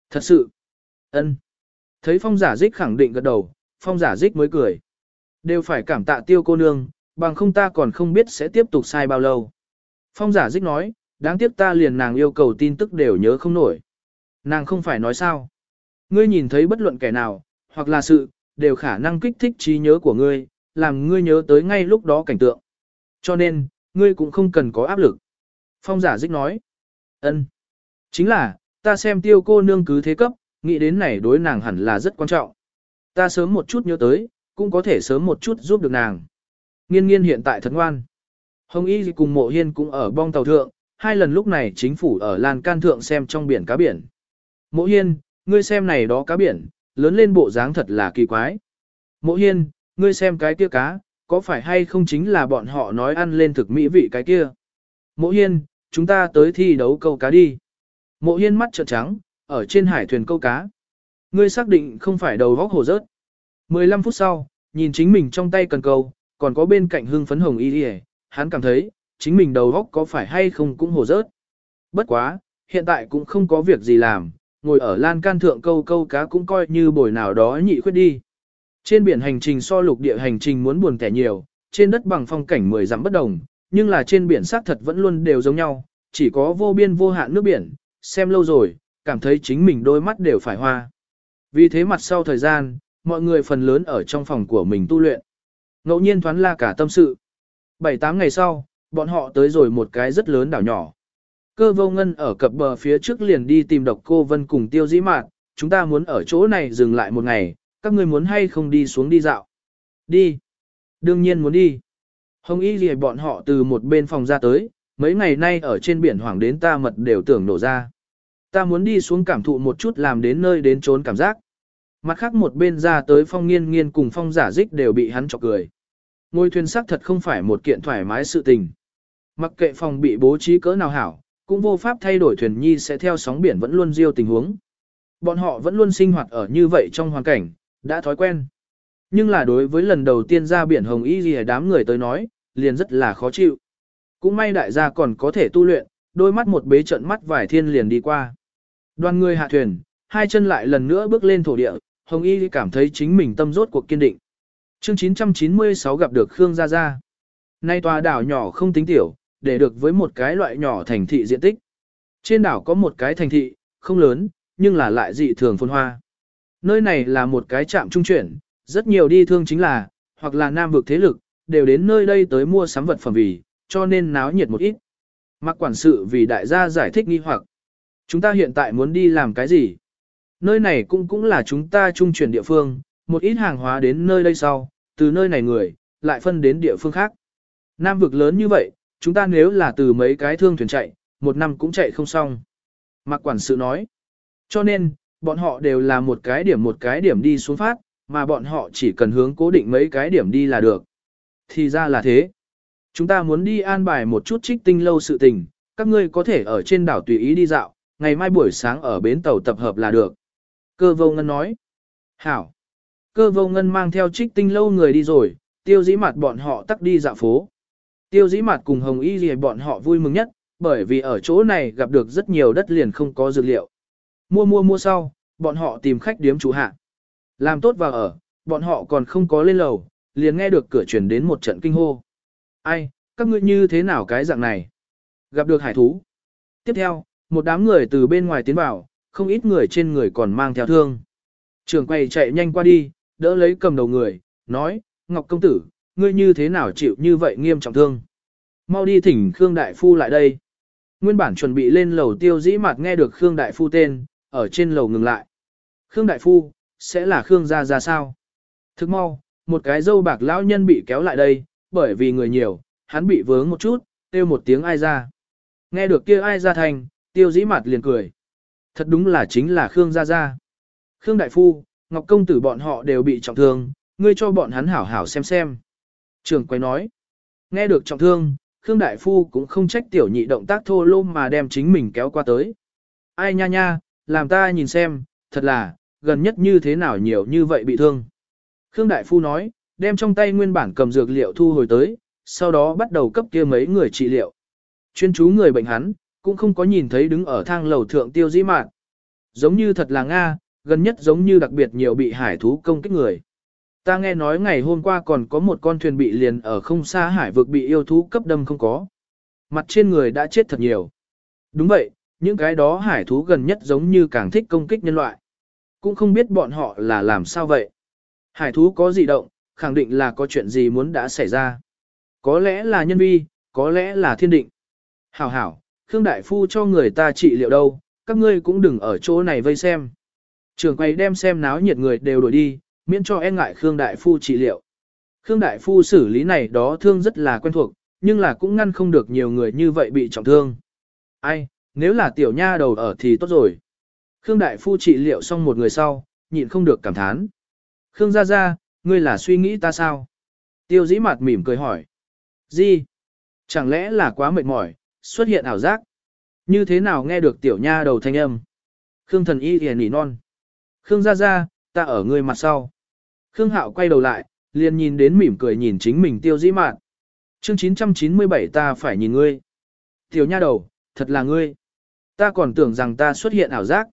[SPEAKER 1] Thật sự, ân. Thấy phong giả dích khẳng định gật đầu, phong giả dích mới cười. Đều phải cảm tạ tiêu cô nương, bằng không ta còn không biết sẽ tiếp tục sai bao lâu. Phong giả dích nói, đáng tiếc ta liền nàng yêu cầu tin tức đều nhớ không nổi. Nàng không phải nói sao. Ngươi nhìn thấy bất luận kẻ nào, hoặc là sự, đều khả năng kích thích trí nhớ của ngươi, làm ngươi nhớ tới ngay lúc đó cảnh tượng. Cho nên, ngươi cũng không cần có áp lực. Phong giả dích nói. ân, Chính là, ta xem tiêu cô nương cứ thế cấp, nghĩ đến này đối nàng hẳn là rất quan trọng. Ta sớm một chút nhớ tới, cũng có thể sớm một chút giúp được nàng. Nghiên nghiên hiện tại thật ngoan. Hồng Y cùng mộ hiên cũng ở bong tàu thượng, hai lần lúc này chính phủ ở lan can thượng xem trong biển cá biển. Mộ hiên, ngươi xem này đó cá biển, lớn lên bộ dáng thật là kỳ quái. Mộ hiên, ngươi xem cái kia cá, có phải hay không chính là bọn họ nói ăn lên thực mỹ vị cái kia. Mộ hiên, chúng ta tới thi đấu câu cá đi. Mộ hiên mắt trợn trắng, ở trên hải thuyền câu cá. Ngươi xác định không phải đầu góc hồ rớt. 15 phút sau, nhìn chính mình trong tay cần câu, còn có bên cạnh hương phấn hồng y đi hắn cảm thấy, chính mình đầu góc có phải hay không cũng hồ rớt. Bất quá, hiện tại cũng không có việc gì làm, ngồi ở lan can thượng câu câu cá cũng coi như bồi nào đó nhị khuyết đi. Trên biển hành trình so lục địa hành trình muốn buồn tẻ nhiều, trên đất bằng phong cảnh mười dặm bất đồng, nhưng là trên biển xác thật vẫn luôn đều giống nhau, chỉ có vô biên vô hạn nước biển, xem lâu rồi, cảm thấy chính mình đôi mắt đều phải hoa. Vì thế mặt sau thời gian, mọi người phần lớn ở trong phòng của mình tu luyện. Ngẫu nhiên thoán la cả tâm sự. 7-8 ngày sau, bọn họ tới rồi một cái rất lớn đảo nhỏ. Cơ vô ngân ở cập bờ phía trước liền đi tìm độc cô vân cùng tiêu dĩ mạn, chúng ta muốn ở chỗ này dừng lại một ngày, các người muốn hay không đi xuống đi dạo. Đi. Đương nhiên muốn đi. Hồng y gì bọn họ từ một bên phòng ra tới, mấy ngày nay ở trên biển hoảng đến ta mật đều tưởng nổ ra. Ta muốn đi xuống cảm thụ một chút làm đến nơi đến trốn cảm giác. Mặt khác một bên ra tới phong nghiên nghiên cùng phong giả dích đều bị hắn chọc cười. Ngôi thuyền sắc thật không phải một kiện thoải mái sự tình. Mặc kệ phòng bị bố trí cỡ nào hảo, cũng vô pháp thay đổi thuyền nhi sẽ theo sóng biển vẫn luôn diêu tình huống. Bọn họ vẫn luôn sinh hoạt ở như vậy trong hoàn cảnh, đã thói quen. Nhưng là đối với lần đầu tiên ra biển Hồng Y gì đám người tới nói, liền rất là khó chịu. Cũng may đại gia còn có thể tu luyện, đôi mắt một bế trận mắt vài thiên liền đi qua. Đoàn người hạ thuyền, hai chân lại lần nữa bước lên thổ địa, Hồng Y cảm thấy chính mình tâm rốt cuộc kiên định. Chương 996 gặp được Khương Gia Gia. Nay tòa đảo nhỏ không tính tiểu, để được với một cái loại nhỏ thành thị diện tích. Trên đảo có một cái thành thị, không lớn, nhưng là lại dị thường phồn hoa. Nơi này là một cái trạm trung chuyển, rất nhiều đi thương chính là, hoặc là nam vực thế lực, đều đến nơi đây tới mua sắm vật phẩm vì, cho nên náo nhiệt một ít. Mặc quản sự vì đại gia giải thích nghi hoặc. Chúng ta hiện tại muốn đi làm cái gì? Nơi này cũng cũng là chúng ta trung chuyển địa phương, một ít hàng hóa đến nơi đây sau, từ nơi này người, lại phân đến địa phương khác. Nam vực lớn như vậy, chúng ta nếu là từ mấy cái thương thuyền chạy, một năm cũng chạy không xong. Mạc quản sự nói. Cho nên, bọn họ đều là một cái điểm một cái điểm đi xuống phát, mà bọn họ chỉ cần hướng cố định mấy cái điểm đi là được. Thì ra là thế. Chúng ta muốn đi an bài một chút trích tinh lâu sự tình, các ngươi có thể ở trên đảo tùy ý đi dạo, ngày mai buổi sáng ở bến tàu tập hợp là được. Cơ vô ngân nói. Hảo. Cơ vô ngân mang theo trích tinh lâu người đi rồi, tiêu dĩ mặt bọn họ tắt đi dạo phố. Tiêu dĩ mặt cùng hồng y gì bọn họ vui mừng nhất, bởi vì ở chỗ này gặp được rất nhiều đất liền không có dược liệu. Mua mua mua sau, bọn họ tìm khách điếm chủ hạ. Làm tốt vào ở, bọn họ còn không có lên lầu, liền nghe được cửa chuyển đến một trận kinh hô. Ai, các ngươi như thế nào cái dạng này? Gặp được hải thú. Tiếp theo, một đám người từ bên ngoài tiến vào, không ít người trên người còn mang theo thương. Trường quay chạy nhanh qua đi, đỡ lấy cầm đầu người, nói, Ngọc Công Tử, ngươi như thế nào chịu như vậy nghiêm trọng thương. Mau đi thỉnh Khương Đại Phu lại đây. Nguyên bản chuẩn bị lên lầu tiêu dĩ mặt nghe được Khương Đại Phu tên, ở trên lầu ngừng lại. Khương Đại Phu, sẽ là Khương gia ra sao? Thức mau, một cái dâu bạc lão nhân bị kéo lại đây, bởi vì người nhiều, hắn bị vướng một chút, kêu một tiếng ai ra. Nghe được kia ai ra thành, tiêu dĩ mặt liền cười. Thật đúng là chính là Khương gia gia. Khương Đại Phu, Ngọc Công Tử bọn họ đều bị trọng thương, ngươi cho bọn hắn hảo hảo xem xem. Trường quay nói, nghe được trọng thương, Khương Đại Phu cũng không trách tiểu nhị động tác thô lôm mà đem chính mình kéo qua tới. Ai nha nha, làm ta nhìn xem, thật là, gần nhất như thế nào nhiều như vậy bị thương. Khương Đại Phu nói, đem trong tay nguyên bản cầm dược liệu thu hồi tới, sau đó bắt đầu cấp kia mấy người trị liệu. Chuyên chú người bệnh hắn, cũng không có nhìn thấy đứng ở thang lầu thượng tiêu dĩ mạn. Giống như thật là Nga, gần nhất giống như đặc biệt nhiều bị hải thú công kích người. Ta nghe nói ngày hôm qua còn có một con thuyền bị liền ở không xa hải vực bị yêu thú cấp đâm không có. Mặt trên người đã chết thật nhiều. Đúng vậy, những cái đó hải thú gần nhất giống như càng thích công kích nhân loại. Cũng không biết bọn họ là làm sao vậy. Hải thú có gì động, khẳng định là có chuyện gì muốn đã xảy ra. Có lẽ là nhân vi, có lẽ là thiên định. Hảo hảo, Khương Đại Phu cho người ta trị liệu đâu, các ngươi cũng đừng ở chỗ này vây xem. Trường quay đem xem náo nhiệt người đều đổi đi, miễn cho e ngại Khương Đại Phu trị liệu. Khương Đại Phu xử lý này đó thương rất là quen thuộc, nhưng là cũng ngăn không được nhiều người như vậy bị trọng thương. Ai, nếu là tiểu nha đầu ở thì tốt rồi. Khương Đại Phu trị liệu xong một người sau, nhịn không được cảm thán. Khương Gia Gia, ngươi là suy nghĩ ta sao? Tiêu dĩ mặt mỉm cười hỏi. Gì? Chẳng lẽ là quá mệt mỏi, xuất hiện ảo giác? Như thế nào nghe được tiểu nha đầu thanh âm? Khương thần y hề nỉ non. Khương Gia Gia, ta ở người mặt sau. Khương Hạo quay đầu lại, liền nhìn đến mỉm cười nhìn chính mình tiêu dĩ mạn. Chương 997 ta phải nhìn ngươi. Tiểu nha đầu, thật là ngươi. Ta còn tưởng rằng ta xuất hiện ảo giác.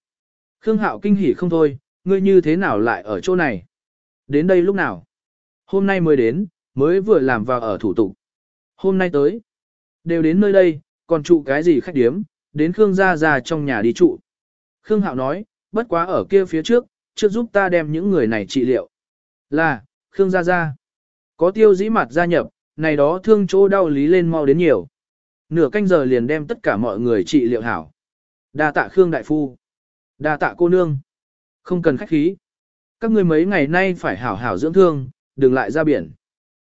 [SPEAKER 1] Khương Hạo kinh hỉ không thôi, ngươi như thế nào lại ở chỗ này? Đến đây lúc nào? Hôm nay mới đến, mới vừa làm vào ở thủ tục. Hôm nay tới. Đều đến nơi đây, còn trụ cái gì khách điếm, đến Khương gia gia trong nhà đi trụ. Khương Hạo nói, bất quá ở kia phía trước, trước giúp ta đem những người này trị liệu. Là, Khương gia gia. Có tiêu dĩ mặt gia nhập, này đó thương chỗ đau lý lên mau đến nhiều. Nửa canh giờ liền đem tất cả mọi người trị liệu hảo. Đa tạ Khương đại phu. Đa tạ cô nương. Không cần khách khí. Các ngươi mấy ngày nay phải hảo hảo dưỡng thương, đừng lại ra biển.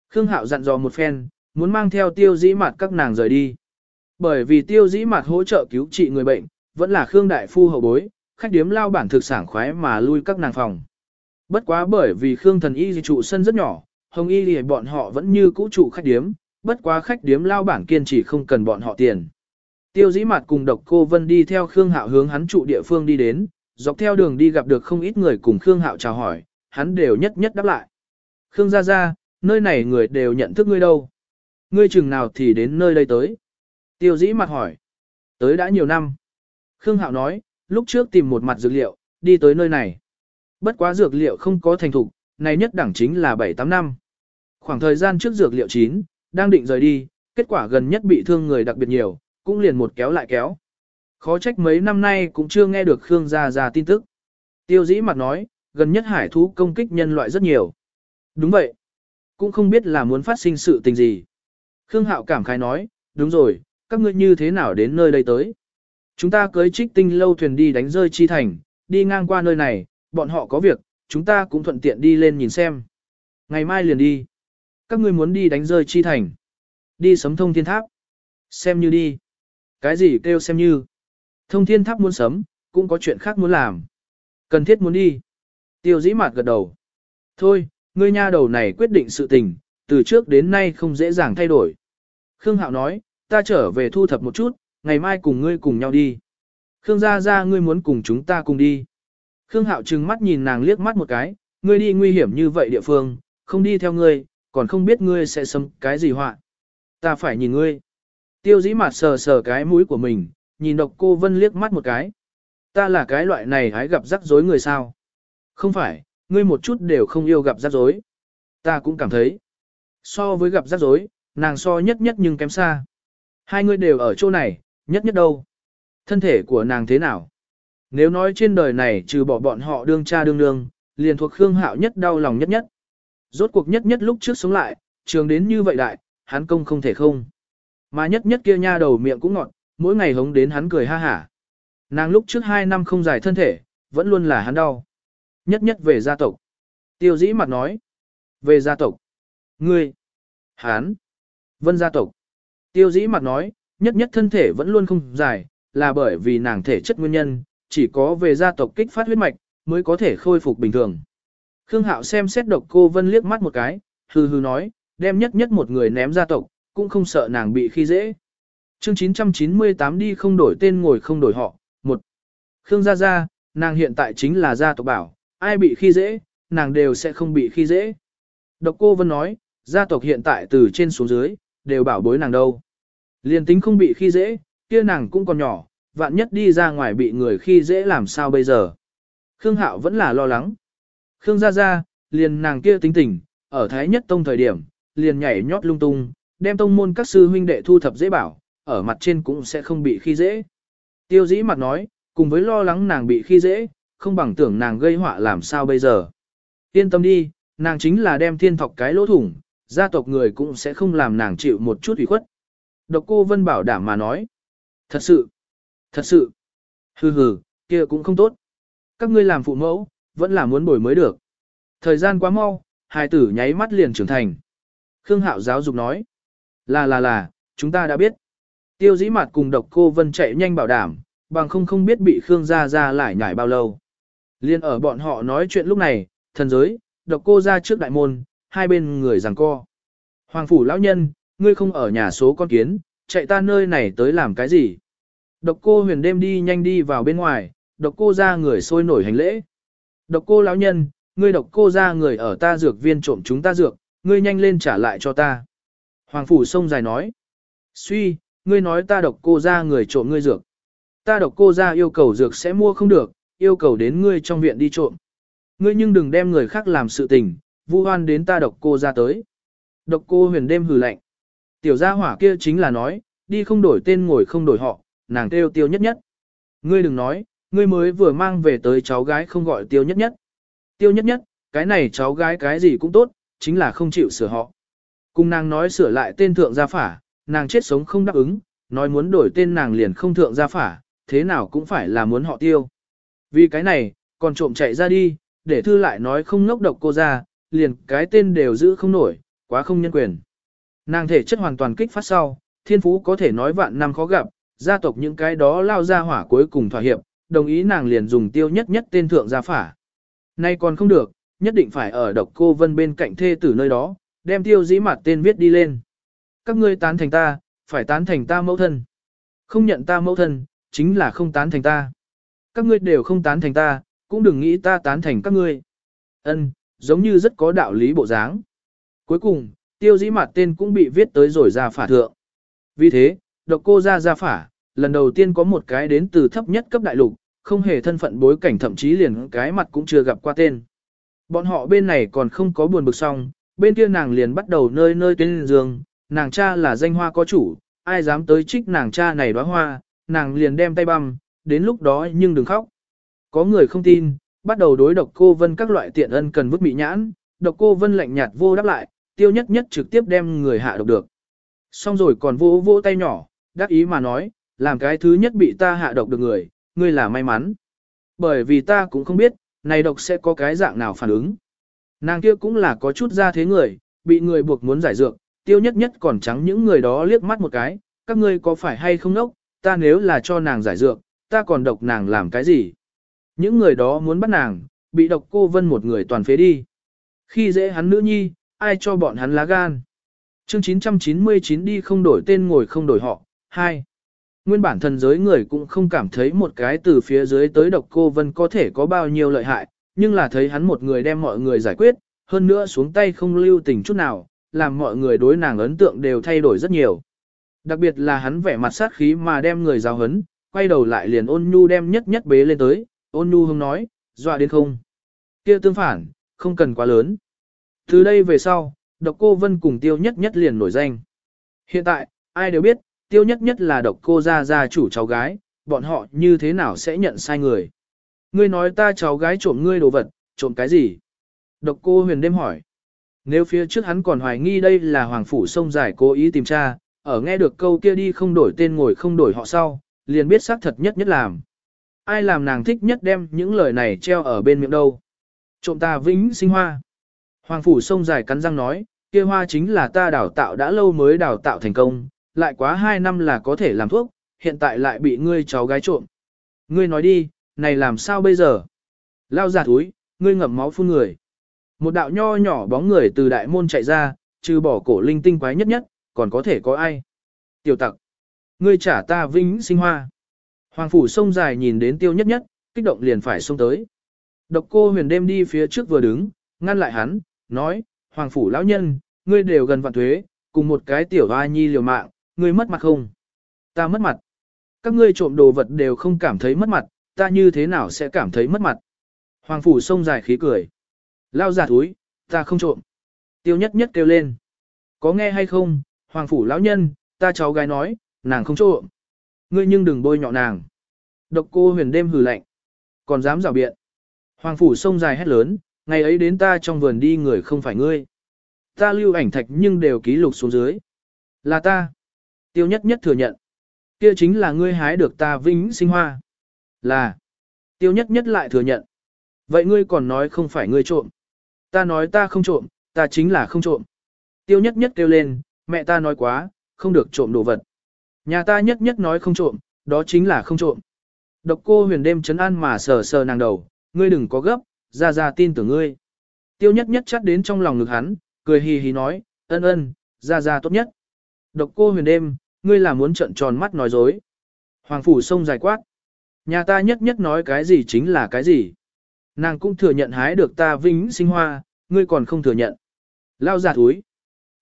[SPEAKER 1] Khương Hạo dặn dò một phen, muốn mang theo tiêu dĩ mặt các nàng rời đi. Bởi vì tiêu dĩ mặt hỗ trợ cứu trị người bệnh, vẫn là Khương Đại Phu hậu bối, khách điếm lao bản thực sản khoái mà lui các nàng phòng. Bất quá bởi vì Khương thần y trụ sân rất nhỏ, hồng y thì bọn họ vẫn như cũ trụ khách điếm, bất quá khách điếm lao bản kiên trì không cần bọn họ tiền. Tiêu dĩ mặt cùng độc cô Vân đi theo Khương Hạo hướng hắn trụ địa phương đi đến, dọc theo đường đi gặp được không ít người cùng Khương Hạo chào hỏi, hắn đều nhất nhất đáp lại. Khương gia gia, nơi này người đều nhận thức ngươi đâu. Ngươi chừng nào thì đến nơi đây tới. Tiêu dĩ mặt hỏi. Tới đã nhiều năm. Khương Hạo nói, lúc trước tìm một mặt dược liệu, đi tới nơi này. Bất quá dược liệu không có thành thục, này nhất đẳng chính là 7-8 năm. Khoảng thời gian trước dược liệu chín, đang định rời đi, kết quả gần nhất bị thương người đặc biệt nhiều, cũng liền một kéo lại kéo. Khó trách mấy năm nay cũng chưa nghe được Khương Gia Gia tin tức. Tiêu dĩ mặt nói, gần nhất hải thú công kích nhân loại rất nhiều. Đúng vậy. Cũng không biết là muốn phát sinh sự tình gì. Khương Hạo cảm khái nói, đúng rồi, các ngươi như thế nào đến nơi đây tới. Chúng ta cưới trích tinh lâu thuyền đi đánh rơi chi thành, đi ngang qua nơi này, bọn họ có việc, chúng ta cũng thuận tiện đi lên nhìn xem. Ngày mai liền đi. Các ngươi muốn đi đánh rơi chi thành. Đi sấm thông thiên tháp. Xem như đi. Cái gì kêu xem như. Thông thiên tháp muốn sấm, cũng có chuyện khác muốn làm. Cần thiết muốn đi. Tiêu dĩ mạt gật đầu. Thôi, ngươi nha đầu này quyết định sự tình, từ trước đến nay không dễ dàng thay đổi. Khương Hạo nói, ta trở về thu thập một chút, ngày mai cùng ngươi cùng nhau đi. Khương gia gia ngươi muốn cùng chúng ta cùng đi. Khương Hạo trừng mắt nhìn nàng liếc mắt một cái, ngươi đi nguy hiểm như vậy địa phương, không đi theo ngươi, còn không biết ngươi sẽ xâm cái gì họa. Ta phải nhìn ngươi. Tiêu dĩ mặt sờ sờ cái mũi của mình, nhìn độc cô Vân liếc mắt một cái. Ta là cái loại này hái gặp rắc rối người sao? Không phải, ngươi một chút đều không yêu gặp rắc rối. Ta cũng cảm thấy. So với gặp rắc rối, nàng so nhất nhất nhưng kém xa. Hai người đều ở chỗ này, nhất nhất đâu. Thân thể của nàng thế nào? Nếu nói trên đời này trừ bỏ bọn họ đương cha đương nương, liền thuộc Khương Hạo nhất đau lòng nhất nhất. Rốt cuộc nhất nhất lúc trước sống lại, trường đến như vậy đại, hắn công không thể không. Mà nhất nhất kia nha đầu miệng cũng ngọt, mỗi ngày hống đến hắn cười ha hả. Nàng lúc trước hai năm không giải thân thể, vẫn luôn là hắn đau. Nhất nhất về gia tộc. Tiêu dĩ mặt nói. Về gia tộc. Ngươi. Hán. Vân gia tộc. Tiêu dĩ mặt nói, nhất nhất thân thể vẫn luôn không dài, là bởi vì nàng thể chất nguyên nhân, chỉ có về gia tộc kích phát huyết mạch, mới có thể khôi phục bình thường. Khương Hạo xem xét độc cô Vân liếc mắt một cái, hừ hừ nói, đem nhất nhất một người ném gia tộc, cũng không sợ nàng bị khi dễ. Chương 998 đi không đổi tên ngồi không đổi họ, một Khương Gia Gia, nàng hiện tại chính là gia tộc bảo, ai bị khi dễ, nàng đều sẽ không bị khi dễ. Độc cô Vân nói, gia tộc hiện tại từ trên xuống dưới, đều bảo bối nàng đâu. Liên tính không bị khi dễ, kia nàng cũng còn nhỏ, vạn nhất đi ra ngoài bị người khi dễ làm sao bây giờ. Khương Hạo vẫn là lo lắng. Khương Gia Gia, liền nàng kia tính tình, ở Thái Nhất Tông thời điểm, liền nhảy nhót lung tung, đem tông môn các sư huynh đệ thu thập dễ bảo, ở mặt trên cũng sẽ không bị khi dễ. Tiêu dĩ mặt nói, cùng với lo lắng nàng bị khi dễ, không bằng tưởng nàng gây họa làm sao bây giờ. Yên tâm đi, nàng chính là đem thiên thọc cái lỗ thủng, gia tộc người cũng sẽ không làm nàng chịu một chút ủy khuất. Độc cô Vân bảo đảm mà nói. Thật sự, thật sự, hừ hừ, kia cũng không tốt. Các ngươi làm phụ mẫu, vẫn là muốn bồi mới được. Thời gian quá mau, hai tử nháy mắt liền trưởng thành. Khương Hạo giáo dục nói. Là là là, chúng ta đã biết. Tiêu dĩ mặt cùng độc cô Vân chạy nhanh bảo đảm, bằng không không biết bị Khương gia ra lại nhảy bao lâu. Liên ở bọn họ nói chuyện lúc này, thần giới, độc cô ra trước đại môn, hai bên người giằng co. Hoàng phủ lão nhân, ngươi không ở nhà số con kiến, chạy ta nơi này tới làm cái gì? Độc cô huyền đêm đi nhanh đi vào bên ngoài, độc cô ra người sôi nổi hành lễ. Độc cô lão nhân, ngươi độc cô ra người ở ta dược viên trộm chúng ta dược, ngươi nhanh lên trả lại cho ta. Hoàng phủ sông dài nói. Suy, ngươi nói ta độc cô ra người trộm ngươi dược. Ta độc cô ra yêu cầu dược sẽ mua không được, yêu cầu đến ngươi trong viện đi trộm. Ngươi nhưng đừng đem người khác làm sự tình, vu hoan đến ta độc cô ra tới. Độc cô huyền đêm hừ lạnh. Tiểu gia hỏa kia chính là nói, đi không đổi tên ngồi không đổi họ, nàng kêu tiêu nhất nhất. Ngươi đừng nói, ngươi mới vừa mang về tới cháu gái không gọi tiêu nhất nhất. Tiêu nhất nhất, cái này cháu gái cái gì cũng tốt, chính là không chịu sửa họ. Cùng nàng nói sửa lại tên thượng gia phả, nàng chết sống không đáp ứng, nói muốn đổi tên nàng liền không thượng gia phả, thế nào cũng phải là muốn họ tiêu. Vì cái này, còn trộm chạy ra đi, để thư lại nói không ngốc độc cô ra, liền cái tên đều giữ không nổi, quá không nhân quyền. Nàng thể chất hoàn toàn kích phát sau, thiên phú có thể nói vạn năm khó gặp, gia tộc những cái đó lao ra hỏa cuối cùng thỏa hiệp, đồng ý nàng liền dùng tiêu nhất nhất tên thượng gia phả. Nay còn không được, nhất định phải ở độc cô vân bên cạnh thê tử nơi đó, đem tiêu dĩ mặt tên viết đi lên. Các ngươi tán thành ta, phải tán thành ta mẫu thân. Không nhận ta mẫu thân, chính là không tán thành ta. Các ngươi đều không tán thành ta, cũng đừng nghĩ ta tán thành các ngươi. Ân, giống như rất có đạo lý bộ dáng. Cuối cùng, tiêu dĩ mặt tên cũng bị viết tới rồi ra phả thượng. Vì thế, độc cô ra ra phả, lần đầu tiên có một cái đến từ thấp nhất cấp đại lục, không hề thân phận bối cảnh thậm chí liền cái mặt cũng chưa gặp qua tên. Bọn họ bên này còn không có buồn bực xong, bên kia nàng liền bắt đầu nơi nơi tên giường, nàng cha là danh hoa có chủ, ai dám tới trích nàng cha này đóa hoa, nàng liền đem tay băm, đến lúc đó nhưng đừng khóc. Có người không tin, bắt đầu đối độc cô vân các loại tiện ân cần vứt bị nhãn, độc cô vân lạnh nhạt vô đáp lại, tiêu nhất nhất trực tiếp đem người hạ độc được. Xong rồi còn vỗ vỗ tay nhỏ, đáp ý mà nói, làm cái thứ nhất bị ta hạ độc được người, ngươi là may mắn. Bởi vì ta cũng không biết, này độc sẽ có cái dạng nào phản ứng. Nàng kia cũng là có chút ra thế người, bị người buộc muốn giải dược, tiêu nhất nhất còn trắng những người đó liếc mắt một cái, các ngươi có phải hay không nốc, ta nếu là cho nàng giải dược, ta còn độc nàng làm cái gì. Những người đó muốn bắt nàng, bị độc cô vân một người toàn phế đi. Khi dễ hắn nữ nhi, ai cho bọn hắn lá gan. Chương 999 đi không đổi tên ngồi không đổi họ. 2. Nguyên bản thần giới người cũng không cảm thấy một cái từ phía dưới tới độc cô vân có thể có bao nhiêu lợi hại, nhưng là thấy hắn một người đem mọi người giải quyết, hơn nữa xuống tay không lưu tình chút nào, làm mọi người đối nàng ấn tượng đều thay đổi rất nhiều. Đặc biệt là hắn vẻ mặt sát khí mà đem người giáo hấn, quay đầu lại liền ôn nhu đem nhất nhất bế lên tới, ôn nhu hông nói, dọa đến không. kia tương phản, không cần quá lớn. Từ đây về sau, độc cô vân cùng tiêu nhất nhất liền nổi danh. Hiện tại, ai đều biết, tiêu nhất nhất là độc cô gia gia chủ cháu gái, bọn họ như thế nào sẽ nhận sai người. Ngươi nói ta cháu gái trộm ngươi đồ vật, trộm cái gì? Độc cô huyền đêm hỏi. Nếu phía trước hắn còn hoài nghi đây là hoàng phủ sông dài cố ý tìm tra, ở nghe được câu kia đi không đổi tên ngồi không đổi họ sau, liền biết xác thật nhất nhất làm. Ai làm nàng thích nhất đem những lời này treo ở bên miệng đâu. Trộm ta vĩnh sinh hoa. Hoàng phủ sông dài cắn răng nói, kia hoa chính là ta đào tạo đã lâu mới đào tạo thành công, lại quá 2 năm là có thể làm thuốc, hiện tại lại bị ngươi cháu gái trộm. Ngươi nói đi, này làm sao bây giờ? Lao giả túi, ngươi ngậm máu phun người. Một đạo nho nhỏ bóng người từ đại môn chạy ra, trừ bỏ cổ linh tinh quái nhất nhất, còn có thể có ai? Tiểu tặc, ngươi trả ta vĩnh sinh hoa. Hoàng phủ sông dài nhìn đến tiêu nhất nhất, kích động liền phải xông tới. Độc cô huyền đêm đi phía trước vừa đứng, ngăn lại hắn, nói, Hoàng phủ lão nhân, ngươi đều gần vạn thuế, cùng một cái tiểu hoa nhi liều mạng, ngươi mất mặt không? Ta mất mặt. Các ngươi trộm đồ vật đều không cảm thấy mất mặt, ta như thế nào sẽ cảm thấy mất mặt? Hoàng phủ sông dài khí cười. Lao giả túi, ta không trộm. Tiêu nhất nhất kêu lên. Có nghe hay không, Hoàng phủ lão nhân, ta cháu gái nói, nàng không trộm. Ngươi nhưng đừng bôi nhọ nàng. Độc cô huyền đêm hừ lạnh. Còn dám rào biện. Hoàng phủ sông dài hét lớn, ngày ấy đến ta trong vườn đi người không phải ngươi. Ta lưu ảnh thạch nhưng đều ký lục xuống dưới. Là ta. Tiêu nhất nhất thừa nhận. Kia chính là ngươi hái được ta vĩnh sinh hoa. Là. Tiêu nhất nhất lại thừa nhận. Vậy ngươi còn nói không phải ngươi trộm. Ta nói ta không trộm, ta chính là không trộm. Tiêu nhất nhất kêu lên, mẹ ta nói quá, không được trộm đồ vật. Nhà ta nhất nhất nói không trộm, đó chính là không trộm. Độc cô huyền đêm chấn an mà sờ sờ nàng đầu, ngươi đừng có gấp, ra ra tin tưởng ngươi. Tiêu nhất nhất chắt đến trong lòng ngực hắn, cười hì hì nói, ân ân, ra ra tốt nhất. Độc cô huyền đêm, ngươi là muốn trận tròn mắt nói dối. Hoàng phủ sông dài quát. Nhà ta nhất nhất nói cái gì chính là cái gì. Nàng cũng thừa nhận hái được ta vĩnh sinh hoa, ngươi còn không thừa nhận. Lao giả túi.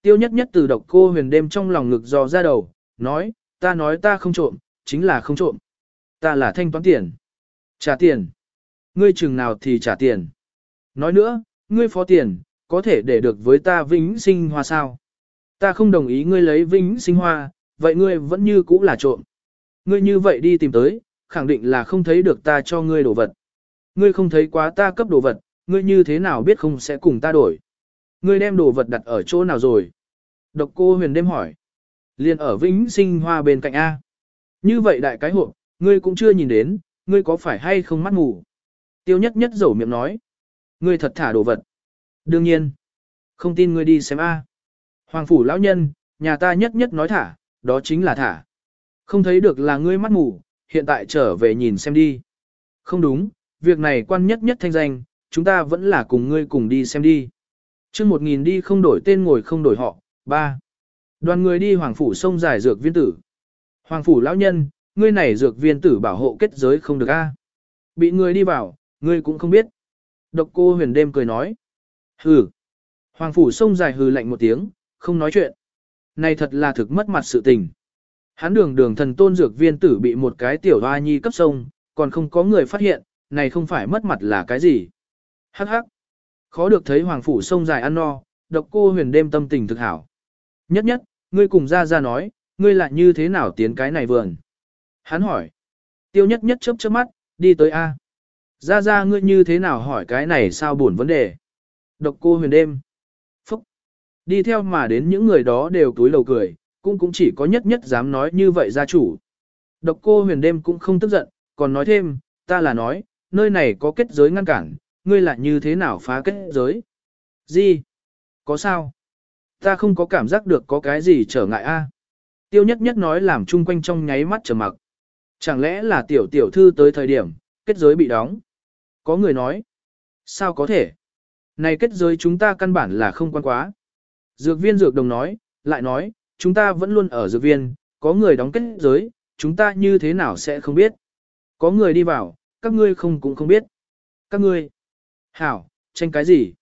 [SPEAKER 1] Tiêu nhất nhất từ độc cô huyền đêm trong lòng ngực dò ra đầu, nói, ta nói ta không trộm, chính là không trộm. Ta là thanh toán tiền. Trả tiền. Ngươi chừng nào thì trả tiền. Nói nữa, ngươi phó tiền, có thể để được với ta vĩnh sinh hoa sao. Ta không đồng ý ngươi lấy vĩnh sinh hoa, vậy ngươi vẫn như cũ là trộm. Ngươi như vậy đi tìm tới, khẳng định là không thấy được ta cho ngươi đồ vật. Ngươi không thấy quá ta cấp đồ vật, ngươi như thế nào biết không sẽ cùng ta đổi. Ngươi đem đồ vật đặt ở chỗ nào rồi? Độc cô huyền đêm hỏi. Liên ở vĩnh sinh hoa bên cạnh A. Như vậy đại cái hộp, ngươi cũng chưa nhìn đến, ngươi có phải hay không mắt ngủ? Tiêu nhất nhất dầu miệng nói. Ngươi thật thả đồ vật. Đương nhiên. Không tin ngươi đi xem A. Hoàng phủ lão nhân, nhà ta nhất nhất nói thả, đó chính là thả. Không thấy được là ngươi mắt ngủ, hiện tại trở về nhìn xem đi. Không đúng, việc này quan nhất nhất thanh danh, chúng ta vẫn là cùng ngươi cùng đi xem đi. chương một nghìn đi không đổi tên ngồi không đổi họ, ba Đoàn người đi hoàng phủ sông giải dược viên tử. Hoàng phủ lão nhân, ngươi này dược viên tử bảo hộ kết giới không được a Bị người đi vào, ngươi cũng không biết. Độc cô huyền đêm cười nói. Hừ. Hoàng phủ sông dài hừ lạnh một tiếng, không nói chuyện. Này thật là thực mất mặt sự tình. Hắn đường đường thần tôn dược viên tử bị một cái tiểu hoa nhi cấp sông, còn không có người phát hiện, này không phải mất mặt là cái gì. Hắc hắc. Khó được thấy hoàng phủ sông dài ăn no, độc cô huyền đêm tâm tình thực hảo. Nhất nhất, ngươi cùng ra ra nói, ngươi lại như thế nào tiến cái này vườn. Hắn hỏi. Tiêu nhất nhất chớp chớp mắt, đi tới A. Ra ra ngươi như thế nào hỏi cái này sao buồn vấn đề. Độc cô huyền đêm. Phúc. Đi theo mà đến những người đó đều túi lầu cười, cũng cũng chỉ có nhất nhất dám nói như vậy gia chủ. Độc cô huyền đêm cũng không tức giận, còn nói thêm, ta là nói, nơi này có kết giới ngăn cản, ngươi lại như thế nào phá kết giới? Gì? Có sao? Ta không có cảm giác được có cái gì trở ngại a. Tiêu nhất nhất nói làm chung quanh trong nháy mắt trở mặc. Chẳng lẽ là tiểu tiểu thư tới thời điểm, kết giới bị đóng? Có người nói. Sao có thể? Này kết giới chúng ta căn bản là không quan quá. Dược viên dược đồng nói, lại nói, chúng ta vẫn luôn ở dược viên, có người đóng kết giới, chúng ta như thế nào sẽ không biết. Có người đi vào, các ngươi không cũng không biết. Các ngươi. Hảo, tranh cái gì?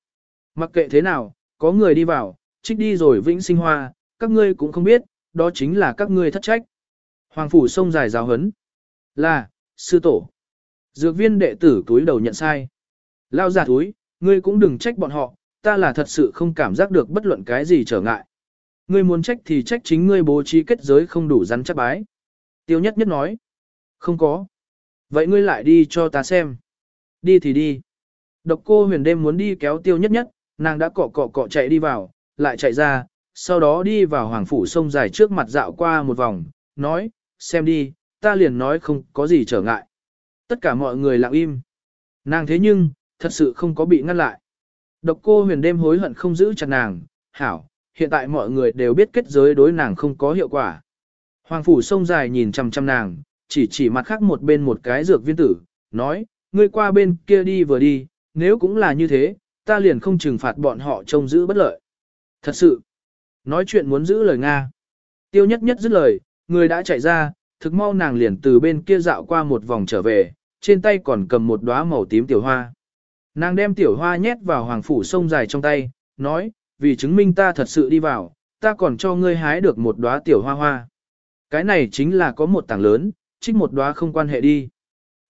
[SPEAKER 1] Mặc kệ thế nào, có người đi vào, trích đi rồi vĩnh sinh hoa, các ngươi cũng không biết, đó chính là các ngươi thất trách. Hoàng phủ sông dài giáo hấn. Là, sư tổ. Dược viên đệ tử túi đầu nhận sai. Lao giả túi, ngươi cũng đừng trách bọn họ, ta là thật sự không cảm giác được bất luận cái gì trở ngại. Ngươi muốn trách thì trách chính ngươi bố trí kết giới không đủ rắn chắc bái. Tiêu nhất nhất nói. Không có. Vậy ngươi lại đi cho ta xem. Đi thì đi. Độc cô huyền đêm muốn đi kéo tiêu nhất nhất, nàng đã cọ cọ cọ chạy đi vào, lại chạy ra, sau đó đi vào hoàng phủ sông dài trước mặt dạo qua một vòng, nói, xem đi, ta liền nói không có gì trở ngại. Tất cả mọi người lặng im. Nàng thế nhưng, thật sự không có bị ngăn lại. Độc cô huyền đêm hối hận không giữ chặt nàng, hảo, hiện tại mọi người đều biết kết giới đối nàng không có hiệu quả. Hoàng phủ sông dài nhìn chằm chằm nàng, chỉ chỉ mặt khác một bên một cái dược viên tử, nói, ngươi qua bên kia đi vừa đi, nếu cũng là như thế, ta liền không trừng phạt bọn họ trông giữ bất lợi. Thật sự, nói chuyện muốn giữ lời Nga. Tiêu nhất nhất dứt lời, người đã chạy ra, thực mau nàng liền từ bên kia dạo qua một vòng trở về, trên tay còn cầm một đóa màu tím tiểu hoa. Nàng đem tiểu hoa nhét vào hoàng phủ sông dài trong tay, nói, vì chứng minh ta thật sự đi vào, ta còn cho ngươi hái được một đóa tiểu hoa hoa. Cái này chính là có một tảng lớn, trích một đóa không quan hệ đi.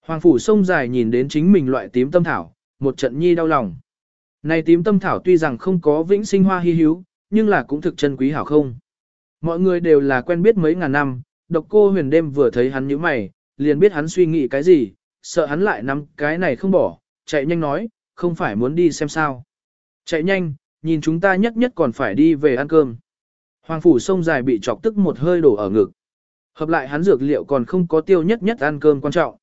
[SPEAKER 1] Hoàng phủ sông dài nhìn đến chính mình loại tím tâm thảo, một trận nhi đau lòng. Này tím tâm thảo tuy rằng không có vĩnh sinh hoa hy hữu, nhưng là cũng thực chân quý hảo không. Mọi người đều là quen biết mấy ngàn năm, độc cô huyền đêm vừa thấy hắn như mày, liền biết hắn suy nghĩ cái gì, sợ hắn lại nắm cái này không bỏ, chạy nhanh nói, không phải muốn đi xem sao. Chạy nhanh, nhìn chúng ta nhất nhất còn phải đi về ăn cơm. Hoàng phủ sông dài bị chọc tức một hơi đổ ở ngực. Hợp lại hắn dược liệu còn không có tiêu nhất nhất ăn cơm quan trọng.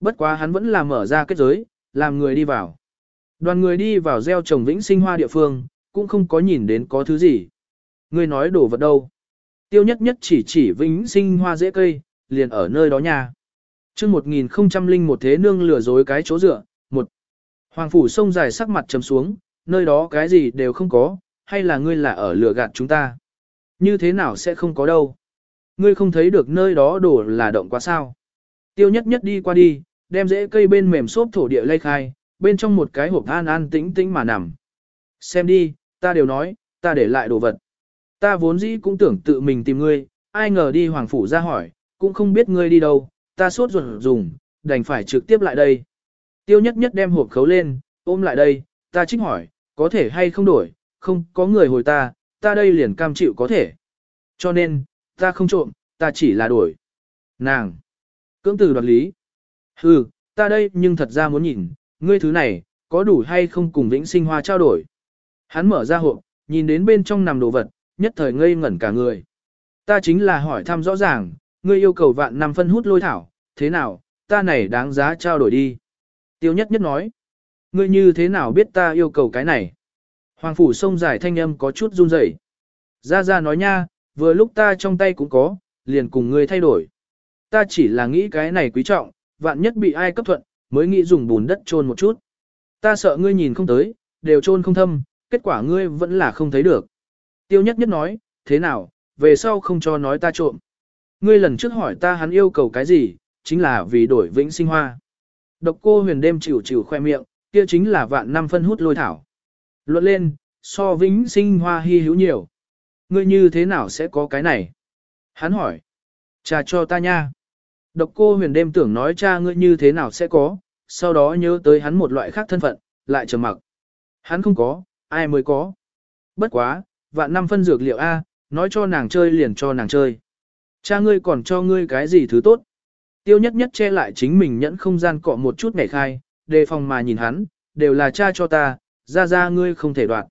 [SPEAKER 1] Bất quá hắn vẫn là mở ra kết giới, làm người đi vào. Đoàn người đi vào gieo trồng vĩnh sinh hoa địa phương, cũng không có nhìn đến có thứ gì. Người nói đổ vật đâu. Tiêu nhất nhất chỉ chỉ vĩnh sinh hoa dễ cây, liền ở nơi đó nha chương 1001 thế nương lừa dối cái chỗ dựa, một Hoàng phủ sông dài sắc mặt trầm xuống, nơi đó cái gì đều không có, hay là ngươi là ở lừa gạt chúng ta? Như thế nào sẽ không có đâu? Ngươi không thấy được nơi đó đổ là động quá sao? Tiêu nhất nhất đi qua đi, đem rễ cây bên mềm xốp thổ địa lay khai, bên trong một cái hộp an an tĩnh tĩnh mà nằm. Xem đi, ta đều nói, ta để lại đồ vật. Ta vốn dĩ cũng tưởng tự mình tìm ngươi, ai ngờ đi hoàng phủ ra hỏi, cũng không biết ngươi đi đâu, ta sốt ruột dùng, đành phải trực tiếp lại đây. Tiêu nhất nhất đem hộp khấu lên, ôm lại đây, ta trích hỏi, có thể hay không đổi, không có người hồi ta, ta đây liền cam chịu có thể. Cho nên, ta không trộm, ta chỉ là đổi. Nàng! Cưỡng từ đoạt lý. Hừ, ta đây nhưng thật ra muốn nhìn, ngươi thứ này, có đủ hay không cùng vĩnh sinh hoa trao đổi. Hắn mở ra hộp, nhìn đến bên trong nằm đồ vật, nhất thời ngây ngẩn cả người. Ta chính là hỏi thăm rõ ràng, ngươi yêu cầu vạn năm phân hút lôi thảo, thế nào, ta này đáng giá trao đổi đi. Tiêu nhất nhất nói, ngươi như thế nào biết ta yêu cầu cái này. Hoàng phủ sông dài thanh âm có chút run rẩy. Ra ra nói nha, vừa lúc ta trong tay cũng có, liền cùng ngươi thay đổi. Ta chỉ là nghĩ cái này quý trọng, vạn nhất bị ai cấp thuận, mới nghĩ dùng bùn đất chôn một chút. Ta sợ ngươi nhìn không tới, đều chôn không thâm, kết quả ngươi vẫn là không thấy được. Tiêu nhất nhất nói, thế nào, về sau không cho nói ta trộm. Ngươi lần trước hỏi ta hắn yêu cầu cái gì, chính là vì đổi vĩnh sinh hoa. Độc cô huyền đêm chịu chịu khoe miệng, kia chính là vạn năm phân hút lôi thảo. Luận lên, so vĩnh sinh hoa hy hữu nhiều. Ngươi như thế nào sẽ có cái này? Hắn hỏi. Cha cho ta nha. Độc cô huyền đêm tưởng nói cha ngươi như thế nào sẽ có, sau đó nhớ tới hắn một loại khác thân phận, lại trầm mặc. Hắn không có, ai mới có. Bất quá, vạn năm phân dược liệu A, nói cho nàng chơi liền cho nàng chơi. Cha ngươi còn cho ngươi cái gì thứ tốt. Tiêu nhất nhất che lại chính mình nhẫn không gian cọ một chút ngày khai, đề phòng mà nhìn hắn, đều là cha cho ta, ra ra ngươi không thể đoạt.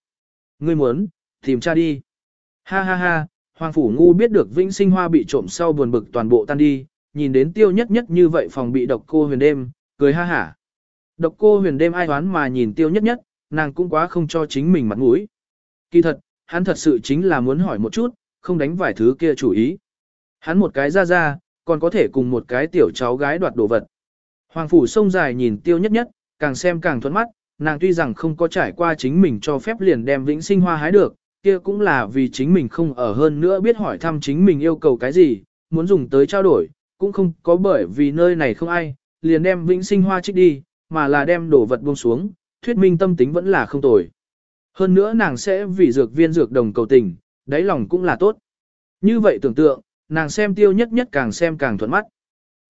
[SPEAKER 1] Ngươi muốn, tìm cha đi. Ha ha ha, Hoàng Phủ Ngu biết được Vĩnh Sinh Hoa bị trộm sau buồn bực toàn bộ tan đi, nhìn đến tiêu nhất nhất như vậy phòng bị độc cô huyền đêm, cười ha hả. Độc cô huyền đêm ai đoán mà nhìn tiêu nhất nhất, nàng cũng quá không cho chính mình mặt mũi. Kỳ thật, hắn thật sự chính là muốn hỏi một chút, không đánh vài thứ kia chủ ý. Hắn một cái ra ra, còn có thể cùng một cái tiểu cháu gái đoạt đồ vật. Hoàng phủ sông dài nhìn tiêu nhất nhất, càng xem càng thuẫn mắt, nàng tuy rằng không có trải qua chính mình cho phép liền đem vĩnh sinh hoa hái được, kia cũng là vì chính mình không ở hơn nữa biết hỏi thăm chính mình yêu cầu cái gì, muốn dùng tới trao đổi, cũng không có bởi vì nơi này không ai, liền đem vĩnh sinh hoa trích đi, mà là đem đồ vật buông xuống, thuyết minh tâm tính vẫn là không tồi. Hơn nữa nàng sẽ vì dược viên dược đồng cầu tình, đáy lòng cũng là tốt. Như vậy tưởng tượng, nàng xem tiêu nhất nhất càng xem càng thuận mắt.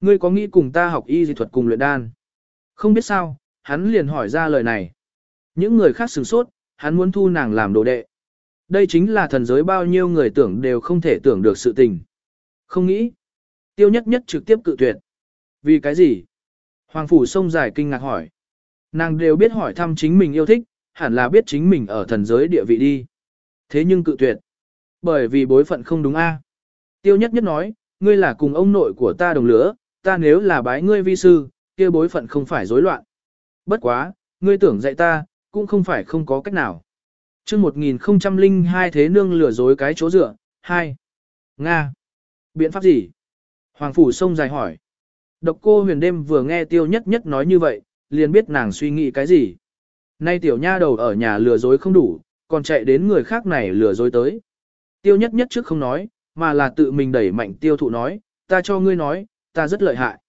[SPEAKER 1] Ngươi có nghĩ cùng ta học y dị thuật cùng luyện đan? Không biết sao, hắn liền hỏi ra lời này. Những người khác sửng sốt, hắn muốn thu nàng làm đồ đệ. Đây chính là thần giới bao nhiêu người tưởng đều không thể tưởng được sự tình. Không nghĩ. Tiêu nhất nhất trực tiếp cự tuyệt. Vì cái gì? Hoàng phủ sông dài kinh ngạc hỏi. Nàng đều biết hỏi thăm chính mình yêu thích, hẳn là biết chính mình ở thần giới địa vị đi. Thế nhưng cự tuyệt. Bởi vì bối phận không đúng a. Tiêu nhất nhất nói, ngươi là cùng ông nội của ta đồng lứa, ta nếu là bái ngươi vi sư, kia bối phận không phải rối loạn. Bất quá, ngươi tưởng dạy ta, cũng không phải không có cách nào. chương 1002 thế nương lừa dối cái chỗ dựa, 2. Nga. Biện pháp gì? Hoàng phủ sông dài hỏi. Độc cô huyền đêm vừa nghe tiêu nhất nhất nói như vậy, liền biết nàng suy nghĩ cái gì. Nay tiểu nha đầu ở nhà lừa dối không đủ, còn chạy đến người khác này lừa dối tới. Tiêu nhất nhất trước không nói, mà là tự mình đẩy mạnh tiêu thụ nói, ta cho ngươi nói, ta rất lợi hại.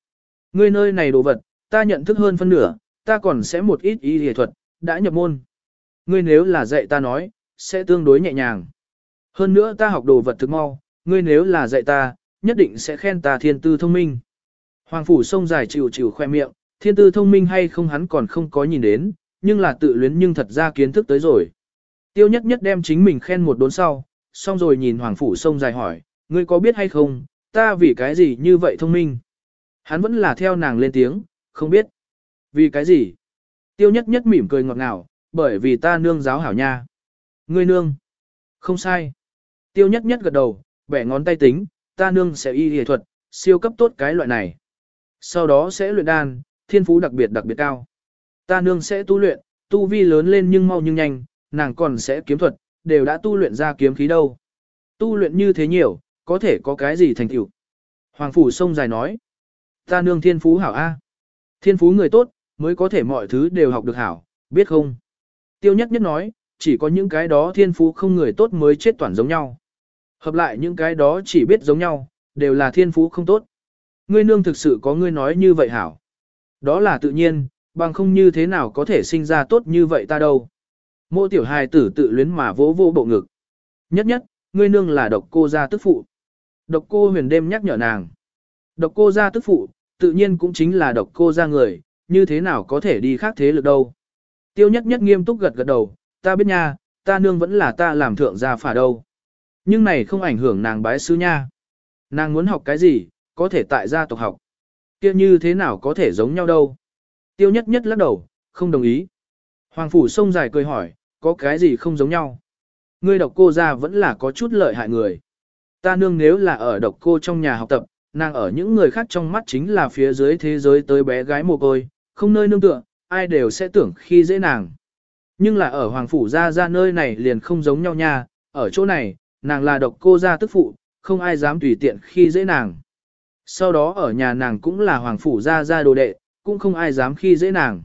[SPEAKER 1] Ngươi nơi này đồ vật, ta nhận thức hơn phân nửa, ta còn sẽ một ít y lý thuật, đã nhập môn. Ngươi nếu là dạy ta nói, sẽ tương đối nhẹ nhàng. Hơn nữa ta học đồ vật thực mau, ngươi nếu là dạy ta, nhất định sẽ khen ta thiên tư thông minh. Hoàng phủ sông dài chịu chịu khoe miệng, thiên tư thông minh hay không hắn còn không có nhìn đến, nhưng là tự luyến nhưng thật ra kiến thức tới rồi. Tiêu nhất nhất đem chính mình khen một đốn sau, xong rồi nhìn hoàng phủ sông dài hỏi, ngươi có biết hay không, ta vì cái gì như vậy thông minh? Hắn vẫn là theo nàng lên tiếng, không biết. Vì cái gì? Tiêu nhất nhất mỉm cười ngọt ngào, bởi vì ta nương giáo hảo nha. Ngươi nương. Không sai. Tiêu nhất nhất gật đầu, bẻ ngón tay tính, ta nương sẽ y y thuật, siêu cấp tốt cái loại này. Sau đó sẽ luyện đan, thiên phú đặc biệt đặc biệt cao. Ta nương sẽ tu luyện, tu vi lớn lên nhưng mau nhưng nhanh, nàng còn sẽ kiếm thuật, đều đã tu luyện ra kiếm khí đâu. Tu luyện như thế nhiều, có thể có cái gì thành tựu. Hoàng phủ sông dài nói, ta nương thiên phú hảo A. Thiên phú người tốt, mới có thể mọi thứ đều học được hảo, biết không? Tiêu nhất nhất nói, chỉ có những cái đó thiên phú không người tốt mới chết toàn giống nhau. Hợp lại những cái đó chỉ biết giống nhau, đều là thiên phú không tốt. Ngươi nương thực sự có ngươi nói như vậy hảo. Đó là tự nhiên, bằng không như thế nào có thể sinh ra tốt như vậy ta đâu. Mộ tiểu hài tử tự luyến mà vỗ vô bộ ngực. Nhất nhất, ngươi nương là độc cô gia tức phụ. Độc cô huyền đêm nhắc nhở nàng. Độc cô gia tức phụ, tự nhiên cũng chính là độc cô gia người, như thế nào có thể đi khác thế lực đâu. Tiêu nhất nhất nghiêm túc gật gật đầu, ta biết nha, ta nương vẫn là ta làm thượng gia phả đâu. Nhưng này không ảnh hưởng nàng bái sư nha. Nàng muốn học cái gì, có thể tại gia tộc học. kia như thế nào có thể giống nhau đâu. Tiêu nhất nhất lắc đầu, không đồng ý. Hoàng phủ sông dài cười hỏi, có cái gì không giống nhau. Ngươi độc cô gia vẫn là có chút lợi hại người. Ta nương nếu là ở độc cô trong nhà học tập, nàng ở những người khác trong mắt chính là phía dưới thế giới tới bé gái mồ côi, không nơi nương tựa, ai đều sẽ tưởng khi dễ nàng. Nhưng là ở Hoàng Phủ Gia Gia nơi này liền không giống nhau nha, ở chỗ này, nàng là độc cô gia tức phụ, không ai dám tùy tiện khi dễ nàng. Sau đó ở nhà nàng cũng là Hoàng Phủ Gia Gia đồ đệ, cũng không ai dám khi dễ nàng.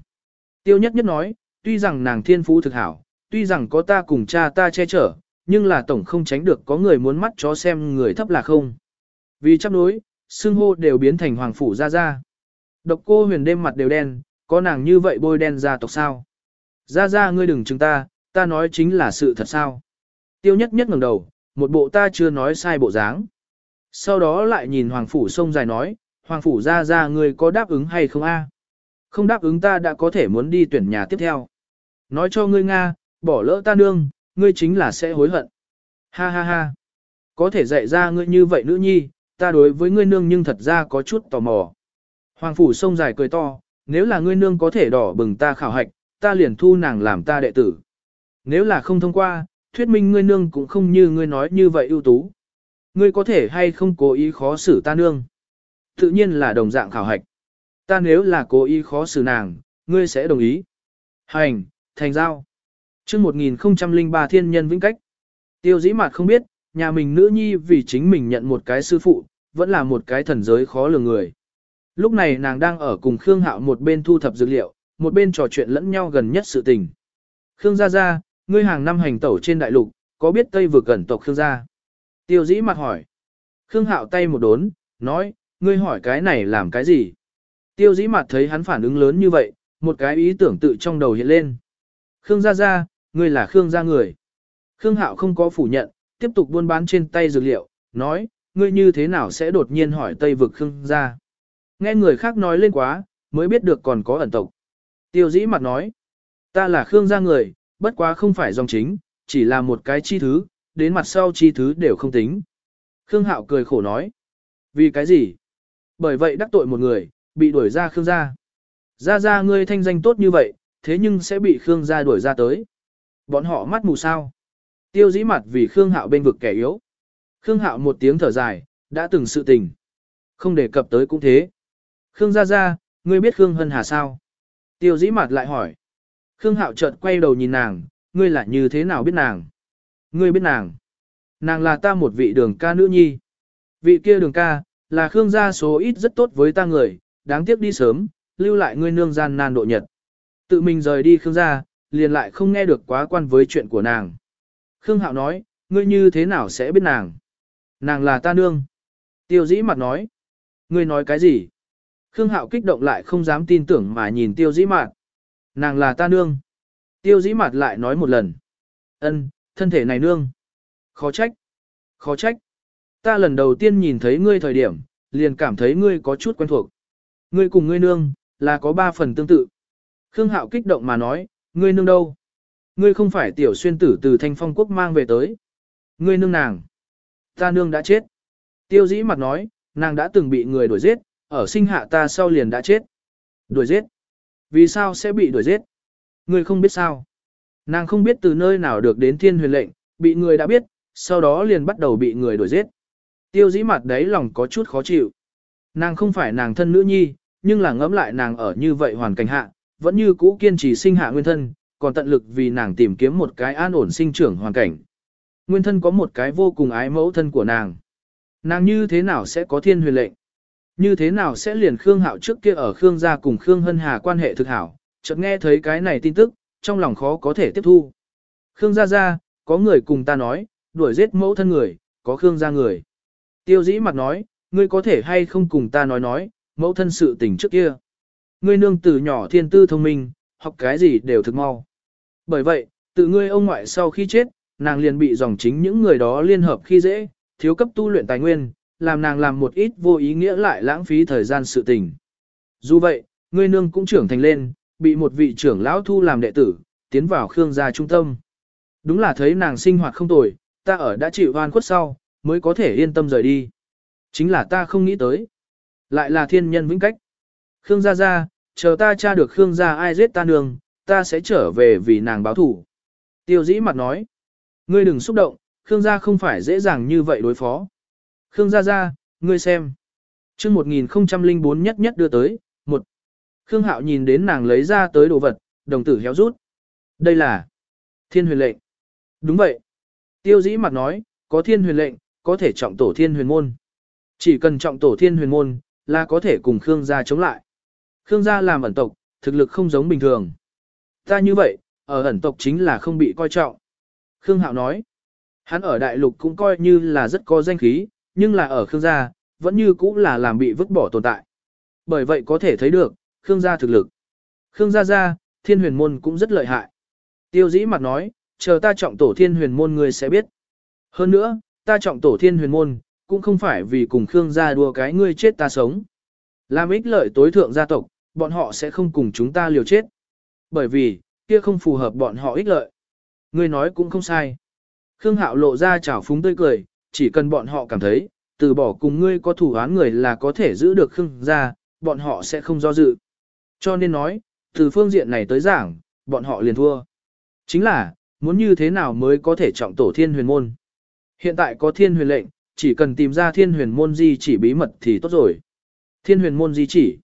[SPEAKER 1] Tiêu nhất nhất nói, tuy rằng nàng thiên phú thực hảo, tuy rằng có ta cùng cha ta che chở, nhưng là tổng không tránh được có người muốn mắt chó xem người thấp là không. Vì chấp đối, xương hô đều biến thành Hoàng Phủ Gia Gia. Độc cô huyền đêm mặt đều đen, có nàng như vậy bôi đen ra tộc sao? Ra ra ngươi đừng chứng ta, ta nói chính là sự thật sao? Tiêu nhất nhất ngẩng đầu, một bộ ta chưa nói sai bộ dáng. Sau đó lại nhìn Hoàng Phủ sông dài nói, Hoàng Phủ ra ra ngươi có đáp ứng hay không a? Không đáp ứng ta đã có thể muốn đi tuyển nhà tiếp theo. Nói cho ngươi Nga, bỏ lỡ ta nương, ngươi chính là sẽ hối hận. Ha ha ha. Có thể dạy ra ngươi như vậy nữ nhi, ta đối với ngươi nương nhưng thật ra có chút tò mò. Hoàng Phủ sông dài cười to, nếu là ngươi nương có thể đỏ bừng ta khảo hạch, ta liền thu nàng làm ta đệ tử. Nếu là không thông qua, thuyết minh ngươi nương cũng không như ngươi nói như vậy ưu tú. Ngươi có thể hay không cố ý khó xử ta nương. Tự nhiên là đồng dạng khảo hạch. Ta nếu là cố ý khó xử nàng, ngươi sẽ đồng ý. Hành, thành giao chương 1003 thiên nhân vĩnh cách. Tiêu dĩ mặt không biết, nhà mình nữ nhi vì chính mình nhận một cái sư phụ, vẫn là một cái thần giới khó lường người. Lúc này nàng đang ở cùng Khương Hạo một bên thu thập dữ liệu, một bên trò chuyện lẫn nhau gần nhất sự tình. Khương gia gia, ngươi hàng năm hành tẩu trên đại lục, có biết Tây vực gần tộc Khương gia? Tiêu dĩ mặt hỏi. Khương Hạo tay một đốn, nói, ngươi hỏi cái này làm cái gì? Tiêu dĩ mặt thấy hắn phản ứng lớn như vậy, một cái ý tưởng tự trong đầu hiện lên. Khương gia gia, ngươi là Khương gia người. Khương Hạo không có phủ nhận, tiếp tục buôn bán trên tay dược liệu, nói, ngươi như thế nào sẽ đột nhiên hỏi Tây vực Khương gia? Nghe người khác nói lên quá, mới biết được còn có ẩn tộc. Tiêu dĩ mặt nói, ta là Khương gia người, bất quá không phải dòng chính, chỉ là một cái chi thứ, đến mặt sau chi thứ đều không tính. Khương Hạo cười khổ nói, vì cái gì? Bởi vậy đắc tội một người, bị đuổi ra Khương gia. Gia gia ngươi thanh danh tốt như vậy, thế nhưng sẽ bị Khương gia đuổi ra tới. Bọn họ mắt mù sao. Tiêu dĩ mặt vì Khương Hạo bên vực kẻ yếu. Khương Hạo một tiếng thở dài, đã từng sự tình. Không đề cập tới cũng thế. Khương Gia Gia, ngươi biết Khương Hân Hà sao? Tiêu dĩ mặt lại hỏi. Khương Hạo chợt quay đầu nhìn nàng, ngươi là như thế nào biết nàng? Ngươi biết nàng. Nàng là ta một vị đường ca nữ nhi. Vị kia đường ca, là Khương gia số ít rất tốt với ta người, đáng tiếc đi sớm, lưu lại ngươi nương gian nan độ nhật. Tự mình rời đi Khương gia, liền lại không nghe được quá quan với chuyện của nàng. Khương Hạo nói, ngươi như thế nào sẽ biết nàng? Nàng là ta nương. Tiêu dĩ mặt nói. Ngươi nói cái gì? Khương Hạo kích động lại không dám tin tưởng mà nhìn tiêu dĩ mặt. Nàng là ta nương. Tiêu dĩ mặt lại nói một lần. ân thân thể này nương. Khó trách. Khó trách. Ta lần đầu tiên nhìn thấy ngươi thời điểm, liền cảm thấy ngươi có chút quen thuộc. Ngươi cùng ngươi nương, là có ba phần tương tự. Khương Hạo kích động mà nói, ngươi nương đâu? Ngươi không phải tiểu xuyên tử từ thanh phong quốc mang về tới. Ngươi nương nàng. Ta nương đã chết. Tiêu dĩ mặt nói, nàng đã từng bị người đuổi giết, ở sinh hạ ta sau liền đã chết. Đuổi giết? Vì sao sẽ bị đuổi giết? Ngươi không biết sao? Nàng không biết từ nơi nào được đến thiên huyền lệnh, bị người đã biết, sau đó liền bắt đầu bị người đuổi giết. Tiêu dĩ mặt đấy lòng có chút khó chịu. Nàng không phải nàng thân nữ nhi, nhưng là ngẫm lại nàng ở như vậy hoàn cảnh hạ, vẫn như cũ kiên trì sinh hạ nguyên thân, còn tận lực vì nàng tìm kiếm một cái an ổn sinh trưởng hoàn cảnh. Nguyên thân có một cái vô cùng ái mẫu thân của nàng. Nàng như thế nào sẽ có thiên huyền lệnh? Như thế nào sẽ liền Khương Hạo trước kia ở Khương gia cùng Khương Hân Hà quan hệ thực hảo, chợt nghe thấy cái này tin tức, trong lòng khó có thể tiếp thu. Khương gia gia, có người cùng ta nói, đuổi giết mẫu thân người, có Khương gia người. Tiêu dĩ mặt nói, ngươi có thể hay không cùng ta nói nói, mẫu thân sự tình trước kia. Ngươi nương từ nhỏ thiên tư thông minh, học cái gì đều thực mau. Bởi vậy, tự ngươi ông ngoại sau khi chết, nàng liền bị dòng chính những người đó liên hợp khi dễ, thiếu cấp tu luyện tài nguyên, làm nàng làm một ít vô ý nghĩa lại lãng phí thời gian sự tình. Dù vậy, ngươi nương cũng trưởng thành lên, bị một vị trưởng lão thu làm đệ tử, tiến vào Khương gia trung tâm. Đúng là thấy nàng sinh hoạt không tồi, ta ở đã chịu oan khuất sau, mới có thể yên tâm rời đi. Chính là ta không nghĩ tới. Lại là thiên nhân vĩnh cách. Khương gia gia, chờ ta tra được Khương gia ai giết ta nương, ta sẽ trở về vì nàng báo thủ. Tiêu dĩ mặt nói. Ngươi đừng xúc động, Khương gia không phải dễ dàng như vậy đối phó. Khương gia gia, ngươi xem. chương 1004 nhất nhất đưa tới, một. Khương hạo nhìn đến nàng lấy ra tới đồ vật, đồng tử héo rút. Đây là thiên huyền lệnh. Đúng vậy. Tiêu dĩ mặt nói, có thiên huyền lệnh, có thể trọng tổ thiên huyền môn. Chỉ cần trọng tổ thiên huyền môn, là có thể cùng Khương gia chống lại. Khương gia làm ẩn tộc, thực lực không giống bình thường. Ta như vậy, ở ẩn tộc chính là không bị coi trọng. Khương Hạo nói, hắn ở đại lục cũng coi như là rất có danh khí, nhưng là ở Khương gia, vẫn như cũ là làm bị vứt bỏ tồn tại. Bởi vậy có thể thấy được, Khương gia thực lực. Khương gia gia, thiên huyền môn cũng rất lợi hại. Tiêu dĩ mặt nói, chờ ta trọng tổ thiên huyền môn người sẽ biết. Hơn nữa, ta trọng tổ thiên huyền môn, cũng không phải vì cùng Khương gia đua cái ngươi chết ta sống. Làm ích lợi tối thượng gia tộc, bọn họ sẽ không cùng chúng ta liều chết. Bởi vì, kia không phù hợp bọn họ ích lợi. Ngươi nói cũng không sai. Khương Hạo lộ ra chảo phúng tươi cười, chỉ cần bọn họ cảm thấy, từ bỏ cùng ngươi có thủ án người là có thể giữ được Khương gia, bọn họ sẽ không do dự. Cho nên nói, từ phương diện này tới giảng, bọn họ liền thua. Chính là, muốn như thế nào mới có thể trọng tổ thiên huyền môn. Hiện tại có thiên huyền lệnh, chỉ cần tìm ra thiên huyền môn di chỉ bí mật thì tốt rồi. Thiên huyền môn di chỉ.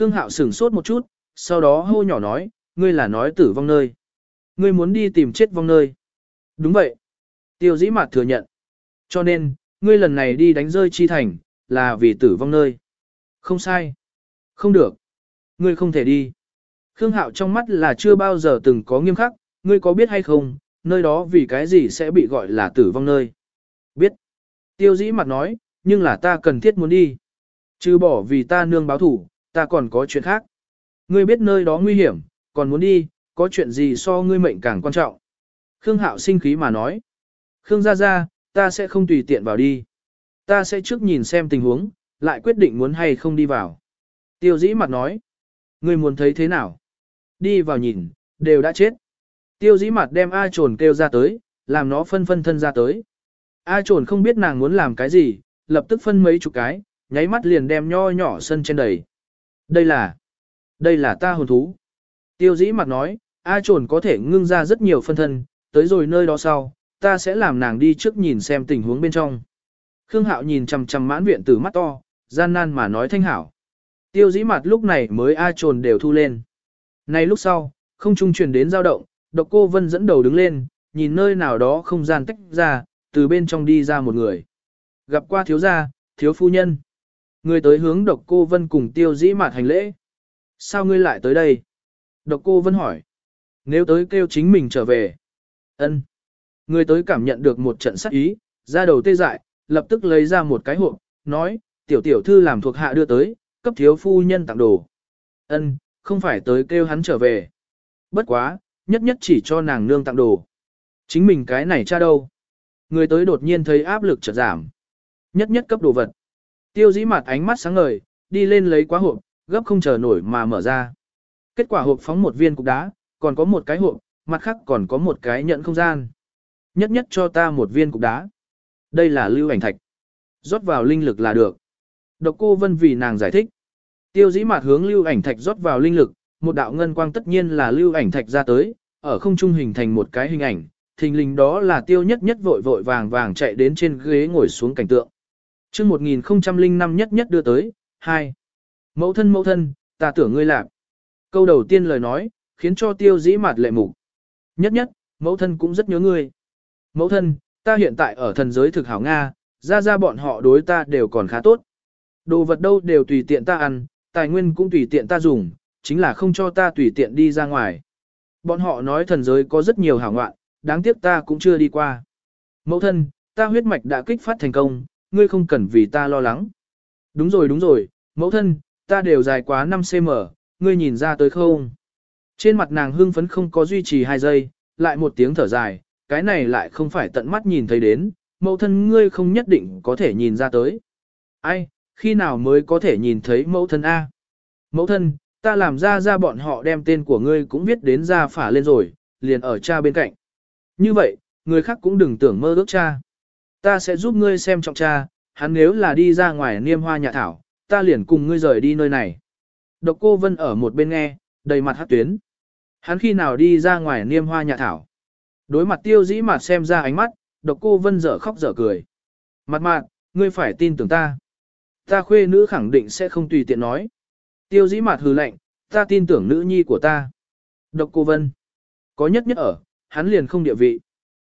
[SPEAKER 1] Khương Hạo sửng sốt một chút, sau đó hô nhỏ nói, ngươi là nói tử vong nơi. Ngươi muốn đi tìm chết vong nơi. Đúng vậy. Tiêu dĩ mạt thừa nhận. Cho nên, ngươi lần này đi đánh rơi chi thành, là vì tử vong nơi. Không sai. Không được. Ngươi không thể đi. Khương Hạo trong mắt là chưa bao giờ từng có nghiêm khắc, ngươi có biết hay không, nơi đó vì cái gì sẽ bị gọi là tử vong nơi. Biết. Tiêu dĩ mặt nói, nhưng là ta cần thiết muốn đi. Chứ bỏ vì ta nương báo thủ, ta còn có chuyện khác. Ngươi biết nơi đó nguy hiểm, còn muốn đi, có chuyện gì so ngươi mệnh càng quan trọng. Khương Hạo sinh khí mà nói. Khương gia gia, ta sẽ không tùy tiện vào đi. Ta sẽ trước nhìn xem tình huống, lại quyết định muốn hay không đi vào. Tiêu dĩ mặt nói. Ngươi muốn thấy thế nào? Đi vào nhìn, đều đã chết. Tiêu dĩ mặt đem A trồn kêu ra tới, làm nó phân phân thân ra tới. A trồn không biết nàng muốn làm cái gì, lập tức phân mấy chục cái, nháy mắt liền đem nho nhỏ sân trên đầy. Đây là, đây là ta hồn thú. Tiêu dĩ mặt nói, A trồn có thể ngưng ra rất nhiều phân thân, tới rồi nơi đó sau, ta sẽ làm nàng đi trước nhìn xem tình huống bên trong. Khương Hạo nhìn chằm chằm mãn viện từ mắt to, gian nan mà nói thanh hảo. Tiêu dĩ mặt lúc này mới A trồn đều thu lên. Này lúc sau, không trung truyền đến dao động, độc cô vân dẫn đầu đứng lên, nhìn nơi nào đó không gian tách ra, từ bên trong đi ra một người. Gặp qua thiếu gia, thiếu phu nhân. Người tới hướng độc cô vân cùng tiêu dĩ mạt hành lễ. Sao ngươi lại tới đây? Độc cô vân hỏi. Nếu tới kêu chính mình trở về. ân. Người tới cảm nhận được một trận sắc ý, ra đầu tê dại, lập tức lấy ra một cái hộp, nói, tiểu tiểu thư làm thuộc hạ đưa tới, cấp thiếu phu nhân tặng đồ. Ân, không phải tới kêu hắn trở về. Bất quá, nhất nhất chỉ cho nàng nương tặng đồ. Chính mình cái này cha đâu. Người tới đột nhiên thấy áp lực chợt giảm. Nhất nhất cấp đồ vật. Tiêu dĩ mặt ánh mắt sáng ngời, đi lên lấy quá hộp, gấp không chờ nổi mà mở ra. Kết quả hộp phóng một viên cục đá, còn có một cái hộp, mặt khác còn có một cái nhận không gian. Nhất nhất cho ta một viên cục đá. Đây là lưu ảnh thạch. Rót vào linh lực là được. Độc cô vân vì nàng giải thích. Tiêu dĩ mặt hướng lưu ảnh thạch rót vào linh lực, một đạo ngân quang tất nhiên là lưu ảnh thạch ra tới, ở không trung hình thành một cái hình ảnh, thình lình đó là tiêu nhất nhất vội vội vàng vàng chạy đến trên ghế ngồi xuống cảnh tượng chương 1005 nhất nhất đưa tới, 2. Mẫu thân mẫu thân, ta tưởng ngươi lạc. Câu đầu tiên lời nói, khiến cho tiêu dĩ mặt lệ mục. Nhất nhất, mẫu thân cũng rất nhớ ngươi. Mẫu thân, ta hiện tại ở thần giới thực hảo Nga, ra ra bọn họ đối ta đều còn khá tốt. Đồ vật đâu đều tùy tiện ta ăn, tài nguyên cũng tùy tiện ta dùng, chính là không cho ta tùy tiện đi ra ngoài. Bọn họ nói thần giới có rất nhiều hảo ngoạn, đáng tiếc ta cũng chưa đi qua. Mẫu thân, ta huyết mạch đã kích phát thành công, ngươi không cần vì ta lo lắng. Đúng rồi đúng rồi, mẫu thân, ta đều dài quá 5cm, ngươi nhìn ra tới không? Trên mặt nàng hưng phấn không có duy trì 2 giây, lại một tiếng thở dài, cái này lại không phải tận mắt nhìn thấy đến, mẫu thân ngươi không nhất định có thể nhìn ra tới. Ai, khi nào mới có thể nhìn thấy mẫu thân A? Mẫu thân, ta làm ra ra bọn họ đem tên của ngươi cũng viết đến ra phả lên rồi, liền ở cha bên cạnh. Như vậy, người khác cũng đừng tưởng mơ ước cha. Ta sẽ giúp ngươi xem trọng cha, hắn nếu là đi ra ngoài niêm hoa nhà thảo, ta liền cùng ngươi rời đi nơi này. Độc cô Vân ở một bên nghe, đầy mặt hát tuyến. Hắn khi nào đi ra ngoài niêm hoa nhà thảo. Đối mặt tiêu dĩ mặt xem ra ánh mắt, độc cô Vân dở khóc dở cười. Mặt mạn, ngươi phải tin tưởng ta. Ta khuê nữ khẳng định sẽ không tùy tiện nói. Tiêu dĩ mặt hừ lạnh, ta tin tưởng nữ nhi của ta. Độc cô Vân. Có nhất nhất ở, hắn liền không địa vị.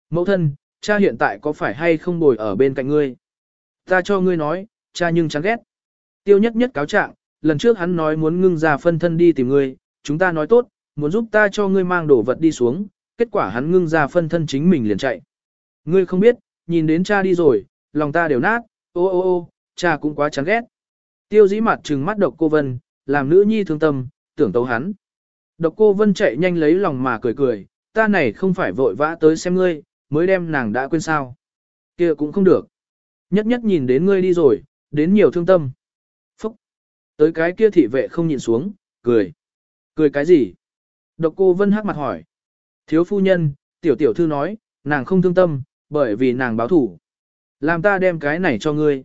[SPEAKER 1] Mẫu thân, cha hiện tại có phải hay không bồi ở bên cạnh ngươi? Ta cho ngươi nói, cha nhưng chán ghét. Tiêu nhất nhất cáo trạng, lần trước hắn nói muốn ngưng ra phân thân đi tìm ngươi, chúng ta nói tốt, muốn giúp ta cho ngươi mang đồ vật đi xuống, kết quả hắn ngưng ra phân thân chính mình liền chạy. Ngươi không biết, nhìn đến cha đi rồi, lòng ta đều nát, ô ô ô, cha cũng quá chán ghét. Tiêu dĩ mặt trừng mắt độc cô Vân, làm nữ nhi thương tâm, tưởng tấu hắn. Độc cô Vân chạy nhanh lấy lòng mà cười cười, ta này không phải vội vã tới xem ngươi, mới đem nàng đã quên sao. kia cũng không được. Nhất nhất nhìn đến ngươi đi rồi, đến nhiều thương tâm. Phúc! Tới cái kia thị vệ không nhìn xuống, cười. Cười cái gì? Độc cô Vân hắc mặt hỏi. Thiếu phu nhân, tiểu tiểu thư nói, nàng không thương tâm, bởi vì nàng báo thủ. Làm ta đem cái này cho ngươi.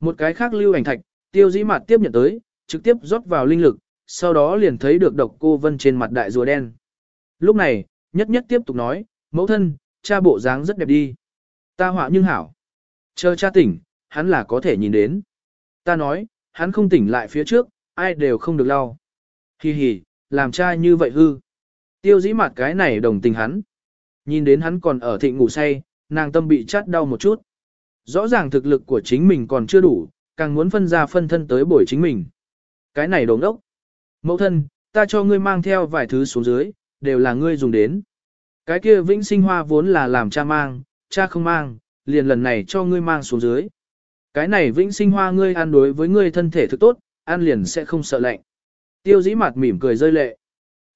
[SPEAKER 1] Một cái khác lưu ảnh thạch, tiêu dĩ mặt tiếp nhận tới, trực tiếp rót vào linh lực, sau đó liền thấy được độc cô Vân trên mặt đại rùa đen. Lúc này, nhất nhất tiếp tục nói, mẫu thân, cha bộ dáng rất đẹp đi. Ta họa nhưng hảo. Chờ cha tỉnh, hắn là có thể nhìn đến. Ta nói, hắn không tỉnh lại phía trước, ai đều không được lau. Hi hi, làm cha như vậy hư. Tiêu dĩ mặt cái này đồng tình hắn. Nhìn đến hắn còn ở thịnh ngủ say, nàng tâm bị chát đau một chút. Rõ ràng thực lực của chính mình còn chưa đủ, càng muốn phân ra phân thân tới bổi chính mình. Cái này đồng đốc. Mẫu thân, ta cho ngươi mang theo vài thứ xuống dưới, đều là ngươi dùng đến. Cái kia vĩnh sinh hoa vốn là làm cha mang, cha không mang, liền lần này cho ngươi mang xuống dưới. Cái này vĩnh sinh hoa ngươi ăn đối với ngươi thân thể thực tốt, ăn liền sẽ không sợ lạnh. Tiêu dĩ mặt mỉm cười rơi lệ.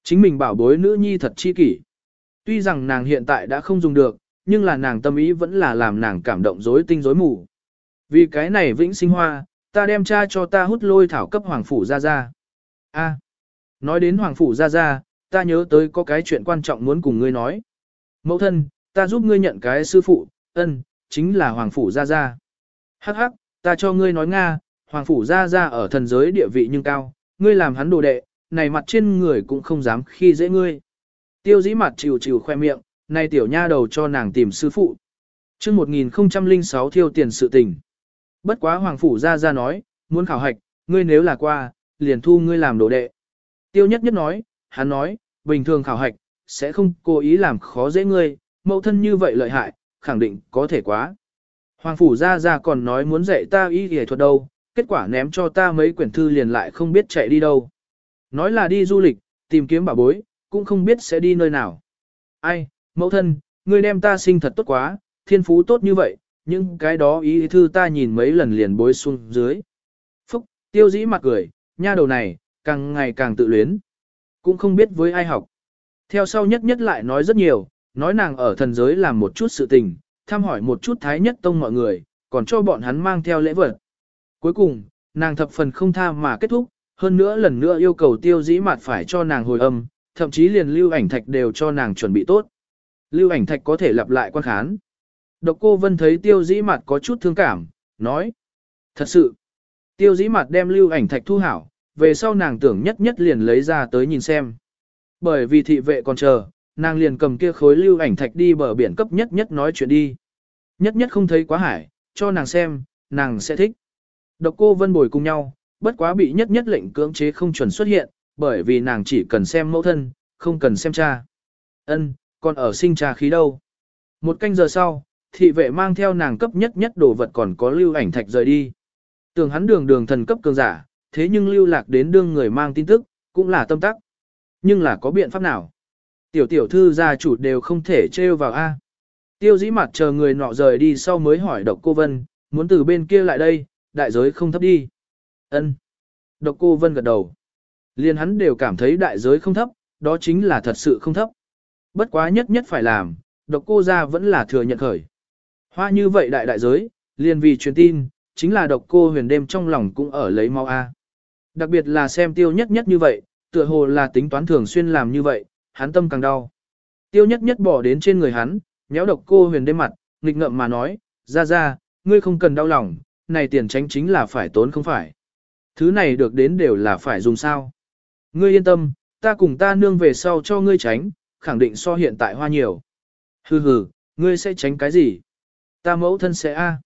[SPEAKER 1] Chính mình bảo bối nữ nhi thật chi kỷ. Tuy rằng nàng hiện tại đã không dùng được, nhưng là nàng tâm ý vẫn là làm nàng cảm động rối tinh rối mù. Vì cái này vĩnh sinh hoa, ta đem cha cho ta hút lôi thảo cấp hoàng phủ ra ra. A, nói đến hoàng phủ ra ra, ta nhớ tới có cái chuyện quan trọng muốn cùng ngươi nói. Mẫu thân, ta giúp ngươi nhận cái sư phụ, ân, chính là Hoàng Phủ Gia Gia. Hắc hắc, ta cho ngươi nói Nga, Hoàng Phủ Gia Gia ở thần giới địa vị nhưng cao, ngươi làm hắn đồ đệ, này mặt trên người cũng không dám khi dễ ngươi. Tiêu dĩ mặt chịu chịu khoe miệng, này tiểu nha đầu cho nàng tìm sư phụ. chương 1006 thiêu tiền sự tình. Bất quá Hoàng Phủ Gia Gia nói, muốn khảo hạch, ngươi nếu là qua, liền thu ngươi làm đồ đệ. Tiêu nhất nhất nói, hắn nói, bình thường khảo hạch, sẽ không cố ý làm khó dễ ngươi, mẫu thân như vậy lợi hại, khẳng định có thể quá. Hoàng phủ ra ra còn nói muốn dạy ta y y thuật đâu, kết quả ném cho ta mấy quyển thư liền lại không biết chạy đi đâu. Nói là đi du lịch, tìm kiếm bảo bối, cũng không biết sẽ đi nơi nào. Ai, mẫu thân, ngươi đem ta sinh thật tốt quá, thiên phú tốt như vậy, nhưng cái đó ý thư ta nhìn mấy lần liền bối xuống dưới. Phúc, tiêu dĩ mặt cười, nha đầu này, càng ngày càng tự luyến. Cũng không biết với ai học. Theo sau nhất nhất lại nói rất nhiều, nói nàng ở thần giới làm một chút sự tình, thăm hỏi một chút thái nhất tông mọi người, còn cho bọn hắn mang theo lễ vật. Cuối cùng, nàng thập phần không tha mà kết thúc, hơn nữa lần nữa yêu cầu tiêu dĩ mặt phải cho nàng hồi âm, thậm chí liền lưu ảnh thạch đều cho nàng chuẩn bị tốt. Lưu ảnh thạch có thể lặp lại quan khán. Độc cô Vân thấy tiêu dĩ mặt có chút thương cảm, nói. Thật sự, tiêu dĩ mặt đem lưu ảnh thạch thu hảo, về sau nàng tưởng nhất nhất liền lấy ra tới nhìn xem. Bởi vì thị vệ còn chờ, nàng liền cầm kia khối lưu ảnh thạch đi bờ biển cấp nhất nhất nói chuyện đi. Nhất nhất không thấy quá hải, cho nàng xem, nàng sẽ thích. Độc cô Vân bồi cùng nhau, bất quá bị nhất nhất lệnh cưỡng chế không chuẩn xuất hiện, bởi vì nàng chỉ cần xem mẫu thân, không cần xem cha. Ân, còn ở sinh cha khí đâu. Một canh giờ sau, thị vệ mang theo nàng cấp nhất nhất đồ vật còn có lưu ảnh thạch rời đi. Tưởng hắn đường đường thần cấp cường giả, thế nhưng lưu lạc đến đương người mang tin tức, cũng là tâm tắc. Nhưng là có biện pháp nào? Tiểu tiểu thư gia chủ đều không thể trêu vào A. Tiêu dĩ mặt chờ người nọ rời đi sau mới hỏi độc cô Vân, muốn từ bên kia lại đây, đại giới không thấp đi. ân Độc cô Vân gật đầu. Liên hắn đều cảm thấy đại giới không thấp, đó chính là thật sự không thấp. Bất quá nhất nhất phải làm, độc cô ra vẫn là thừa nhận khởi. Hoa như vậy đại đại giới, liền vì truyền tin, chính là độc cô huyền đêm trong lòng cũng ở lấy mau A. Đặc biệt là xem tiêu nhất nhất như vậy, tựa hồ là tính toán thường xuyên làm như vậy, hắn tâm càng đau. Tiêu nhất nhất bỏ đến trên người hắn, nhéo độc cô huyền đêm mặt, nghịch ngợm mà nói, ra ra, ngươi không cần đau lòng, này tiền tránh chính là phải tốn không phải. Thứ này được đến đều là phải dùng sao. Ngươi yên tâm, ta cùng ta nương về sau cho ngươi tránh, khẳng định so hiện tại hoa nhiều. Hừ hừ, ngươi sẽ tránh cái gì? Ta mẫu thân sẽ a.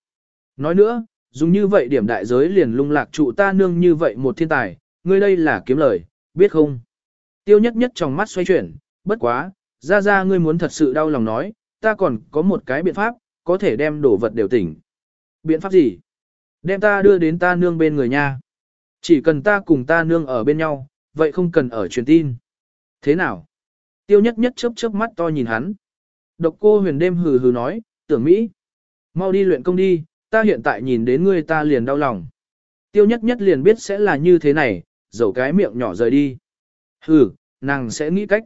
[SPEAKER 1] Nói nữa, dùng như vậy điểm đại giới liền lung lạc trụ ta nương như vậy một thiên tài, ngươi đây là kiếm lời, biết không? Tiêu nhất nhất trong mắt xoay chuyển, bất quá, ra ra ngươi muốn thật sự đau lòng nói, ta còn có một cái biện pháp, có thể đem đổ vật đều tỉnh. Biện pháp gì? Đem ta đưa đến ta nương bên người nha. Chỉ cần ta cùng ta nương ở bên nhau, vậy không cần ở truyền tin. Thế nào? Tiêu nhất nhất chớp chớp mắt to nhìn hắn. Độc cô huyền đêm hừ hừ nói, tưởng Mỹ. Mau đi luyện công đi, ta hiện tại nhìn đến ngươi ta liền đau lòng. Tiêu nhất nhất liền biết sẽ là như thế này, dầu cái miệng nhỏ rời đi. Hừ, nàng sẽ nghĩ cách.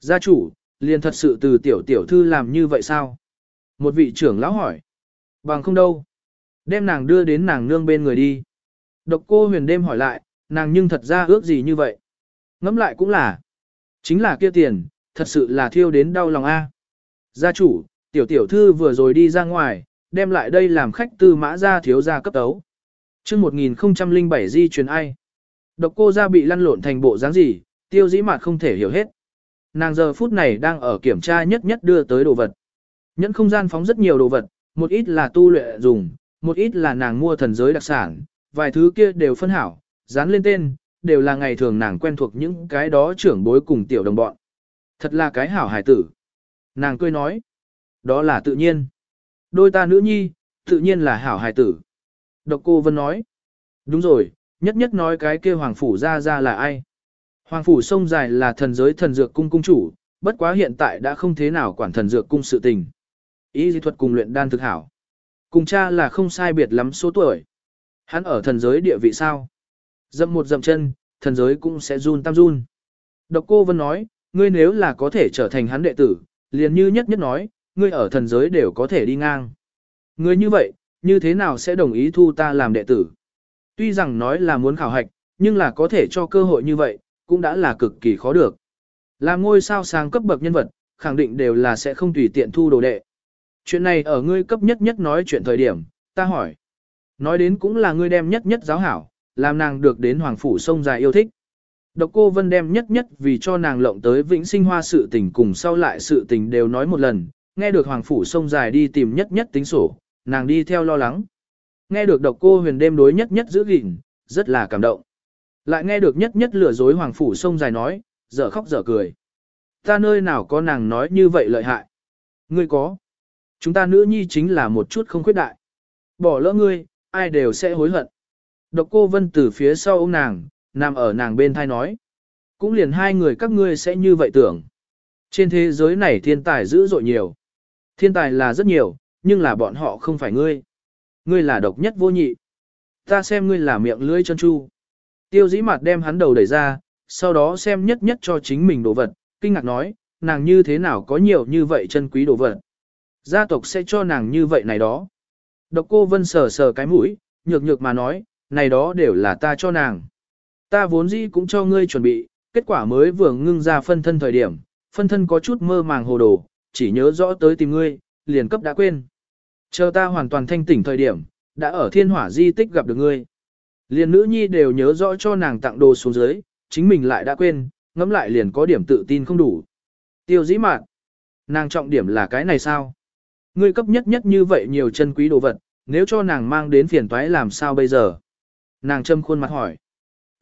[SPEAKER 1] Gia chủ, liền thật sự từ tiểu tiểu thư làm như vậy sao? Một vị trưởng lão hỏi. Bằng không đâu. Đem nàng đưa đến nàng nương bên người đi. Độc cô huyền đêm hỏi lại, nàng nhưng thật ra ước gì như vậy? Ngẫm lại cũng là. Chính là kia tiền, thật sự là thiêu đến đau lòng a. Gia chủ, tiểu tiểu thư vừa rồi đi ra ngoài, đem lại đây làm khách tư mã gia thiếu gia cấp tấu. chương 1007 di truyền ai? Độc cô ra bị lăn lộn thành bộ dáng gì, tiêu dĩ mặt không thể hiểu hết. Nàng giờ phút này đang ở kiểm tra nhất nhất đưa tới đồ vật. Nhẫn không gian phóng rất nhiều đồ vật, một ít là tu luyện dùng, một ít là nàng mua thần giới đặc sản, vài thứ kia đều phân hảo, dán lên tên, đều là ngày thường nàng quen thuộc những cái đó trưởng bối cùng tiểu đồng bọn. Thật là cái hảo hải tử. Nàng cười nói, đó là tự nhiên. Đôi ta nữ nhi, tự nhiên là hảo hài tử. Độc cô Vân nói, đúng rồi, nhất nhất nói cái kia hoàng phủ ra ra là ai. Hoàng phủ sông dài là thần giới thần dược cung cung chủ, bất quá hiện tại đã không thế nào quản thần dược cung sự tình. Ý di thuật cùng luyện đan thực hảo. Cùng cha là không sai biệt lắm số tuổi. Hắn ở thần giới địa vị sao? Dậm một dậm chân, thần giới cũng sẽ run tam run. Độc cô Vân nói, ngươi nếu là có thể trở thành hắn đệ tử, liền như nhất nhất nói, ngươi ở thần giới đều có thể đi ngang. Ngươi như vậy, như thế nào sẽ đồng ý thu ta làm đệ tử? Tuy rằng nói là muốn khảo hạch, nhưng là có thể cho cơ hội như vậy, cũng đã là cực kỳ khó được. Làm ngôi sao sáng cấp bậc nhân vật, khẳng định đều là sẽ không tùy tiện thu đồ đệ. Chuyện này ở ngươi cấp nhất nhất nói chuyện thời điểm, ta hỏi. Nói đến cũng là ngươi đem nhất nhất giáo hảo, làm nàng được đến hoàng phủ sông dài yêu thích. Độc cô Vân đem nhất nhất vì cho nàng lộng tới vĩnh sinh hoa sự tình cùng sau lại sự tình đều nói một lần, nghe được hoàng phủ sông dài đi tìm nhất nhất tính sổ, nàng đi theo lo lắng. Nghe được độc cô huyền đêm đối nhất nhất giữ gìn, rất là cảm động. Lại nghe được nhất nhất lừa dối hoàng phủ sông dài nói, dở khóc dở cười. Ta nơi nào có nàng nói như vậy lợi hại. Ngươi có. Chúng ta nữ nhi chính là một chút không khuyết đại. Bỏ lỡ ngươi, ai đều sẽ hối hận. Độc cô vân từ phía sau ôm nàng, nằm ở nàng bên thai nói. Cũng liền hai người các ngươi sẽ như vậy tưởng. Trên thế giới này thiên tài dữ dội nhiều. Thiên tài là rất nhiều, nhưng là bọn họ không phải ngươi. Ngươi là độc nhất vô nhị. Ta xem ngươi là miệng lưỡi chân chu. Tiêu dĩ mặt đem hắn đầu đẩy ra, sau đó xem nhất nhất cho chính mình đồ vật, kinh ngạc nói, nàng như thế nào có nhiều như vậy chân quý đồ vật. Gia tộc sẽ cho nàng như vậy này đó. Độc cô vân sờ sờ cái mũi, nhược nhược mà nói, này đó đều là ta cho nàng. Ta vốn dĩ cũng cho ngươi chuẩn bị, kết quả mới vừa ngưng ra phân thân thời điểm, phân thân có chút mơ màng hồ đồ, chỉ nhớ rõ tới tìm ngươi, liền cấp đã quên. Chờ ta hoàn toàn thanh tỉnh thời điểm, đã ở thiên hỏa di tích gặp được ngươi. Liền nữ nhi đều nhớ rõ cho nàng tặng đồ xuống dưới, chính mình lại đã quên, ngẫm lại liền có điểm tự tin không đủ. Tiêu dĩ mạn, nàng trọng điểm là cái này sao? Ngươi cấp nhất nhất như vậy nhiều chân quý đồ vật, nếu cho nàng mang đến phiền toái làm sao bây giờ? Nàng châm khuôn mặt hỏi.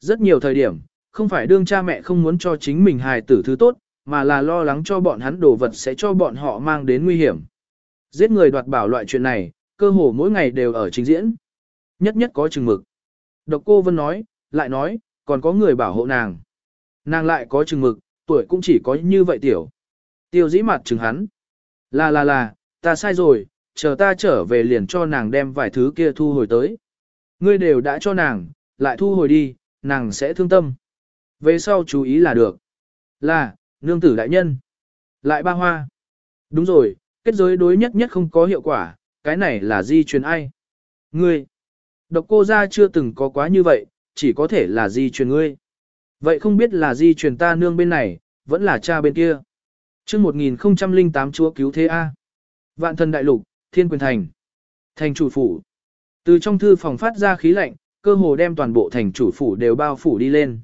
[SPEAKER 1] Rất nhiều thời điểm, không phải đương cha mẹ không muốn cho chính mình hài tử thứ tốt, mà là lo lắng cho bọn hắn đồ vật sẽ cho bọn họ mang đến nguy hiểm. Giết người đoạt bảo loại chuyện này, cơ hồ mỗi ngày đều ở trình diễn. Nhất nhất có chừng mực. Độc cô Vân nói, lại nói, còn có người bảo hộ nàng. Nàng lại có chừng mực, tuổi cũng chỉ có như vậy tiểu. Tiêu dĩ mặt chừng hắn. Là là là, ta sai rồi, chờ ta trở về liền cho nàng đem vài thứ kia thu hồi tới. Ngươi đều đã cho nàng, lại thu hồi đi, nàng sẽ thương tâm. Về sau chú ý là được. Là, nương tử đại nhân. Lại ba hoa. Đúng rồi, kết giới đối nhất nhất không có hiệu quả, cái này là di truyền ai? Ngươi. Độc cô ra chưa từng có quá như vậy, chỉ có thể là di truyền ngươi. Vậy không biết là di truyền ta nương bên này, vẫn là cha bên kia. chương 1008 chúa cứu thế A. Vạn thần đại lục, thiên quyền thành. Thành chủ phủ. Từ trong thư phòng phát ra khí lạnh, cơ hồ đem toàn bộ thành chủ phủ đều bao phủ đi lên.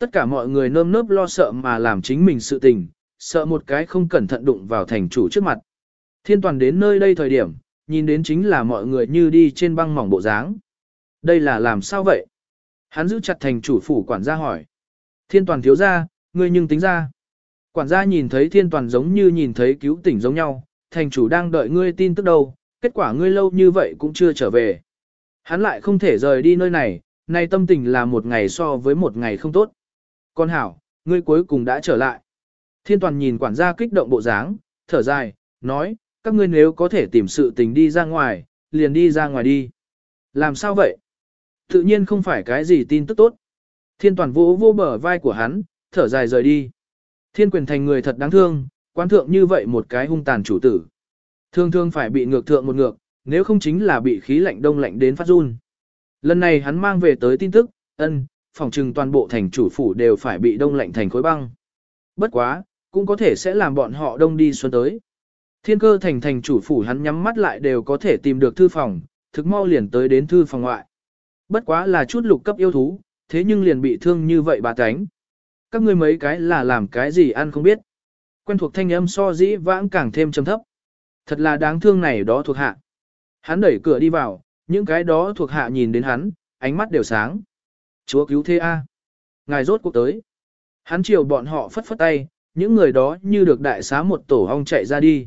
[SPEAKER 1] Tất cả mọi người nơm nớp lo sợ mà làm chính mình sự tình, sợ một cái không cẩn thận đụng vào thành chủ trước mặt. Thiên toàn đến nơi đây thời điểm, nhìn đến chính là mọi người như đi trên băng mỏng bộ dáng. Đây là làm sao vậy? Hắn giữ chặt thành chủ phủ quản gia hỏi. Thiên toàn thiếu ra, ngươi nhưng tính ra. Quản gia nhìn thấy thiên toàn giống như nhìn thấy cứu tỉnh giống nhau, thành chủ đang đợi ngươi tin tức đâu, kết quả ngươi lâu như vậy cũng chưa trở về. Hắn lại không thể rời đi nơi này, nay tâm tình là một ngày so với một ngày không tốt. Con hảo, ngươi cuối cùng đã trở lại. Thiên toàn nhìn quản gia kích động bộ dáng, thở dài, nói, các ngươi nếu có thể tìm sự tình đi ra ngoài, liền đi ra ngoài đi. Làm sao vậy? Tự nhiên không phải cái gì tin tức tốt. Thiên toàn vỗ vô bờ vai của hắn, thở dài rời đi. Thiên quyền thành người thật đáng thương, quan thượng như vậy một cái hung tàn chủ tử. Thương thương phải bị ngược thượng một ngược, nếu không chính là bị khí lạnh đông lạnh đến phát run. Lần này hắn mang về tới tin tức, ân, phòng trừng toàn bộ thành chủ phủ đều phải bị đông lạnh thành khối băng. Bất quá, cũng có thể sẽ làm bọn họ đông đi xuân tới. Thiên cơ thành thành chủ phủ hắn nhắm mắt lại đều có thể tìm được thư phòng, thực mau liền tới đến thư phòng ngoại. Bất quá là chút lục cấp yêu thú, thế nhưng liền bị thương như vậy bà tánh. Các ngươi mấy cái là làm cái gì ăn không biết. Quen thuộc thanh âm so dĩ vãng càng thêm trầm thấp. Thật là đáng thương này đó thuộc hạ. Hắn đẩy cửa đi vào, những cái đó thuộc hạ nhìn đến hắn, ánh mắt đều sáng. Chúa cứu thế A. Ngài rốt cuộc tới. Hắn chiều bọn họ phất phất tay, những người đó như được đại xá một tổ ong chạy ra đi.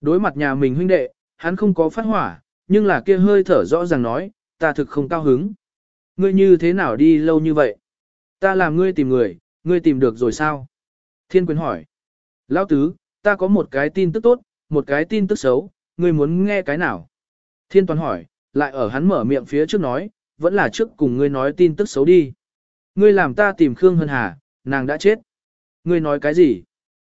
[SPEAKER 1] Đối mặt nhà mình huynh đệ, hắn không có phát hỏa, nhưng là kia hơi thở rõ ràng nói, ta thực không cao hứng. Ngươi như thế nào đi lâu như vậy? Ta làm ngươi tìm người, ngươi tìm được rồi sao? Thiên quyền hỏi. Lão tứ, ta có một cái tin tức tốt, một cái tin tức xấu, ngươi muốn nghe cái nào? Thiên toàn hỏi, lại ở hắn mở miệng phía trước nói, vẫn là trước cùng ngươi nói tin tức xấu đi. Ngươi làm ta tìm Khương Hân Hà, nàng đã chết. Ngươi nói cái gì?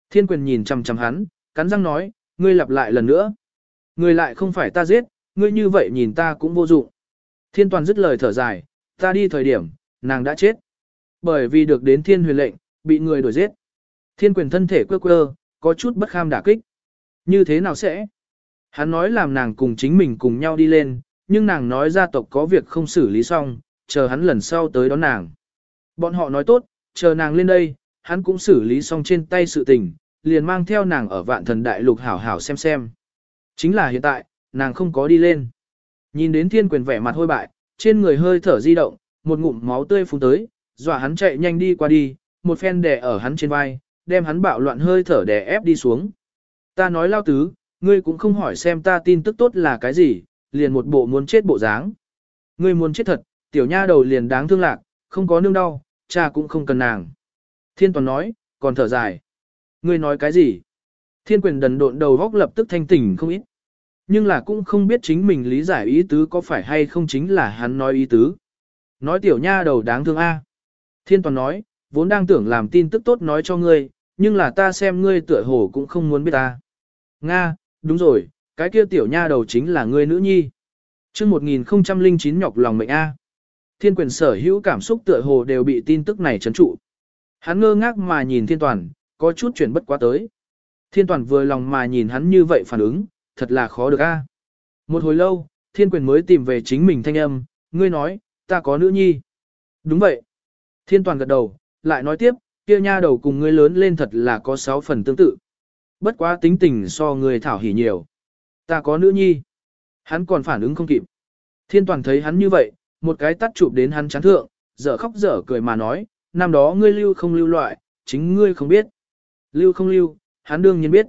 [SPEAKER 1] Thiên quyền nhìn chằm chằm hắn, cắn răng nói, ngươi lặp lại lần nữa. Ngươi lại không phải ta giết, ngươi như vậy nhìn ta cũng vô dụng. Thiên toàn dứt lời thở dài, ta đi thời điểm, nàng đã chết. Bởi vì được đến thiên huyền lệnh, bị người đuổi giết. Thiên quyền thân thể quơ quơ, có chút bất kham đả kích. Như thế nào sẽ? Hắn nói làm nàng cùng chính mình cùng nhau đi lên, nhưng nàng nói gia tộc có việc không xử lý xong, chờ hắn lần sau tới đón nàng. Bọn họ nói tốt, chờ nàng lên đây, hắn cũng xử lý xong trên tay sự tình, liền mang theo nàng ở vạn thần đại lục hảo hảo xem xem. Chính là hiện tại, nàng không có đi lên. Nhìn đến thiên quyền vẻ mặt hôi bại, trên người hơi thở di động, một ngụm máu tươi phun tới, dọa hắn chạy nhanh đi qua đi, một phen đè ở hắn trên vai, đem hắn bạo loạn hơi thở đè ép đi xuống. Ta nói lao tứ, ngươi cũng không hỏi xem ta tin tức tốt là cái gì, liền một bộ muốn chết bộ dáng. Ngươi muốn chết thật, tiểu nha đầu liền đáng thương lạc, không có nương đau, cha cũng không cần nàng. Thiên toàn nói, còn thở dài. Ngươi nói cái gì? Thiên quyền đần độn đầu góc lập tức thanh tỉnh không ít. Nhưng là cũng không biết chính mình lý giải ý tứ có phải hay không chính là hắn nói ý tứ. Nói tiểu nha đầu đáng thương a. Thiên toàn nói, vốn đang tưởng làm tin tức tốt nói cho ngươi, nhưng là ta xem ngươi tựa hồ cũng không muốn biết ta. Nga, đúng rồi, cái kia tiểu nha đầu chính là ngươi nữ nhi. Trước 1009 nhọc lòng mệnh A. Thiên quyền sở hữu cảm xúc tựa hồ đều bị tin tức này chấn trụ. Hắn ngơ ngác mà nhìn thiên toàn, có chút chuyển bất quá tới. Thiên toàn vừa lòng mà nhìn hắn như vậy phản ứng, thật là khó được a. Một hồi lâu, thiên quyền mới tìm về chính mình thanh âm, ngươi nói, ta có nữ nhi. Đúng vậy. Thiên toàn gật đầu, lại nói tiếp, kia nha đầu cùng ngươi lớn lên thật là có sáu phần tương tự. Bất quá tính tình so người thảo hỉ nhiều. Ta có nữ nhi. Hắn còn phản ứng không kịp. Thiên toàn thấy hắn như vậy, một cái tắt chụp đến hắn chán thượng, dở khóc dở cười mà nói, năm đó ngươi lưu không lưu loại, chính ngươi không biết. Lưu không lưu, hắn đương nhiên biết.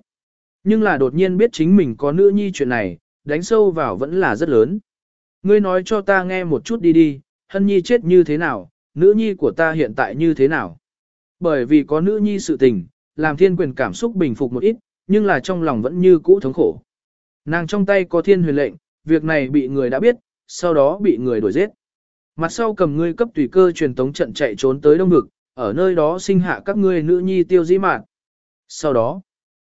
[SPEAKER 1] Nhưng là đột nhiên biết chính mình có nữ nhi chuyện này, đánh sâu vào vẫn là rất lớn. Ngươi nói cho ta nghe một chút đi đi, hân nhi chết như thế nào, nữ nhi của ta hiện tại như thế nào. Bởi vì có nữ nhi sự tình, làm thiên quyền cảm xúc bình phục một ít, nhưng là trong lòng vẫn như cũ thống khổ. Nàng trong tay có thiên huyền lệnh, việc này bị người đã biết, sau đó bị người đuổi giết. Mặt sau cầm ngươi cấp tùy cơ truyền tống trận chạy trốn tới đông vực, ở nơi đó sinh hạ các ngươi nữ nhi tiêu dĩ mạn. Sau đó,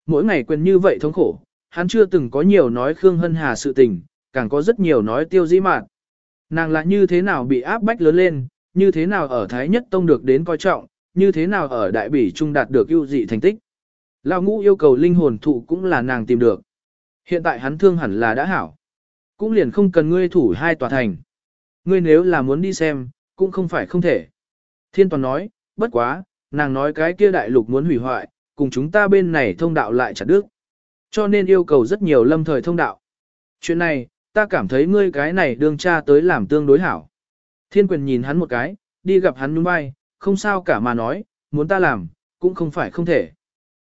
[SPEAKER 1] mỗi ngày quyền như vậy thống khổ, hắn chưa từng có nhiều nói Khương Hân Hà sự tình, càng có rất nhiều nói tiêu dĩ mạn. Nàng là như thế nào bị áp bách lớn lên, như thế nào ở Thái Nhất Tông được đến coi trọng, như thế nào ở Đại Bỉ Trung đạt được ưu dị thành tích. Lão ngũ yêu cầu linh hồn thụ cũng là nàng tìm được. Hiện tại hắn thương hẳn là đã hảo. Cũng liền không cần ngươi thủ hai tòa thành. Ngươi nếu là muốn đi xem, cũng không phải không thể. Thiên toàn nói, bất quá, nàng nói cái kia đại lục muốn hủy hoại, cùng chúng ta bên này thông đạo lại chặt đứt. Cho nên yêu cầu rất nhiều lâm thời thông đạo. Chuyện này, ta cảm thấy ngươi cái này đương cha tới làm tương đối hảo. Thiên quyền nhìn hắn một cái, đi gặp hắn nhún vai, không sao cả mà nói, muốn ta làm, cũng không phải không thể.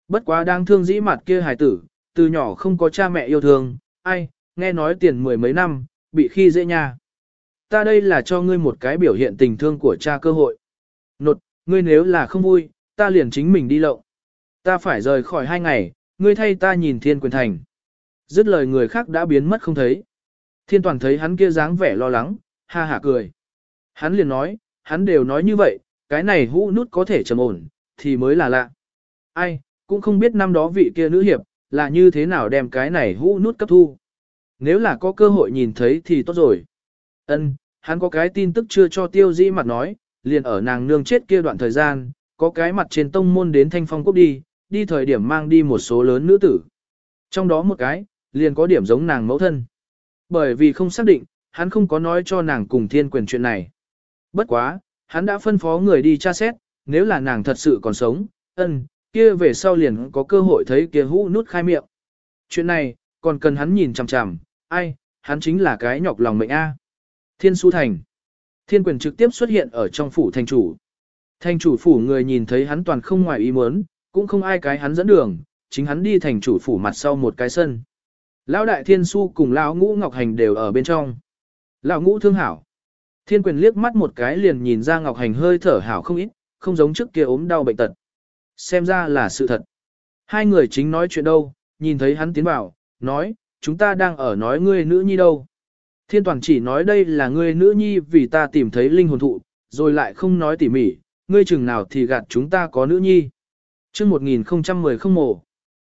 [SPEAKER 1] Bất quá đang thương dĩ mặt kia hài tử, từ nhỏ không có cha mẹ yêu thương, ai, nghe nói tiền mười mấy năm, bị khi dễ nha. Ta đây là cho ngươi một cái biểu hiện tình thương của cha cơ hội. Nột, ngươi nếu là không vui, ta liền chính mình đi lộng. Ta phải rời khỏi hai ngày, ngươi thay ta nhìn thiên quyền thành. Dứt lời người khác đã biến mất không thấy. Thiên toàn thấy hắn kia dáng vẻ lo lắng, ha hả cười. Hắn liền nói, hắn đều nói như vậy, cái này hũ nút có thể trầm ổn, thì mới là lạ. Ai, cũng không biết năm đó vị kia nữ hiệp, là như thế nào đem cái này hũ nút cấp thu. Nếu là có cơ hội nhìn thấy thì tốt rồi. Ân, hắn có cái tin tức chưa cho tiêu Dĩ mặt nói, liền ở nàng nương chết kia đoạn thời gian, có cái mặt trên tông môn đến thanh phong quốc đi, đi thời điểm mang đi một số lớn nữ tử. Trong đó một cái, liền có điểm giống nàng mẫu thân. Bởi vì không xác định, hắn không có nói cho nàng cùng thiên quyền chuyện này. Bất quá, hắn đã phân phó người đi tra xét, nếu là nàng thật sự còn sống, ân, kia về sau liền có cơ hội thấy kia hũ nút khai miệng. Chuyện này, còn cần hắn nhìn chằm chằm, ai, hắn chính là cái nhọc lòng mệnh A. Thiên su thành. Thiên quyền trực tiếp xuất hiện ở trong phủ thành chủ. Thành chủ phủ người nhìn thấy hắn toàn không ngoài ý muốn, cũng không ai cái hắn dẫn đường, chính hắn đi thành chủ phủ mặt sau một cái sân. Lão đại thiên su cùng lão ngũ ngọc hành đều ở bên trong. Lão ngũ thương hảo. Thiên quyền liếc mắt một cái liền nhìn ra ngọc hành hơi thở hảo không ít, không giống trước kia ốm đau bệnh tật. Xem ra là sự thật. Hai người chính nói chuyện đâu, nhìn thấy hắn tiến vào, nói, chúng ta đang ở nói ngươi nữ nhi đâu. Thiên toàn chỉ nói đây là ngươi nữ nhi vì ta tìm thấy linh hồn thụ, rồi lại không nói tỉ mỉ, ngươi chừng nào thì gạt chúng ta có nữ nhi. chương 1010 không mổ.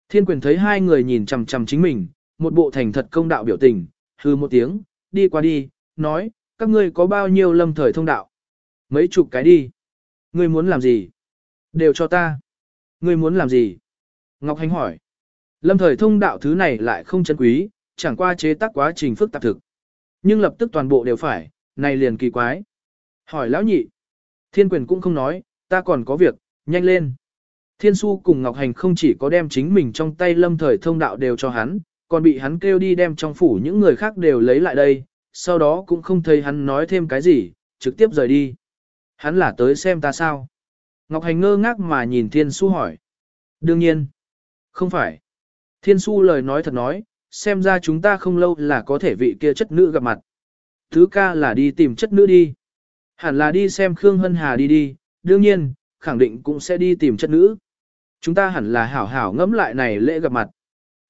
[SPEAKER 1] Thiên quyền thấy hai người nhìn chằm chằm chính mình, một bộ thành thật công đạo biểu tình, hư một tiếng, đi qua đi, nói, các ngươi có bao nhiêu lâm thời thông đạo? Mấy chục cái đi. Ngươi muốn làm gì? Đều cho ta. Ngươi muốn làm gì? Ngọc Hành hỏi. Lâm thời thông đạo thứ này lại không chân quý, chẳng qua chế tác quá trình phức tạp thực. Nhưng lập tức toàn bộ đều phải, này liền kỳ quái. Hỏi lão nhị. Thiên quyền cũng không nói, ta còn có việc, nhanh lên. Thiên su cùng Ngọc Hành không chỉ có đem chính mình trong tay lâm thời thông đạo đều cho hắn, còn bị hắn kêu đi đem trong phủ những người khác đều lấy lại đây, sau đó cũng không thấy hắn nói thêm cái gì, trực tiếp rời đi. Hắn là tới xem ta sao? Ngọc Hành ngơ ngác mà nhìn Thiên su hỏi. Đương nhiên. Không phải. Thiên su lời nói thật nói, xem ra chúng ta không lâu là có thể vị kia chất nữ gặp mặt. Thứ ca là đi tìm chất nữ đi. Hẳn là đi xem Khương Hân Hà đi đi, đương nhiên, khẳng định cũng sẽ đi tìm chất nữ. Chúng ta hẳn là hảo hảo ngẫm lại này lễ gặp mặt.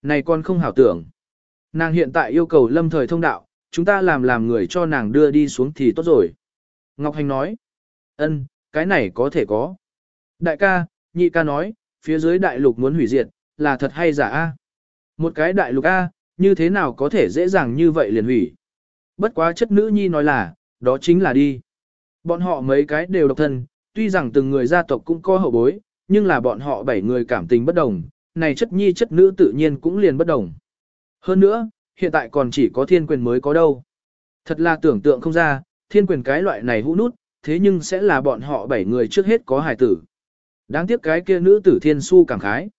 [SPEAKER 1] Này con không hảo tưởng. Nàng hiện tại yêu cầu lâm thời thông đạo, chúng ta làm làm người cho nàng đưa đi xuống thì tốt rồi. Ngọc Hành nói. ân, cái này có thể có. Đại ca, nhị ca nói, phía dưới đại lục muốn hủy diệt, là thật hay giả a? Một cái đại lục A, như thế nào có thể dễ dàng như vậy liền hủy? Bất quá chất nữ nhi nói là, đó chính là đi. Bọn họ mấy cái đều độc thân, tuy rằng từng người gia tộc cũng có hậu bối, nhưng là bọn họ bảy người cảm tình bất đồng, này chất nhi chất nữ tự nhiên cũng liền bất đồng. Hơn nữa, hiện tại còn chỉ có thiên quyền mới có đâu. Thật là tưởng tượng không ra, thiên quyền cái loại này hũ nút, thế nhưng sẽ là bọn họ bảy người trước hết có hài tử. Đáng tiếc cái kia nữ tử thiên su cảm khái.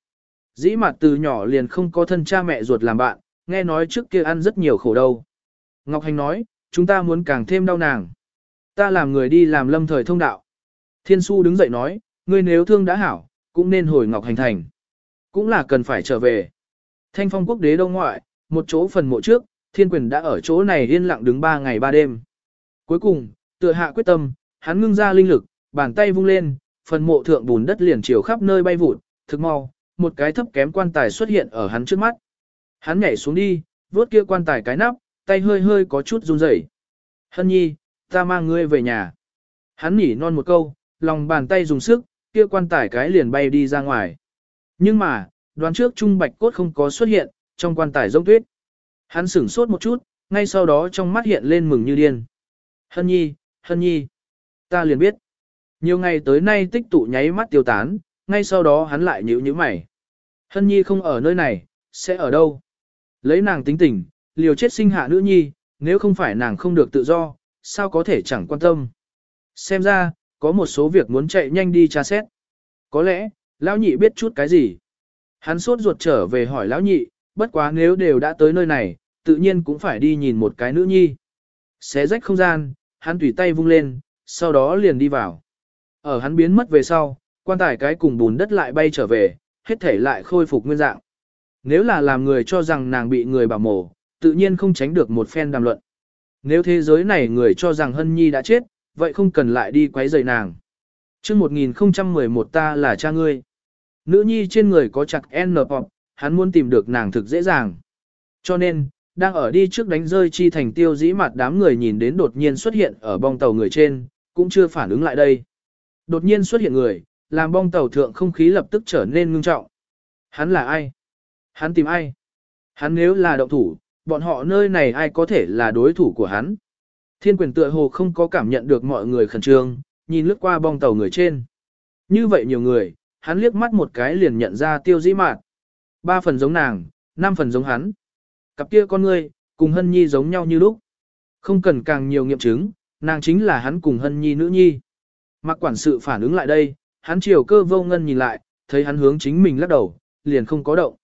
[SPEAKER 1] Dĩ mặt từ nhỏ liền không có thân cha mẹ ruột làm bạn, nghe nói trước kia ăn rất nhiều khổ đâu. Ngọc Hành nói, chúng ta muốn càng thêm đau nàng. Ta làm người đi làm lâm thời thông đạo. Thiên su đứng dậy nói, ngươi nếu thương đã hảo, cũng nên hồi Ngọc Hành thành. Cũng là cần phải trở về. Thanh phong quốc đế đông ngoại, một chỗ phần mộ trước, thiên quyền đã ở chỗ này yên lặng đứng ba ngày ba đêm. Cuối cùng, tựa hạ quyết tâm, hắn ngưng ra linh lực, bàn tay vung lên, phần mộ thượng bùn đất liền chiều khắp nơi bay vụt, thực mau, một cái thấp kém quan tài xuất hiện ở hắn trước mắt. Hắn nhảy xuống đi, vốt kia quan tài cái nắp, tay hơi hơi có chút run rẩy. Hân nhi, ta mang ngươi về nhà. Hắn nhỉ non một câu, lòng bàn tay dùng sức, kia quan tài cái liền bay đi ra ngoài. Nhưng mà, đoán trước Trung Bạch Cốt không có xuất hiện, trong quan tài rỗng tuyết. Hắn sửng sốt một chút, ngay sau đó trong mắt hiện lên mừng như điên. Hân nhi, hân nhi, ta liền biết. Nhiều ngày tới nay tích tụ nháy mắt tiêu tán, ngay sau đó hắn lại nhíu nhíu mày. Hân nhi không ở nơi này, sẽ ở đâu? Lấy nàng tính tình, liều chết sinh hạ nữ nhi, nếu không phải nàng không được tự do, sao có thể chẳng quan tâm. Xem ra, có một số việc muốn chạy nhanh đi tra xét. Có lẽ, lão nhị biết chút cái gì. Hắn sốt ruột trở về hỏi lão nhị, bất quá nếu đều đã tới nơi này, tự nhiên cũng phải đi nhìn một cái nữ nhi. Xé rách không gian, hắn tùy tay vung lên, sau đó liền đi vào. Ở hắn biến mất về sau, quan tài cái cùng bùn đất lại bay trở về, hết thể lại khôi phục nguyên dạng. Nếu là làm người cho rằng nàng bị người bảo mổ, tự nhiên không tránh được một phen đàm luận. Nếu thế giới này người cho rằng Hân Nhi đã chết, vậy không cần lại đi quấy rầy nàng. Trước 1011 ta là cha ngươi. Nữ nhi trên người có chặt N pop, hắn muốn tìm được nàng thực dễ dàng. Cho nên, đang ở đi trước đánh rơi chi thành tiêu dĩ mặt đám người nhìn đến đột nhiên xuất hiện ở bong tàu người trên, cũng chưa phản ứng lại đây. Đột nhiên xuất hiện người, làm bong tàu thượng không khí lập tức trở nên ngưng trọng. Hắn là ai? Hắn tìm ai? Hắn nếu là động thủ, bọn họ nơi này ai có thể là đối thủ của hắn? Thiên quyền tựa hồ không có cảm nhận được mọi người khẩn trương, nhìn lướt qua bong tàu người trên. Như vậy nhiều người, hắn liếc mắt một cái liền nhận ra tiêu dĩ mạt. Ba phần giống nàng, năm phần giống hắn. Cặp kia con ngươi, cùng hân nhi giống nhau như lúc. Không cần càng nhiều nghiệm chứng, nàng chính là hắn cùng hân nhi nữ nhi. Mặc quản sự phản ứng lại đây, hắn chiều cơ vô ngân nhìn lại, thấy hắn hướng chính mình lắc đầu, liền không có động.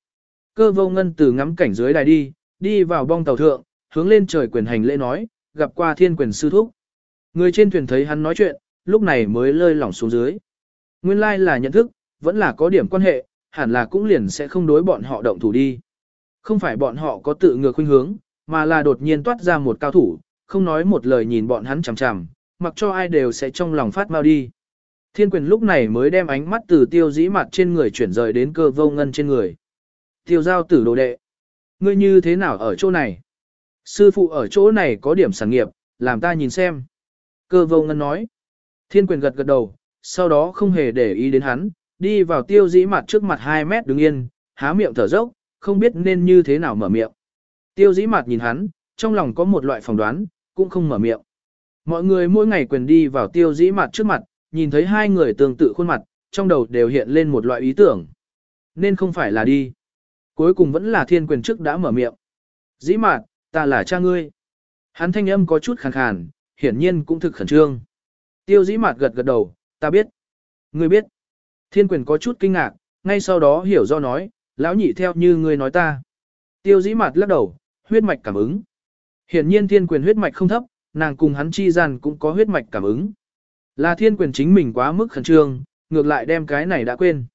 [SPEAKER 1] Cơ vô ngân từ ngắm cảnh dưới đài đi, đi vào bong tàu thượng, hướng lên trời quyền hành lễ nói, gặp qua thiên quyền sư thúc. Người trên thuyền thấy hắn nói chuyện, lúc này mới lơi lỏng xuống dưới. Nguyên lai là nhận thức, vẫn là có điểm quan hệ, hẳn là cũng liền sẽ không đối bọn họ động thủ đi. Không phải bọn họ có tự ngược khuynh hướng, mà là đột nhiên toát ra một cao thủ, không nói một lời nhìn bọn hắn chằm chằm, mặc cho ai đều sẽ trong lòng phát mau đi. Thiên quyền lúc này mới đem ánh mắt từ tiêu dĩ mặt trên người chuyển rời đến cơ vô ngân trên người. Tiêu giao tử đồ đệ. Ngươi như thế nào ở chỗ này? Sư phụ ở chỗ này có điểm sản nghiệp, làm ta nhìn xem. Cơ vô ngân nói. Thiên quyền gật gật đầu, sau đó không hề để ý đến hắn, đi vào tiêu dĩ mặt trước mặt 2 mét đứng yên, há miệng thở dốc, không biết nên như thế nào mở miệng. Tiêu dĩ mặt nhìn hắn, trong lòng có một loại phỏng đoán, cũng không mở miệng. Mọi người mỗi ngày quyền đi vào tiêu dĩ mặt trước mặt, nhìn thấy hai người tương tự khuôn mặt, trong đầu đều hiện lên một loại ý tưởng. Nên không phải là đi. Cuối cùng vẫn là thiên quyền trước đã mở miệng. Dĩ mặt, ta là cha ngươi. Hắn thanh âm có chút khàn khàn, hiển nhiên cũng thực khẩn trương. Tiêu dĩ mặt gật gật đầu, ta biết. Ngươi biết. Thiên quyền có chút kinh ngạc, ngay sau đó hiểu do nói, lão nhị theo như ngươi nói ta. Tiêu dĩ mặt lắc đầu, huyết mạch cảm ứng. Hiển nhiên thiên quyền huyết mạch không thấp, nàng cùng hắn chi gian cũng có huyết mạch cảm ứng. Là thiên quyền chính mình quá mức khẩn trương, ngược lại đem cái này đã quên.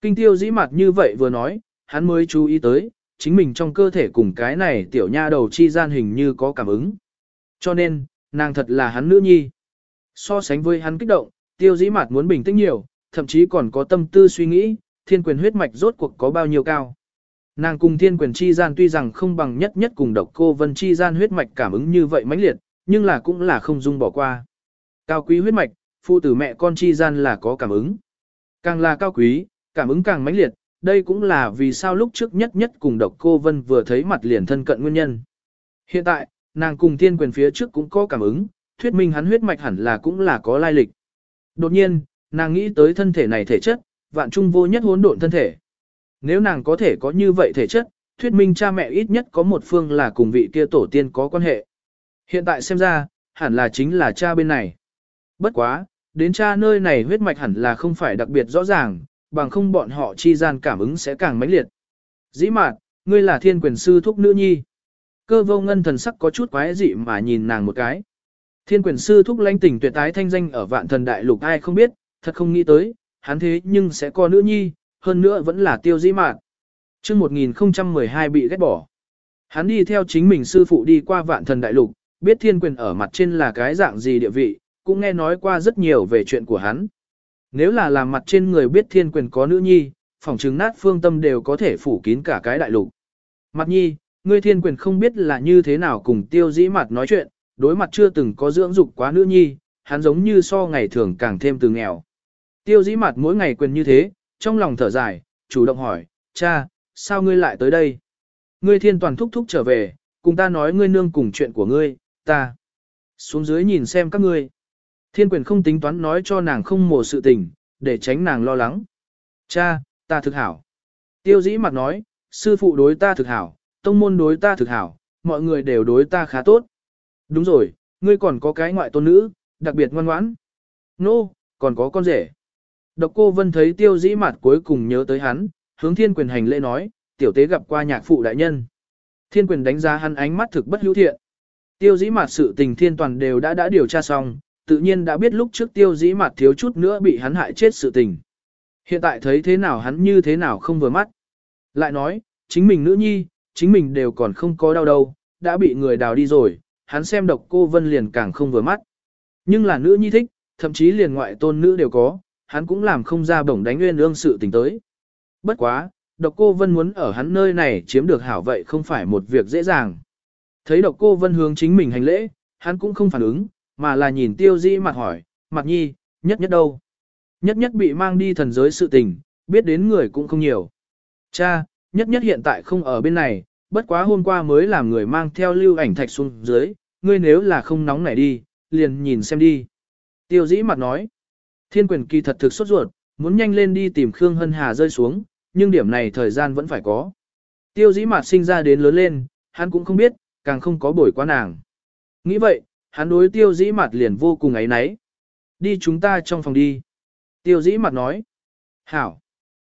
[SPEAKER 1] Kinh tiêu dĩ mặt như vậy vừa nói, hắn mới chú ý tới, chính mình trong cơ thể cùng cái này tiểu nha đầu chi gian hình như có cảm ứng. Cho nên, nàng thật là hắn nữ nhi. So sánh với hắn kích động, tiêu dĩ mặt muốn bình tĩnh nhiều, thậm chí còn có tâm tư suy nghĩ, thiên quyền huyết mạch rốt cuộc có bao nhiêu cao. Nàng cùng thiên quyền chi gian tuy rằng không bằng nhất nhất cùng độc cô vân chi gian huyết mạch cảm ứng như vậy mãnh liệt, nhưng là cũng là không dung bỏ qua. Cao quý huyết mạch, phụ tử mẹ con chi gian là có cảm ứng. Càng là cao quý, cảm ứng càng mãnh liệt, đây cũng là vì sao lúc trước nhất nhất cùng độc cô Vân vừa thấy mặt liền thân cận nguyên nhân. Hiện tại, nàng cùng tiên quyền phía trước cũng có cảm ứng, thuyết minh hắn huyết mạch hẳn là cũng là có lai lịch. Đột nhiên, nàng nghĩ tới thân thể này thể chất, vạn trung vô nhất hỗn độn thân thể. Nếu nàng có thể có như vậy thể chất, thuyết minh cha mẹ ít nhất có một phương là cùng vị kia tổ tiên có quan hệ. Hiện tại xem ra, hẳn là chính là cha bên này. Bất quá, đến cha nơi này huyết mạch hẳn là không phải đặc biệt rõ ràng, bằng không bọn họ chi gian cảm ứng sẽ càng mãnh liệt. Dĩ mạt, ngươi là thiên quyền sư thúc nữ nhi. Cơ vô ngân thần sắc có chút quái dị mà nhìn nàng một cái. Thiên quyền sư thúc lãnh tỉnh tuyệt tái thanh danh ở vạn thần đại lục ai không biết, thật không nghĩ tới, hắn thế nhưng sẽ có nữ nhi, hơn nữa vẫn là tiêu dĩ mạt. Trước 1012 bị ghét bỏ. Hắn đi theo chính mình sư phụ đi qua vạn thần đại lục, biết thiên quyền ở mặt trên là cái dạng gì địa vị, cũng nghe nói qua rất nhiều về chuyện của hắn. Nếu là làm mặt trên người biết thiên quyền có nữ nhi, phỏng chứng nát phương tâm đều có thể phủ kín cả cái đại lục. Mặt nhi, ngươi thiên quyền không biết là như thế nào cùng tiêu dĩ mặt nói chuyện, đối mặt chưa từng có dưỡng dục quá nữ nhi, hắn giống như so ngày thường càng thêm từ nghèo. Tiêu dĩ mặt mỗi ngày quyền như thế, trong lòng thở dài, chủ động hỏi, cha, sao ngươi lại tới đây? Ngươi thiên toàn thúc thúc trở về, cùng ta nói ngươi nương cùng chuyện của ngươi, ta. Xuống dưới nhìn xem các ngươi. Thiên quyền không tính toán nói cho nàng không mồ sự tình, để tránh nàng lo lắng. Cha, ta thực hảo. Tiêu dĩ mặt nói, sư phụ đối ta thực hảo, tông môn đối ta thực hảo, mọi người đều đối ta khá tốt. Đúng rồi, ngươi còn có cái ngoại tôn nữ, đặc biệt ngoan ngoãn. Nô, no, còn có con rể. Độc cô Vân thấy tiêu dĩ mặt cuối cùng nhớ tới hắn, hướng thiên quyền hành lễ nói, tiểu tế gặp qua nhạc phụ đại nhân. Thiên quyền đánh giá hắn ánh mắt thực bất hữu thiện. Tiêu dĩ mặt sự tình thiên toàn đều đã đã điều tra xong, tự nhiên đã biết lúc trước tiêu dĩ mặt thiếu chút nữa bị hắn hại chết sự tình. Hiện tại thấy thế nào hắn như thế nào không vừa mắt. Lại nói, chính mình nữ nhi, chính mình đều còn không có đau đâu, đã bị người đào đi rồi, hắn xem độc cô Vân liền càng không vừa mắt. Nhưng là nữ nhi thích, thậm chí liền ngoại tôn nữ đều có, hắn cũng làm không ra bổng đánh nguyên ương sự tình tới. Bất quá, độc cô Vân muốn ở hắn nơi này chiếm được hảo vậy không phải một việc dễ dàng. Thấy độc cô Vân hướng chính mình hành lễ, hắn cũng không phản ứng, mà là nhìn tiêu dĩ mặt hỏi, mặt nhi, nhất nhất đâu? Nhất nhất bị mang đi thần giới sự tình, biết đến người cũng không nhiều. Cha, nhất nhất hiện tại không ở bên này, bất quá hôm qua mới làm người mang theo lưu ảnh thạch xuống dưới, ngươi nếu là không nóng nảy đi, liền nhìn xem đi. Tiêu dĩ mặt nói, thiên quyền kỳ thật thực sốt ruột, muốn nhanh lên đi tìm Khương Hân Hà rơi xuống, nhưng điểm này thời gian vẫn phải có. Tiêu dĩ mặt sinh ra đến lớn lên, hắn cũng không biết, càng không có bồi qua nàng. Nghĩ vậy, hắn đối tiêu dĩ mặt liền vô cùng ấy náy. Đi chúng ta trong phòng đi. Tiêu dĩ mặt nói. Hảo.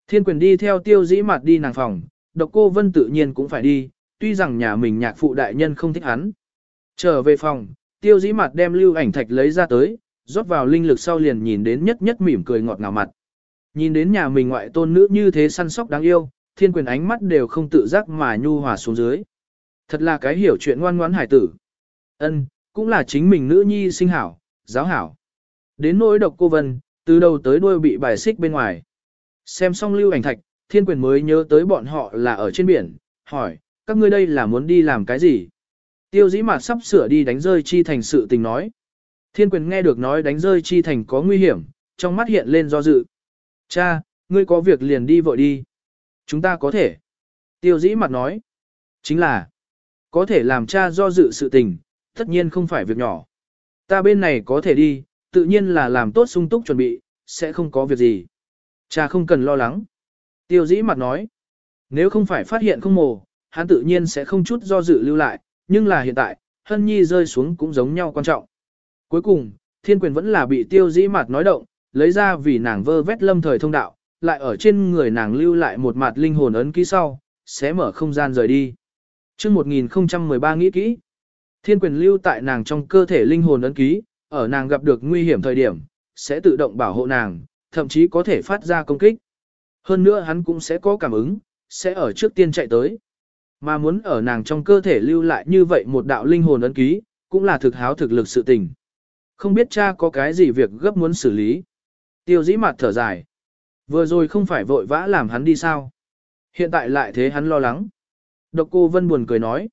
[SPEAKER 1] Thiên quyền đi theo tiêu dĩ mặt đi nàng phòng, độc cô vân tự nhiên cũng phải đi, tuy rằng nhà mình nhạc phụ đại nhân không thích hắn. Trở về phòng, tiêu dĩ mặt đem lưu ảnh thạch lấy ra tới, rót vào linh lực sau liền nhìn đến nhất nhất mỉm cười ngọt ngào mặt. Nhìn đến nhà mình ngoại tôn nữ như thế săn sóc đáng yêu, thiên quyền ánh mắt đều không tự giác mà nhu hòa xuống dưới. Thật là cái hiểu chuyện ngoan ngoãn hải tử. Ân, cũng là chính mình nữ nhi sinh hảo, giáo hảo. Đến nỗi độc cô Vân, từ đầu tới đuôi bị bài xích bên ngoài. Xem xong lưu ảnh thạch, thiên quyền mới nhớ tới bọn họ là ở trên biển, hỏi, các ngươi đây là muốn đi làm cái gì? Tiêu dĩ mạt sắp sửa đi đánh rơi chi thành sự tình nói. Thiên quyền nghe được nói đánh rơi chi thành có nguy hiểm, trong mắt hiện lên do dự. Cha, ngươi có việc liền đi vội đi. Chúng ta có thể. Tiêu dĩ mặt nói. Chính là, có thể làm cha do dự sự tình, tất nhiên không phải việc nhỏ. Ta bên này có thể đi, tự nhiên là làm tốt sung túc chuẩn bị, sẽ không có việc gì. Cha không cần lo lắng. Tiêu dĩ mặt nói. Nếu không phải phát hiện không mồ, hắn tự nhiên sẽ không chút do dự lưu lại, nhưng là hiện tại, hân nhi rơi xuống cũng giống nhau quan trọng. Cuối cùng, thiên quyền vẫn là bị tiêu dĩ mặt nói động, lấy ra vì nàng vơ vét lâm thời thông đạo, lại ở trên người nàng lưu lại một mặt linh hồn ấn ký sau, sẽ mở không gian rời đi chương 1013 nghĩ kỹ, thiên quyền lưu tại nàng trong cơ thể linh hồn ấn ký, ở nàng gặp được nguy hiểm thời điểm, sẽ tự động bảo hộ nàng, thậm chí có thể phát ra công kích. Hơn nữa hắn cũng sẽ có cảm ứng, sẽ ở trước tiên chạy tới. Mà muốn ở nàng trong cơ thể lưu lại như vậy một đạo linh hồn ấn ký, cũng là thực háo thực lực sự tình. Không biết cha có cái gì việc gấp muốn xử lý. Tiêu dĩ mặt thở dài. Vừa rồi không phải vội vã làm hắn đi sao. Hiện tại lại thế hắn lo lắng. Độc cô Vân buồn cười nói.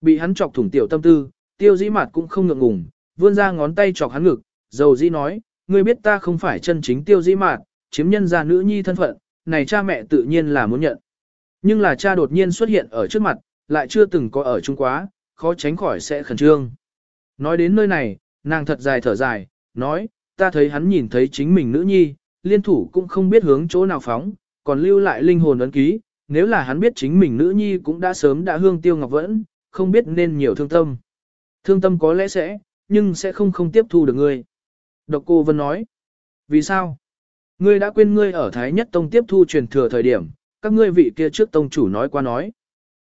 [SPEAKER 1] Bị hắn chọc thủng tiểu tâm tư, tiêu dĩ mặt cũng không ngượng ngùng, vươn ra ngón tay chọc hắn ngực, dầu dĩ nói, ngươi biết ta không phải chân chính tiêu dĩ mạt, chiếm nhân gia nữ nhi thân phận, này cha mẹ tự nhiên là muốn nhận. Nhưng là cha đột nhiên xuất hiện ở trước mặt, lại chưa từng có ở chung quá, khó tránh khỏi sẽ khẩn trương. Nói đến nơi này, nàng thật dài thở dài, nói, ta thấy hắn nhìn thấy chính mình nữ nhi, liên thủ cũng không biết hướng chỗ nào phóng, còn lưu lại linh hồn ấn ký, nếu là hắn biết chính mình nữ nhi cũng đã sớm đã hương tiêu ngọc vẫn, không biết nên nhiều thương tâm. Thương tâm có lẽ sẽ, nhưng sẽ không không tiếp thu được ngươi. Độc cô Vân nói, vì sao? Ngươi đã quên ngươi ở Thái Nhất Tông tiếp thu truyền thừa thời điểm, các ngươi vị kia trước tông chủ nói qua nói.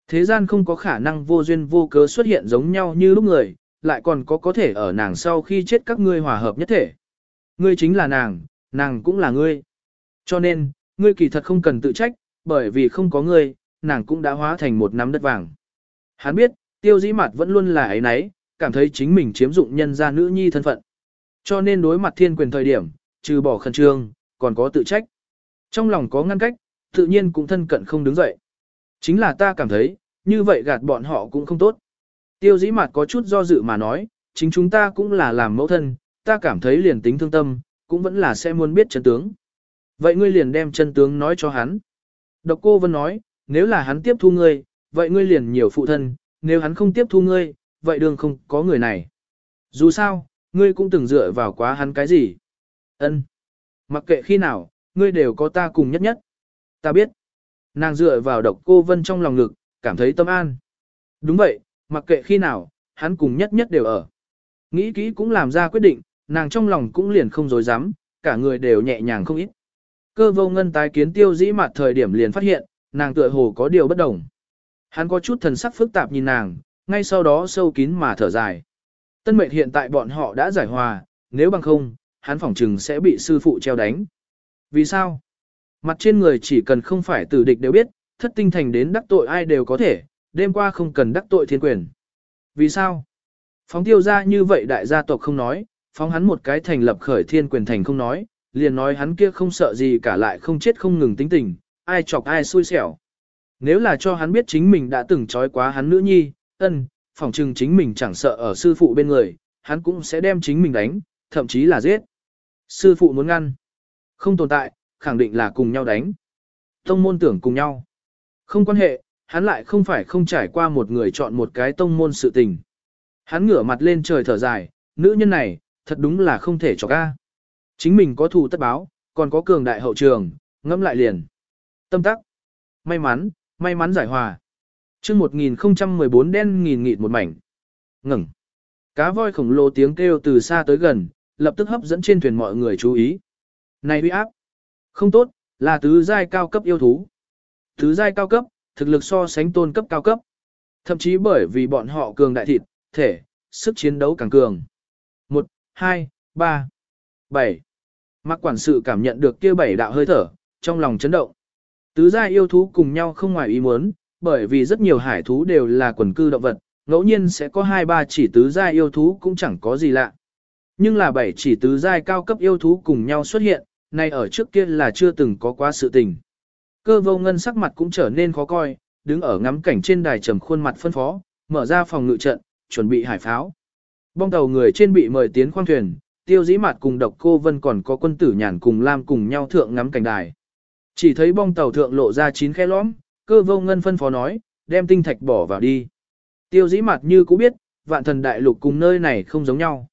[SPEAKER 1] Thế gian không có khả năng vô duyên vô cớ xuất hiện giống nhau như lúc người, lại còn có có thể ở nàng sau khi chết các ngươi hòa hợp nhất thể. Ngươi chính là nàng, nàng cũng là ngươi. Cho nên, ngươi kỳ thật không cần tự trách, bởi vì không có ngươi, nàng cũng đã hóa thành một nắm đất vàng. Hắn biết, tiêu dĩ mặt vẫn luôn là ấy nấy, cảm thấy chính mình chiếm dụng nhân gia nữ nhi thân phận. Cho nên đối mặt thiên quyền thời điểm, trừ bỏ khẩn trương, còn có tự trách. Trong lòng có ngăn cách, tự nhiên cũng thân cận không đứng dậy. Chính là ta cảm thấy, như vậy gạt bọn họ cũng không tốt. Tiêu dĩ mặt có chút do dự mà nói, chính chúng ta cũng là làm mẫu thân, ta cảm thấy liền tính thương tâm, cũng vẫn là sẽ muốn biết chân tướng. Vậy ngươi liền đem chân tướng nói cho hắn. Độc cô Vân nói, nếu là hắn tiếp thu ngươi, vậy ngươi liền nhiều phụ thân, nếu hắn không tiếp thu ngươi, vậy đường không có người này. Dù sao, ngươi cũng từng dựa vào quá hắn cái gì. Ân, Mặc kệ khi nào, ngươi đều có ta cùng nhất nhất. Ta biết. Nàng dựa vào độc cô Vân trong lòng ngực, cảm thấy tâm an. Đúng vậy, mặc kệ khi nào, hắn cùng nhất nhất đều ở. Nghĩ kỹ cũng làm ra quyết định, nàng trong lòng cũng liền không dối dám, cả người đều nhẹ nhàng không ít. Cơ vô ngân tái kiến tiêu dĩ mặt thời điểm liền phát hiện, nàng tựa hồ có điều bất đồng. Hắn có chút thần sắc phức tạp nhìn nàng, ngay sau đó sâu kín mà thở dài. Tân mệnh hiện tại bọn họ đã giải hòa, nếu bằng không, hắn phỏng trừng sẽ bị sư phụ treo đánh. Vì sao? Mặt trên người chỉ cần không phải tử địch đều biết, thất tinh thành đến đắc tội ai đều có thể, đêm qua không cần đắc tội thiên quyền. Vì sao? Phóng tiêu ra như vậy đại gia tộc không nói, phóng hắn một cái thành lập khởi thiên quyền thành không nói, liền nói hắn kia không sợ gì cả lại không chết không ngừng tính tình, ai chọc ai xui xẻo. Nếu là cho hắn biết chính mình đã từng trói quá hắn nữ nhi, ân, phỏng chừng chính mình chẳng sợ ở sư phụ bên người, hắn cũng sẽ đem chính mình đánh, thậm chí là giết. Sư phụ muốn ngăn, không tồn tại, khẳng định là cùng nhau đánh. Tông môn tưởng cùng nhau. Không quan hệ, hắn lại không phải không trải qua một người chọn một cái tông môn sự tình. Hắn ngửa mặt lên trời thở dài, nữ nhân này, thật đúng là không thể cho ca. Chính mình có thù tất báo, còn có cường đại hậu trường, ngâm lại liền. Tâm tắc. May mắn, may mắn giải hòa. chương 1014 đen nghìn nghịt một mảnh. Ngừng. Cá voi khổng lồ tiếng kêu từ xa tới gần, lập tức hấp dẫn trên thuyền mọi người chú ý. Này uy áp. Không tốt, là tứ giai cao cấp yêu thú. Tứ giai cao cấp, thực lực so sánh tôn cấp cao cấp. Thậm chí bởi vì bọn họ cường đại thịt, thể, sức chiến đấu càng cường. 1, 2, 3, 7. Mạc quản sự cảm nhận được kia bảy đạo hơi thở, trong lòng chấn động. Tứ gia yêu thú cùng nhau không ngoài ý muốn, bởi vì rất nhiều hải thú đều là quần cư động vật, ngẫu nhiên sẽ có hai ba chỉ tứ gia yêu thú cũng chẳng có gì lạ. Nhưng là bảy chỉ tứ giai cao cấp yêu thú cùng nhau xuất hiện, nay ở trước kia là chưa từng có quá sự tình. Cơ vô ngân sắc mặt cũng trở nên khó coi, đứng ở ngắm cảnh trên đài trầm khuôn mặt phân phó, mở ra phòng ngự trận, chuẩn bị hải pháo. Bong tàu người trên bị mời tiến khoang thuyền, tiêu dĩ mặt cùng độc cô vân còn có quân tử nhàn cùng Lam cùng nhau thượng ngắm cảnh đài. Chỉ thấy bong tàu thượng lộ ra chín khe lõm, cơ vô ngân phân phó nói, đem tinh thạch bỏ vào đi. Tiêu dĩ mặt như cũng biết, vạn thần đại lục cùng nơi này không giống nhau.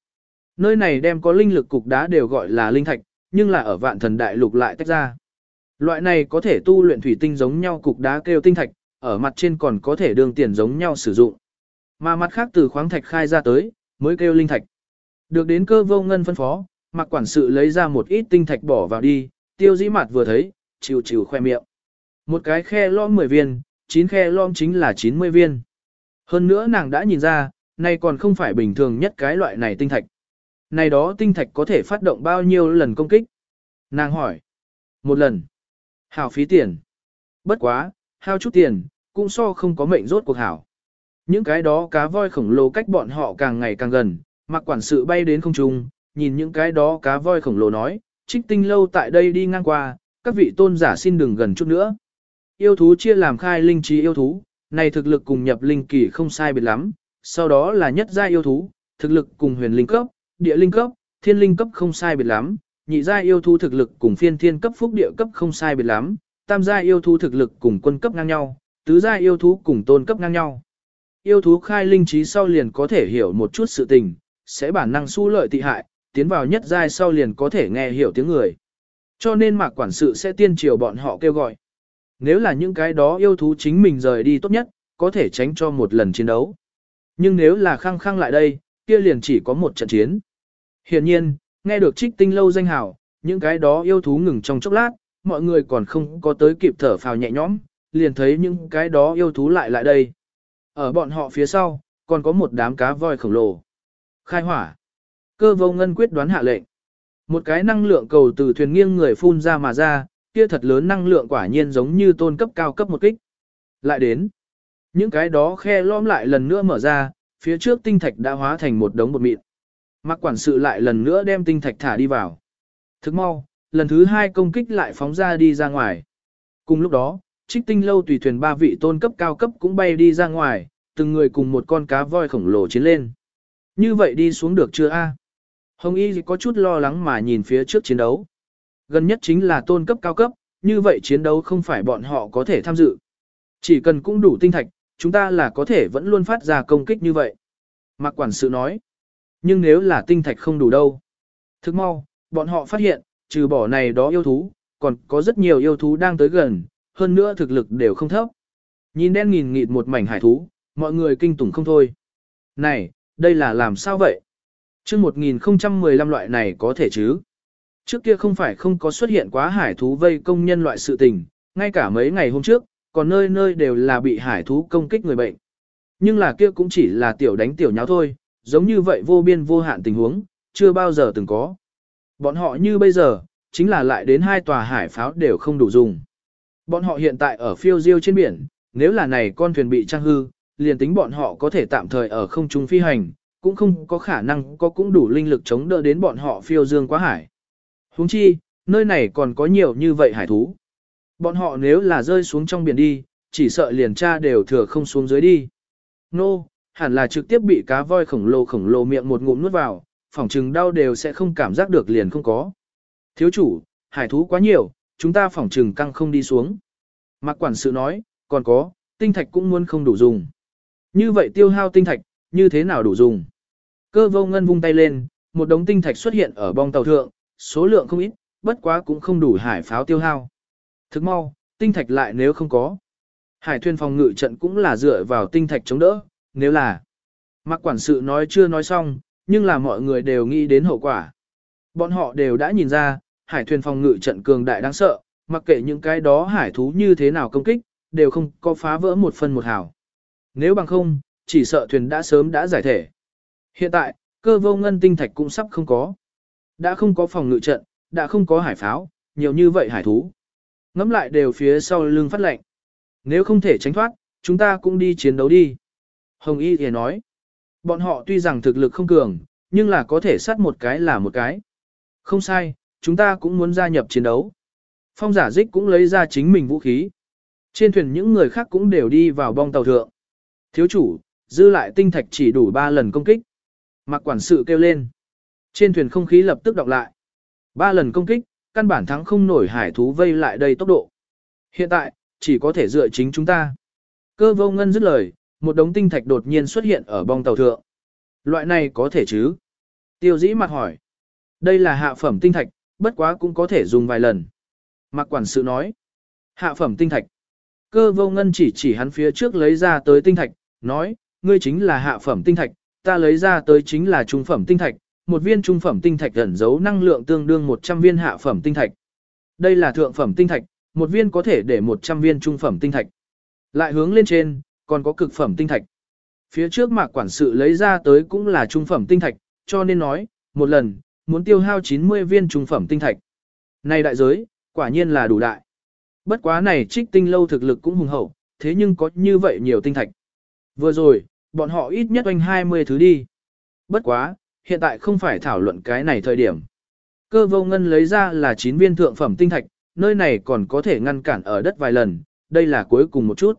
[SPEAKER 1] Nơi này đem có linh lực cục đá đều gọi là linh thạch, nhưng là ở vạn thần đại lục lại tách ra. Loại này có thể tu luyện thủy tinh giống nhau cục đá kêu tinh thạch, ở mặt trên còn có thể đường tiền giống nhau sử dụng. Mà mặt khác từ khoáng thạch khai ra tới, mới kêu linh thạch. Được đến cơ vô ngân phân phó, mặc quản sự lấy ra một ít tinh thạch bỏ vào đi, tiêu dĩ mặt vừa thấy, chịu chịu khoe miệng. Một cái khe lõm 10 viên, 9 khe lõm chính là 90 viên. Hơn nữa nàng đã nhìn ra, này còn không phải bình thường nhất cái loại này tinh thạch. Này đó tinh thạch có thể phát động bao nhiêu lần công kích? Nàng hỏi. Một lần. Hảo phí tiền. Bất quá, hao chút tiền, cũng so không có mệnh rốt cuộc hảo. Những cái đó cá voi khổng lồ cách bọn họ càng ngày càng gần, mặc quản sự bay đến không trung, nhìn những cái đó cá voi khổng lồ nói, trích tinh lâu tại đây đi ngang qua, các vị tôn giả xin đừng gần chút nữa. Yêu thú chia làm khai linh trí yêu thú, này thực lực cùng nhập linh kỳ không sai biệt lắm, sau đó là nhất gia yêu thú, thực lực cùng huyền linh cấp, địa linh cấp, thiên linh cấp không sai biệt lắm, nhị gia yêu thú thực lực cùng phiên thiên cấp phúc địa cấp không sai biệt lắm, tam gia yêu thú thực lực cùng quân cấp ngang nhau, tứ gia yêu thú cùng tôn cấp ngang nhau. Yêu thú khai linh trí sau liền có thể hiểu một chút sự tình, sẽ bản năng su lợi tị hại, tiến vào nhất giai sau liền có thể nghe hiểu tiếng người. Cho nên mạc quản sự sẽ tiên triều bọn họ kêu gọi. Nếu là những cái đó yêu thú chính mình rời đi tốt nhất, có thể tránh cho một lần chiến đấu. Nhưng nếu là khăng khăng lại đây, kia liền chỉ có một trận chiến. Hiện nhiên, nghe được trích tinh lâu danh hào, những cái đó yêu thú ngừng trong chốc lát, mọi người còn không có tới kịp thở phào nhẹ nhõm, liền thấy những cái đó yêu thú lại lại đây. Ở bọn họ phía sau, còn có một đám cá voi khổng lồ. Khai hỏa. Cơ vô ngân quyết đoán hạ lệnh. Một cái năng lượng cầu từ thuyền nghiêng người phun ra mà ra, kia thật lớn năng lượng quả nhiên giống như tôn cấp cao cấp một kích. Lại đến. Những cái đó khe lõm lại lần nữa mở ra, phía trước tinh thạch đã hóa thành một đống bột mịn. Mặc quản sự lại lần nữa đem tinh thạch thả đi vào. Thức mau, lần thứ hai công kích lại phóng ra đi ra ngoài. Cùng lúc đó, trích tinh lâu tùy thuyền ba vị tôn cấp cao cấp cũng bay đi ra ngoài, từng người cùng một con cá voi khổng lồ chiến lên. Như vậy đi xuống được chưa a? Hồng Y có chút lo lắng mà nhìn phía trước chiến đấu. Gần nhất chính là tôn cấp cao cấp, như vậy chiến đấu không phải bọn họ có thể tham dự. Chỉ cần cũng đủ tinh thạch, chúng ta là có thể vẫn luôn phát ra công kích như vậy. Mạc quản sự nói. Nhưng nếu là tinh thạch không đủ đâu. Thức mau, bọn họ phát hiện, trừ bỏ này đó yêu thú, còn có rất nhiều yêu thú đang tới gần, hơn nữa thực lực đều không thấp. Nhìn đen nghìn nghịt một mảnh hải thú, mọi người kinh tủng không thôi. Này, đây là làm sao vậy? Trước 1015 loại này có thể chứ? Trước kia không phải không có xuất hiện quá hải thú vây công nhân loại sự tình, ngay cả mấy ngày hôm trước, còn nơi nơi đều là bị hải thú công kích người bệnh. Nhưng là kia cũng chỉ là tiểu đánh tiểu nháo thôi, giống như vậy vô biên vô hạn tình huống, chưa bao giờ từng có. Bọn họ như bây giờ, chính là lại đến hai tòa hải pháo đều không đủ dùng. Bọn họ hiện tại ở phiêu diêu trên biển, nếu là này con thuyền bị trang hư, liền tính bọn họ có thể tạm thời ở không trung phi hành, cũng không có khả năng có cũng đủ linh lực chống đỡ đến bọn họ phiêu dương quá hải. Huống chi, nơi này còn có nhiều như vậy hải thú. Bọn họ nếu là rơi xuống trong biển đi, chỉ sợ liền cha đều thừa không xuống dưới đi. Nô, no, hẳn là trực tiếp bị cá voi khổng lồ khổng lồ miệng một ngụm nuốt vào, phỏng chừng đau đều sẽ không cảm giác được liền không có. Thiếu chủ, hải thú quá nhiều, chúng ta phỏng chừng căng không đi xuống. Mạc quản sự nói, còn có, tinh thạch cũng muốn không đủ dùng. Như vậy tiêu hao tinh thạch, như thế nào đủ dùng? Cơ vô ngân vung tay lên, một đống tinh thạch xuất hiện ở bong tàu thượng, số lượng không ít, bất quá cũng không đủ hải pháo tiêu hao. Thức mau, tinh thạch lại nếu không có. Hải thuyền phòng ngự trận cũng là dựa vào tinh thạch chống đỡ, nếu là. mặc quản sự nói chưa nói xong, nhưng là mọi người đều nghĩ đến hậu quả. Bọn họ đều đã nhìn ra, hải thuyền phòng ngự trận cường đại đáng sợ, mặc kệ những cái đó hải thú như thế nào công kích, đều không có phá vỡ một phần một hào. Nếu bằng không, chỉ sợ thuyền đã sớm đã giải thể. Hiện tại, cơ vô ngân tinh thạch cũng sắp không có. Đã không có phòng ngự trận, đã không có hải pháo, nhiều như vậy hải thú. Ngắm lại đều phía sau lưng phát lệnh. Nếu không thể tránh thoát, chúng ta cũng đi chiến đấu đi. Hồng Y thì nói. Bọn họ tuy rằng thực lực không cường, nhưng là có thể sát một cái là một cái. Không sai, chúng ta cũng muốn gia nhập chiến đấu. Phong giả dích cũng lấy ra chính mình vũ khí. Trên thuyền những người khác cũng đều đi vào bong tàu thượng. Thiếu chủ, dư lại tinh thạch chỉ đủ 3 lần công kích. Mạc quản sự kêu lên. Trên thuyền không khí lập tức đọc lại. 3 lần công kích, căn bản thắng không nổi hải thú vây lại đây tốc độ. Hiện tại, chỉ có thể dựa chính chúng ta. Cơ vô ngân dứt lời, một đống tinh thạch đột nhiên xuất hiện ở bong tàu thượng. Loại này có thể chứ? Tiêu dĩ mặt hỏi. Đây là hạ phẩm tinh thạch, bất quá cũng có thể dùng vài lần. Mạc quản sự nói. Hạ phẩm tinh thạch. Cơ vô ngân chỉ chỉ hắn phía trước lấy ra tới tinh thạch, nói, ngươi chính là hạ phẩm tinh thạch, ta lấy ra tới chính là trung phẩm tinh thạch, một viên trung phẩm tinh thạch ẩn giấu năng lượng tương đương 100 viên hạ phẩm tinh thạch. Đây là thượng phẩm tinh thạch, một viên có thể để 100 viên trung phẩm tinh thạch. Lại hướng lên trên, còn có cực phẩm tinh thạch. Phía trước mạc quản sự lấy ra tới cũng là trung phẩm tinh thạch, cho nên nói, một lần, muốn tiêu hao 90 viên trung phẩm tinh thạch. Này đại giới, quả nhiên là đủ đại. Bất quá này trích tinh lâu thực lực cũng hùng hậu, thế nhưng có như vậy nhiều tinh thạch. Vừa rồi, bọn họ ít nhất oanh 20 thứ đi. Bất quá, hiện tại không phải thảo luận cái này thời điểm. Cơ vô ngân lấy ra là 9 viên thượng phẩm tinh thạch, nơi này còn có thể ngăn cản ở đất vài lần, đây là cuối cùng một chút.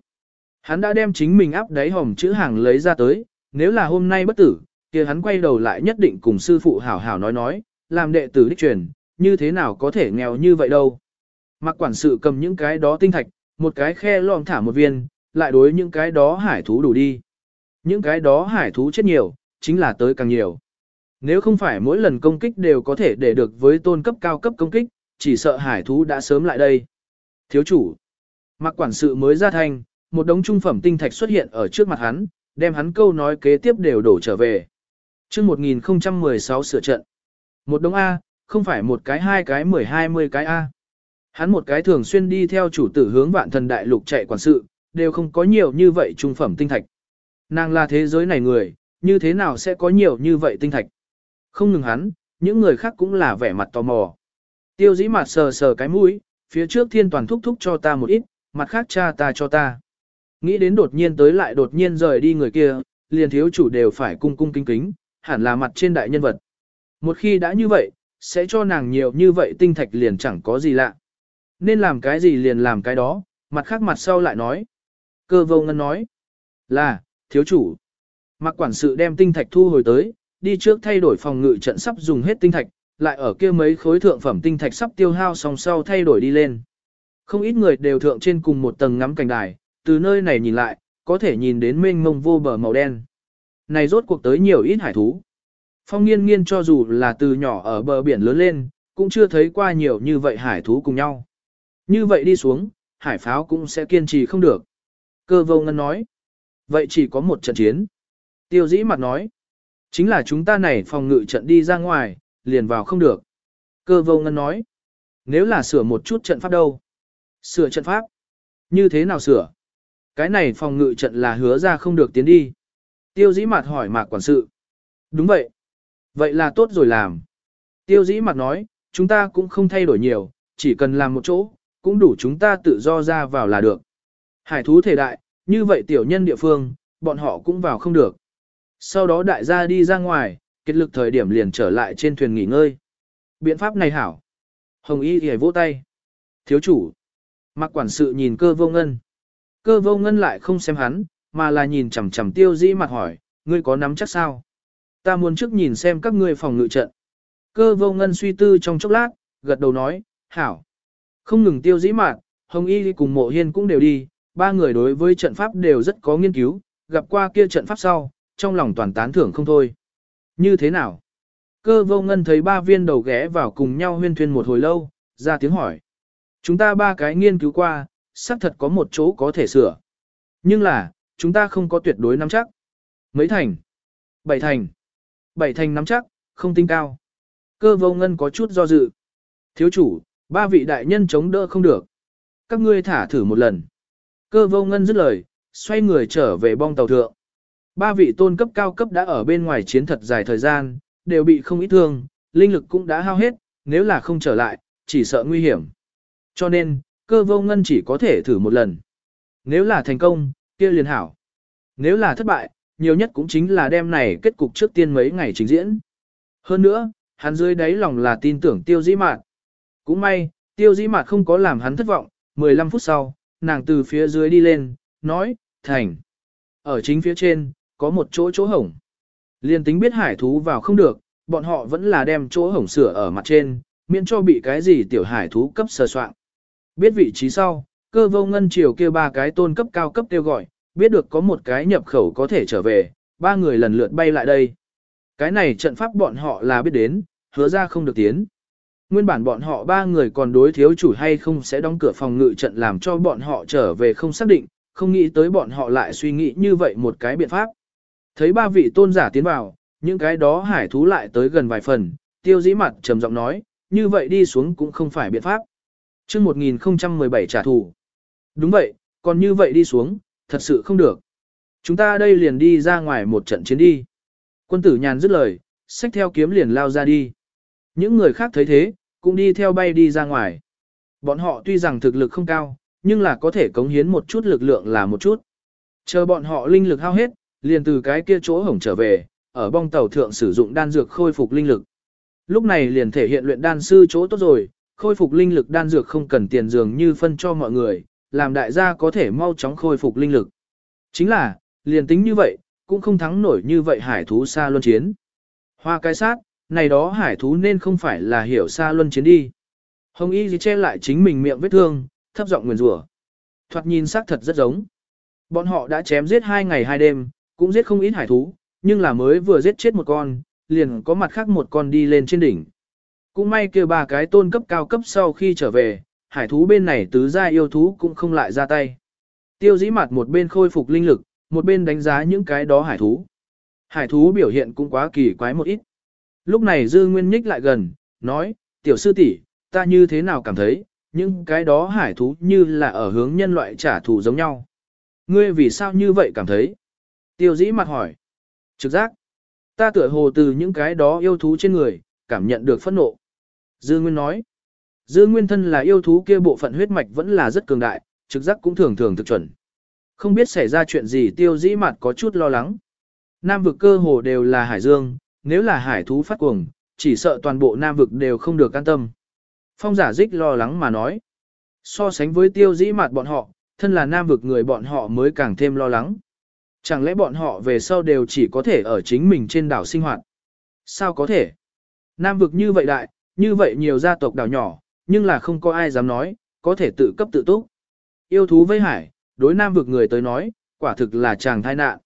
[SPEAKER 1] Hắn đã đem chính mình áp đáy hòm chữ hàng lấy ra tới, nếu là hôm nay bất tử, kia hắn quay đầu lại nhất định cùng sư phụ hảo hảo nói nói, làm đệ tử đích truyền, như thế nào có thể nghèo như vậy đâu. Mặc quản sự cầm những cái đó tinh thạch, một cái khe lom thả một viên, lại đối những cái đó hải thú đủ đi. Những cái đó hải thú chết nhiều, chính là tới càng nhiều. Nếu không phải mỗi lần công kích đều có thể để được với tôn cấp cao cấp công kích, chỉ sợ hải thú đã sớm lại đây. Thiếu chủ, mặc quản sự mới ra thành, một đống trung phẩm tinh thạch xuất hiện ở trước mặt hắn, đem hắn câu nói kế tiếp đều đổ trở về. chương 1016 sửa trận. Một đống A, không phải một cái hai cái mười hai mươi cái A. Hắn một cái thường xuyên đi theo chủ tử hướng vạn thần đại lục chạy quản sự, đều không có nhiều như vậy trung phẩm tinh thạch. Nàng là thế giới này người, như thế nào sẽ có nhiều như vậy tinh thạch? Không ngừng hắn, những người khác cũng là vẻ mặt tò mò. Tiêu dĩ mặt sờ sờ cái mũi, phía trước thiên toàn thúc thúc cho ta một ít, mặt khác cha ta cho ta. Nghĩ đến đột nhiên tới lại đột nhiên rời đi người kia, liền thiếu chủ đều phải cung cung kính kính, hẳn là mặt trên đại nhân vật. Một khi đã như vậy, sẽ cho nàng nhiều như vậy tinh thạch liền chẳng có gì lạ. Nên làm cái gì liền làm cái đó, mặt khác mặt sau lại nói. Cơ vô ngân nói, là, thiếu chủ. Mặc quản sự đem tinh thạch thu hồi tới, đi trước thay đổi phòng ngự trận sắp dùng hết tinh thạch, lại ở kia mấy khối thượng phẩm tinh thạch sắp tiêu hao song sau thay đổi đi lên. Không ít người đều thượng trên cùng một tầng ngắm cảnh đài, từ nơi này nhìn lại, có thể nhìn đến mênh mông vô bờ màu đen. Này rốt cuộc tới nhiều ít hải thú. Phong nghiên nghiên cho dù là từ nhỏ ở bờ biển lớn lên, cũng chưa thấy qua nhiều như vậy hải thú cùng nhau. Như vậy đi xuống, hải pháo cũng sẽ kiên trì không được. Cơ vô ngân nói. Vậy chỉ có một trận chiến. Tiêu dĩ mặt nói. Chính là chúng ta này phòng ngự trận đi ra ngoài, liền vào không được. Cơ vô ngân nói. Nếu là sửa một chút trận pháp đâu? Sửa trận pháp? Như thế nào sửa? Cái này phòng ngự trận là hứa ra không được tiến đi. Tiêu dĩ mặt hỏi mạc quản sự. Đúng vậy. Vậy là tốt rồi làm. Tiêu dĩ mặt nói, chúng ta cũng không thay đổi nhiều, chỉ cần làm một chỗ, cũng đủ chúng ta tự do ra vào là được. Hải thú thể đại, như vậy tiểu nhân địa phương, bọn họ cũng vào không được. Sau đó đại gia đi ra ngoài, kết lực thời điểm liền trở lại trên thuyền nghỉ ngơi. Biện pháp này hảo. Hồng Y thì vỗ tay. Thiếu chủ. Mặc quản sự nhìn cơ vô ngân. Cơ vô ngân lại không xem hắn, mà là nhìn chằm chằm tiêu dĩ mặt hỏi, ngươi có nắm chắc sao? Ta muốn trước nhìn xem các ngươi phòng ngự trận. Cơ vô ngân suy tư trong chốc lát, gật đầu nói, hảo. Không ngừng tiêu dĩ mạn, Hồng Y cùng mộ hiên cũng đều đi, ba người đối với trận pháp đều rất có nghiên cứu, gặp qua kia trận pháp sau, trong lòng toàn tán thưởng không thôi. Như thế nào? Cơ vô ngân thấy ba viên đầu ghé vào cùng nhau huyên thuyên một hồi lâu, ra tiếng hỏi. Chúng ta ba cái nghiên cứu qua, xác thật có một chỗ có thể sửa. Nhưng là, chúng ta không có tuyệt đối nắm chắc. Mấy thành? Bảy thành. Bảy thành nắm chắc, không tinh cao. Cơ vô ngân có chút do dự. Thiếu chủ, ba vị đại nhân chống đỡ không được. Các ngươi thả thử một lần. Cơ vô ngân dứt lời, xoay người trở về bong tàu thượng. Ba vị tôn cấp cao cấp đã ở bên ngoài chiến thật dài thời gian, đều bị không ít thương, linh lực cũng đã hao hết, nếu là không trở lại, chỉ sợ nguy hiểm. Cho nên, cơ vô ngân chỉ có thể thử một lần. Nếu là thành công, kia liền hảo. Nếu là thất bại, nhiều nhất cũng chính là đêm này kết cục trước tiên mấy ngày trình diễn. Hơn nữa, hắn dưới đáy lòng là tin tưởng tiêu dĩ mạn. Cũng may, tiêu dĩ mạn không có làm hắn thất vọng, 15 phút sau, nàng từ phía dưới đi lên, nói, thành. Ở chính phía trên, có một chỗ chỗ hổng. Liên tính biết hải thú vào không được, bọn họ vẫn là đem chỗ hổng sửa ở mặt trên, miễn cho bị cái gì tiểu hải thú cấp sờ soạn. Biết vị trí sau, cơ vô ngân chiều kêu ba cái tôn cấp cao cấp kêu gọi, biết được có một cái nhập khẩu có thể trở về, ba người lần lượt bay lại đây. Cái này trận pháp bọn họ là biết đến, hứa ra không được tiến. Nguyên bản bọn họ ba người còn đối thiếu chủ hay không sẽ đóng cửa phòng ngự trận làm cho bọn họ trở về không xác định, không nghĩ tới bọn họ lại suy nghĩ như vậy một cái biện pháp. Thấy ba vị tôn giả tiến vào, những cái đó hải thú lại tới gần vài phần, tiêu dĩ mặt trầm giọng nói, như vậy đi xuống cũng không phải biện pháp. chương 1017 trả thù. Đúng vậy, còn như vậy đi xuống, thật sự không được. Chúng ta đây liền đi ra ngoài một trận chiến đi. Quân tử nhàn dứt lời, xách theo kiếm liền lao ra đi. Những người khác thấy thế, cũng đi theo bay đi ra ngoài. Bọn họ tuy rằng thực lực không cao, nhưng là có thể cống hiến một chút lực lượng là một chút. Chờ bọn họ linh lực hao hết, liền từ cái kia chỗ hổng trở về, ở bong tàu thượng sử dụng đan dược khôi phục linh lực. Lúc này liền thể hiện luyện đan sư chỗ tốt rồi, khôi phục linh lực đan dược không cần tiền dường như phân cho mọi người, làm đại gia có thể mau chóng khôi phục linh lực. Chính là, liền tính như vậy, cũng không thắng nổi như vậy hải thú xa luân chiến. Hoa cái sát, này đó hải thú nên không phải là hiểu xa luân chiến đi. Hồng Y gì che lại chính mình miệng vết thương, thấp giọng nguyền rủa. Thoạt nhìn xác thật rất giống. Bọn họ đã chém giết hai ngày hai đêm, cũng giết không ít hải thú, nhưng là mới vừa giết chết một con, liền có mặt khác một con đi lên trên đỉnh. Cũng may kia ba cái tôn cấp cao cấp sau khi trở về, hải thú bên này tứ gia yêu thú cũng không lại ra tay. Tiêu dĩ mặt một bên khôi phục linh lực, một bên đánh giá những cái đó hải thú. Hải thú biểu hiện cũng quá kỳ quái một ít. Lúc này Dư Nguyên nhích lại gần, nói, tiểu sư tỷ, ta như thế nào cảm thấy, những cái đó hải thú như là ở hướng nhân loại trả thù giống nhau. Ngươi vì sao như vậy cảm thấy? Tiêu dĩ mặt hỏi. Trực giác. Ta tựa hồ từ những cái đó yêu thú trên người, cảm nhận được phẫn nộ. Dư Nguyên nói. Dư Nguyên thân là yêu thú kia bộ phận huyết mạch vẫn là rất cường đại, trực giác cũng thường thường thực chuẩn. Không biết xảy ra chuyện gì tiêu dĩ mặt có chút lo lắng. Nam vực cơ hồ đều là hải dương, nếu là hải thú phát cuồng, chỉ sợ toàn bộ Nam vực đều không được an tâm. Phong giả dích lo lắng mà nói. So sánh với tiêu dĩ mặt bọn họ, thân là Nam vực người bọn họ mới càng thêm lo lắng. Chẳng lẽ bọn họ về sau đều chỉ có thể ở chính mình trên đảo sinh hoạt? Sao có thể? Nam vực như vậy đại, như vậy nhiều gia tộc đảo nhỏ, nhưng là không có ai dám nói, có thể tự cấp tự túc. Yêu thú vây hải, đối Nam vực người tới nói, quả thực là chàng thai nạn.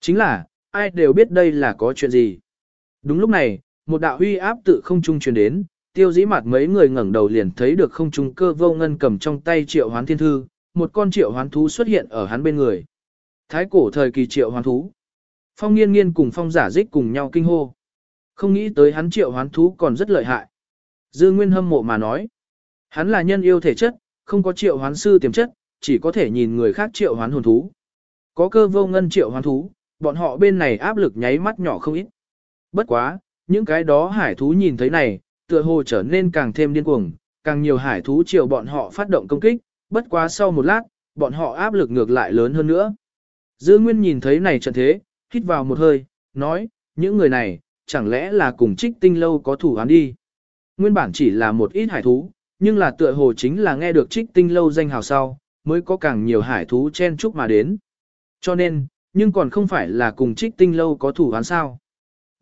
[SPEAKER 1] Chính là, ai đều biết đây là có chuyện gì. Đúng lúc này, một đạo huy áp tự không trung truyền đến, tiêu dĩ mặt mấy người ngẩng đầu liền thấy được không trung cơ vô ngân cầm trong tay triệu hoán thiên thư, một con triệu hoán thú xuất hiện ở hắn bên người. Thái cổ thời kỳ triệu hoán thú. Phong nghiên nghiên cùng phong giả dích cùng nhau kinh hô. Không nghĩ tới hắn triệu hoán thú còn rất lợi hại. Dư Nguyên hâm mộ mà nói. Hắn là nhân yêu thể chất, không có triệu hoán sư tiềm chất, chỉ có thể nhìn người khác triệu hoán hồn thú. Có cơ vô ngân triệu hoán thú, bọn họ bên này áp lực nháy mắt nhỏ không ít. Bất quá, những cái đó hải thú nhìn thấy này, tựa hồ trở nên càng thêm điên cuồng, càng nhiều hải thú triệu bọn họ phát động công kích, bất quá sau một lát, bọn họ áp lực ngược lại lớn hơn nữa. Dư Nguyên nhìn thấy này trận thế, hít vào một hơi, nói, những người này, chẳng lẽ là cùng trích tinh lâu có thủ án đi. Nguyên bản chỉ là một ít hải thú, nhưng là tựa hồ chính là nghe được trích tinh lâu danh hào sau, mới có càng nhiều hải thú chen chúc mà đến. Cho nên, nhưng còn không phải là cùng trích tinh lâu có thủ án sao.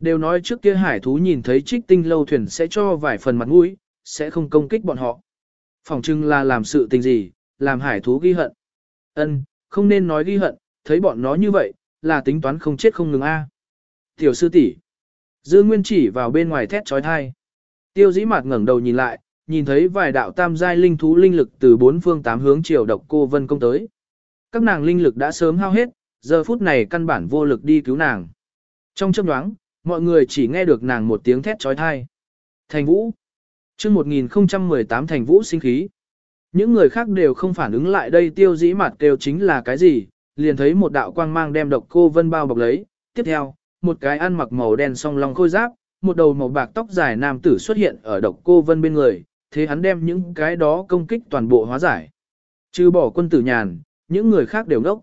[SPEAKER 1] Đều nói trước kia hải thú nhìn thấy trích tinh lâu thuyền sẽ cho vài phần mặt mũi, sẽ không công kích bọn họ. Phòng trưng là làm sự tình gì, làm hải thú ghi hận. Ân, không nên nói ghi hận, thấy bọn nó như vậy, là tính toán không chết không ngừng a. Tiểu sư tỷ, Dư Nguyên chỉ vào bên ngoài thét chói tai. Tiêu Dĩ Mạt ngẩng đầu nhìn lại, nhìn thấy vài đạo tam giai linh thú linh lực từ bốn phương tám hướng chiều độc cô Vân công tới. Các nàng linh lực đã sớm hao hết, giờ phút này căn bản vô lực đi cứu nàng. Trong chớp nhoáng, mọi người chỉ nghe được nàng một tiếng thét chói tai. Thành Vũ. Chương 1018 Thành Vũ sinh khí. Những người khác đều không phản ứng lại đây tiêu dĩ mặt kêu chính là cái gì, liền thấy một đạo quang mang đem độc cô vân bao bọc lấy, tiếp theo, một cái ăn mặc màu đen song long khôi giáp, một đầu màu bạc tóc dài nam tử xuất hiện ở độc cô vân bên người, thế hắn đem những cái đó công kích toàn bộ hóa giải. Trừ bỏ quân tử nhàn, những người khác đều ngốc.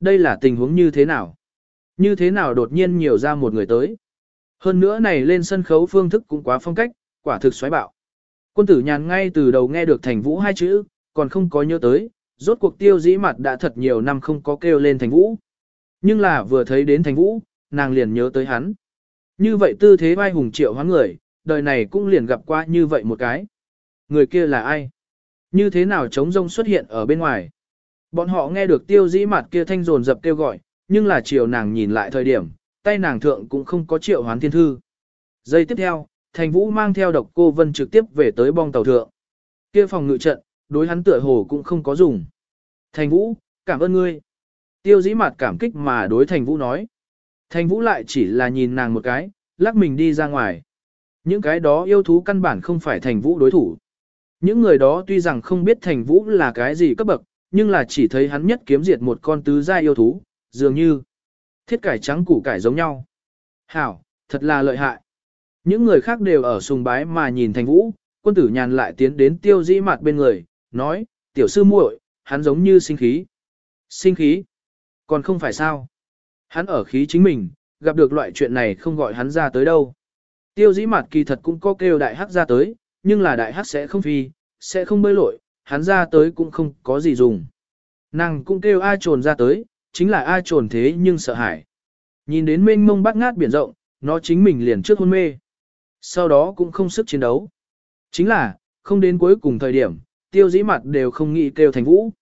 [SPEAKER 1] Đây là tình huống như thế nào? Như thế nào đột nhiên nhiều ra một người tới? Hơn nữa này lên sân khấu phương thức cũng quá phong cách, quả thực xoáy bạo. Quân tử nhàn ngay từ đầu nghe được thành vũ hai chữ, còn không có nhớ tới, rốt cuộc tiêu dĩ mặt đã thật nhiều năm không có kêu lên thành vũ. Nhưng là vừa thấy đến thành vũ, nàng liền nhớ tới hắn. Như vậy tư thế vai hùng triệu hoán người, đời này cũng liền gặp qua như vậy một cái. Người kia là ai? Như thế nào trống rông xuất hiện ở bên ngoài? Bọn họ nghe được tiêu dĩ mặt kia thanh rồn dập kêu gọi, nhưng là chiều nàng nhìn lại thời điểm, tay nàng thượng cũng không có triệu hoán thiên thư. Giây tiếp theo, thành vũ mang theo độc cô vân trực tiếp về tới bong tàu thượng. Kia phòng ngự trận, đối hắn tựa hồ cũng không có dùng. Thành vũ, cảm ơn ngươi. Tiêu dĩ mặt cảm kích mà đối thành vũ nói. Thành vũ lại chỉ là nhìn nàng một cái, lắc mình đi ra ngoài. Những cái đó yêu thú căn bản không phải thành vũ đối thủ. Những người đó tuy rằng không biết thành vũ là cái gì cấp bậc, nhưng là chỉ thấy hắn nhất kiếm diệt một con tứ gia yêu thú, dường như thiết cải trắng củ cải giống nhau. Hảo, thật là lợi hại. Những người khác đều ở sùng bái mà nhìn thành vũ, quân tử nhàn lại tiến đến tiêu dĩ mặt bên người, nói, tiểu sư muội, hắn giống như sinh khí. Sinh khí? Còn không phải sao? Hắn ở khí chính mình, gặp được loại chuyện này không gọi hắn ra tới đâu. Tiêu dĩ mặt kỳ thật cũng có kêu đại hắc ra tới, nhưng là đại hắc sẽ không phi, sẽ không bơi lội, hắn ra tới cũng không có gì dùng. Nàng cũng kêu ai trồn ra tới, chính là ai trồn thế nhưng sợ hãi. Nhìn đến mênh mông bát ngát biển rộng, nó chính mình liền trước hôn mê. sau đó cũng không sức chiến đấu. Chính là, không đến cuối cùng thời điểm, tiêu dĩ mặt đều không nghĩ kêu thành vũ.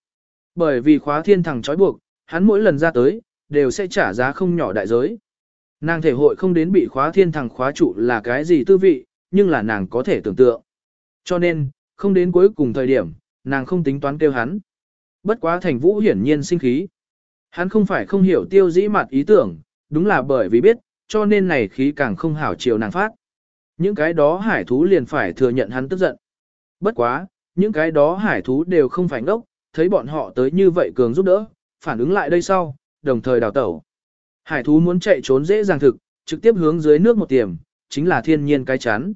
[SPEAKER 1] Bởi vì khóa thiên thẳng trói buộc, hắn mỗi lần ra tới, đều sẽ trả giá không nhỏ đại giới. Nàng thể hội không đến bị khóa thiên thằng khóa trụ là cái gì tư vị, nhưng là nàng có thể tưởng tượng. Cho nên, không đến cuối cùng thời điểm, nàng không tính toán kêu hắn. Bất quá thành vũ hiển nhiên sinh khí. Hắn không phải không hiểu tiêu dĩ mặt ý tưởng, đúng là bởi vì biết, cho nên này khí càng không hảo chiều nàng phát. Những cái đó hải thú liền phải thừa nhận hắn tức giận. Bất quá, những cái đó hải thú đều không phải ngốc, thấy bọn họ tới như vậy cường giúp đỡ, phản ứng lại đây sau, đồng thời đào tẩu. Hải thú muốn chạy trốn dễ dàng thực, trực tiếp hướng dưới nước một tiềm, chính là thiên nhiên cái chắn.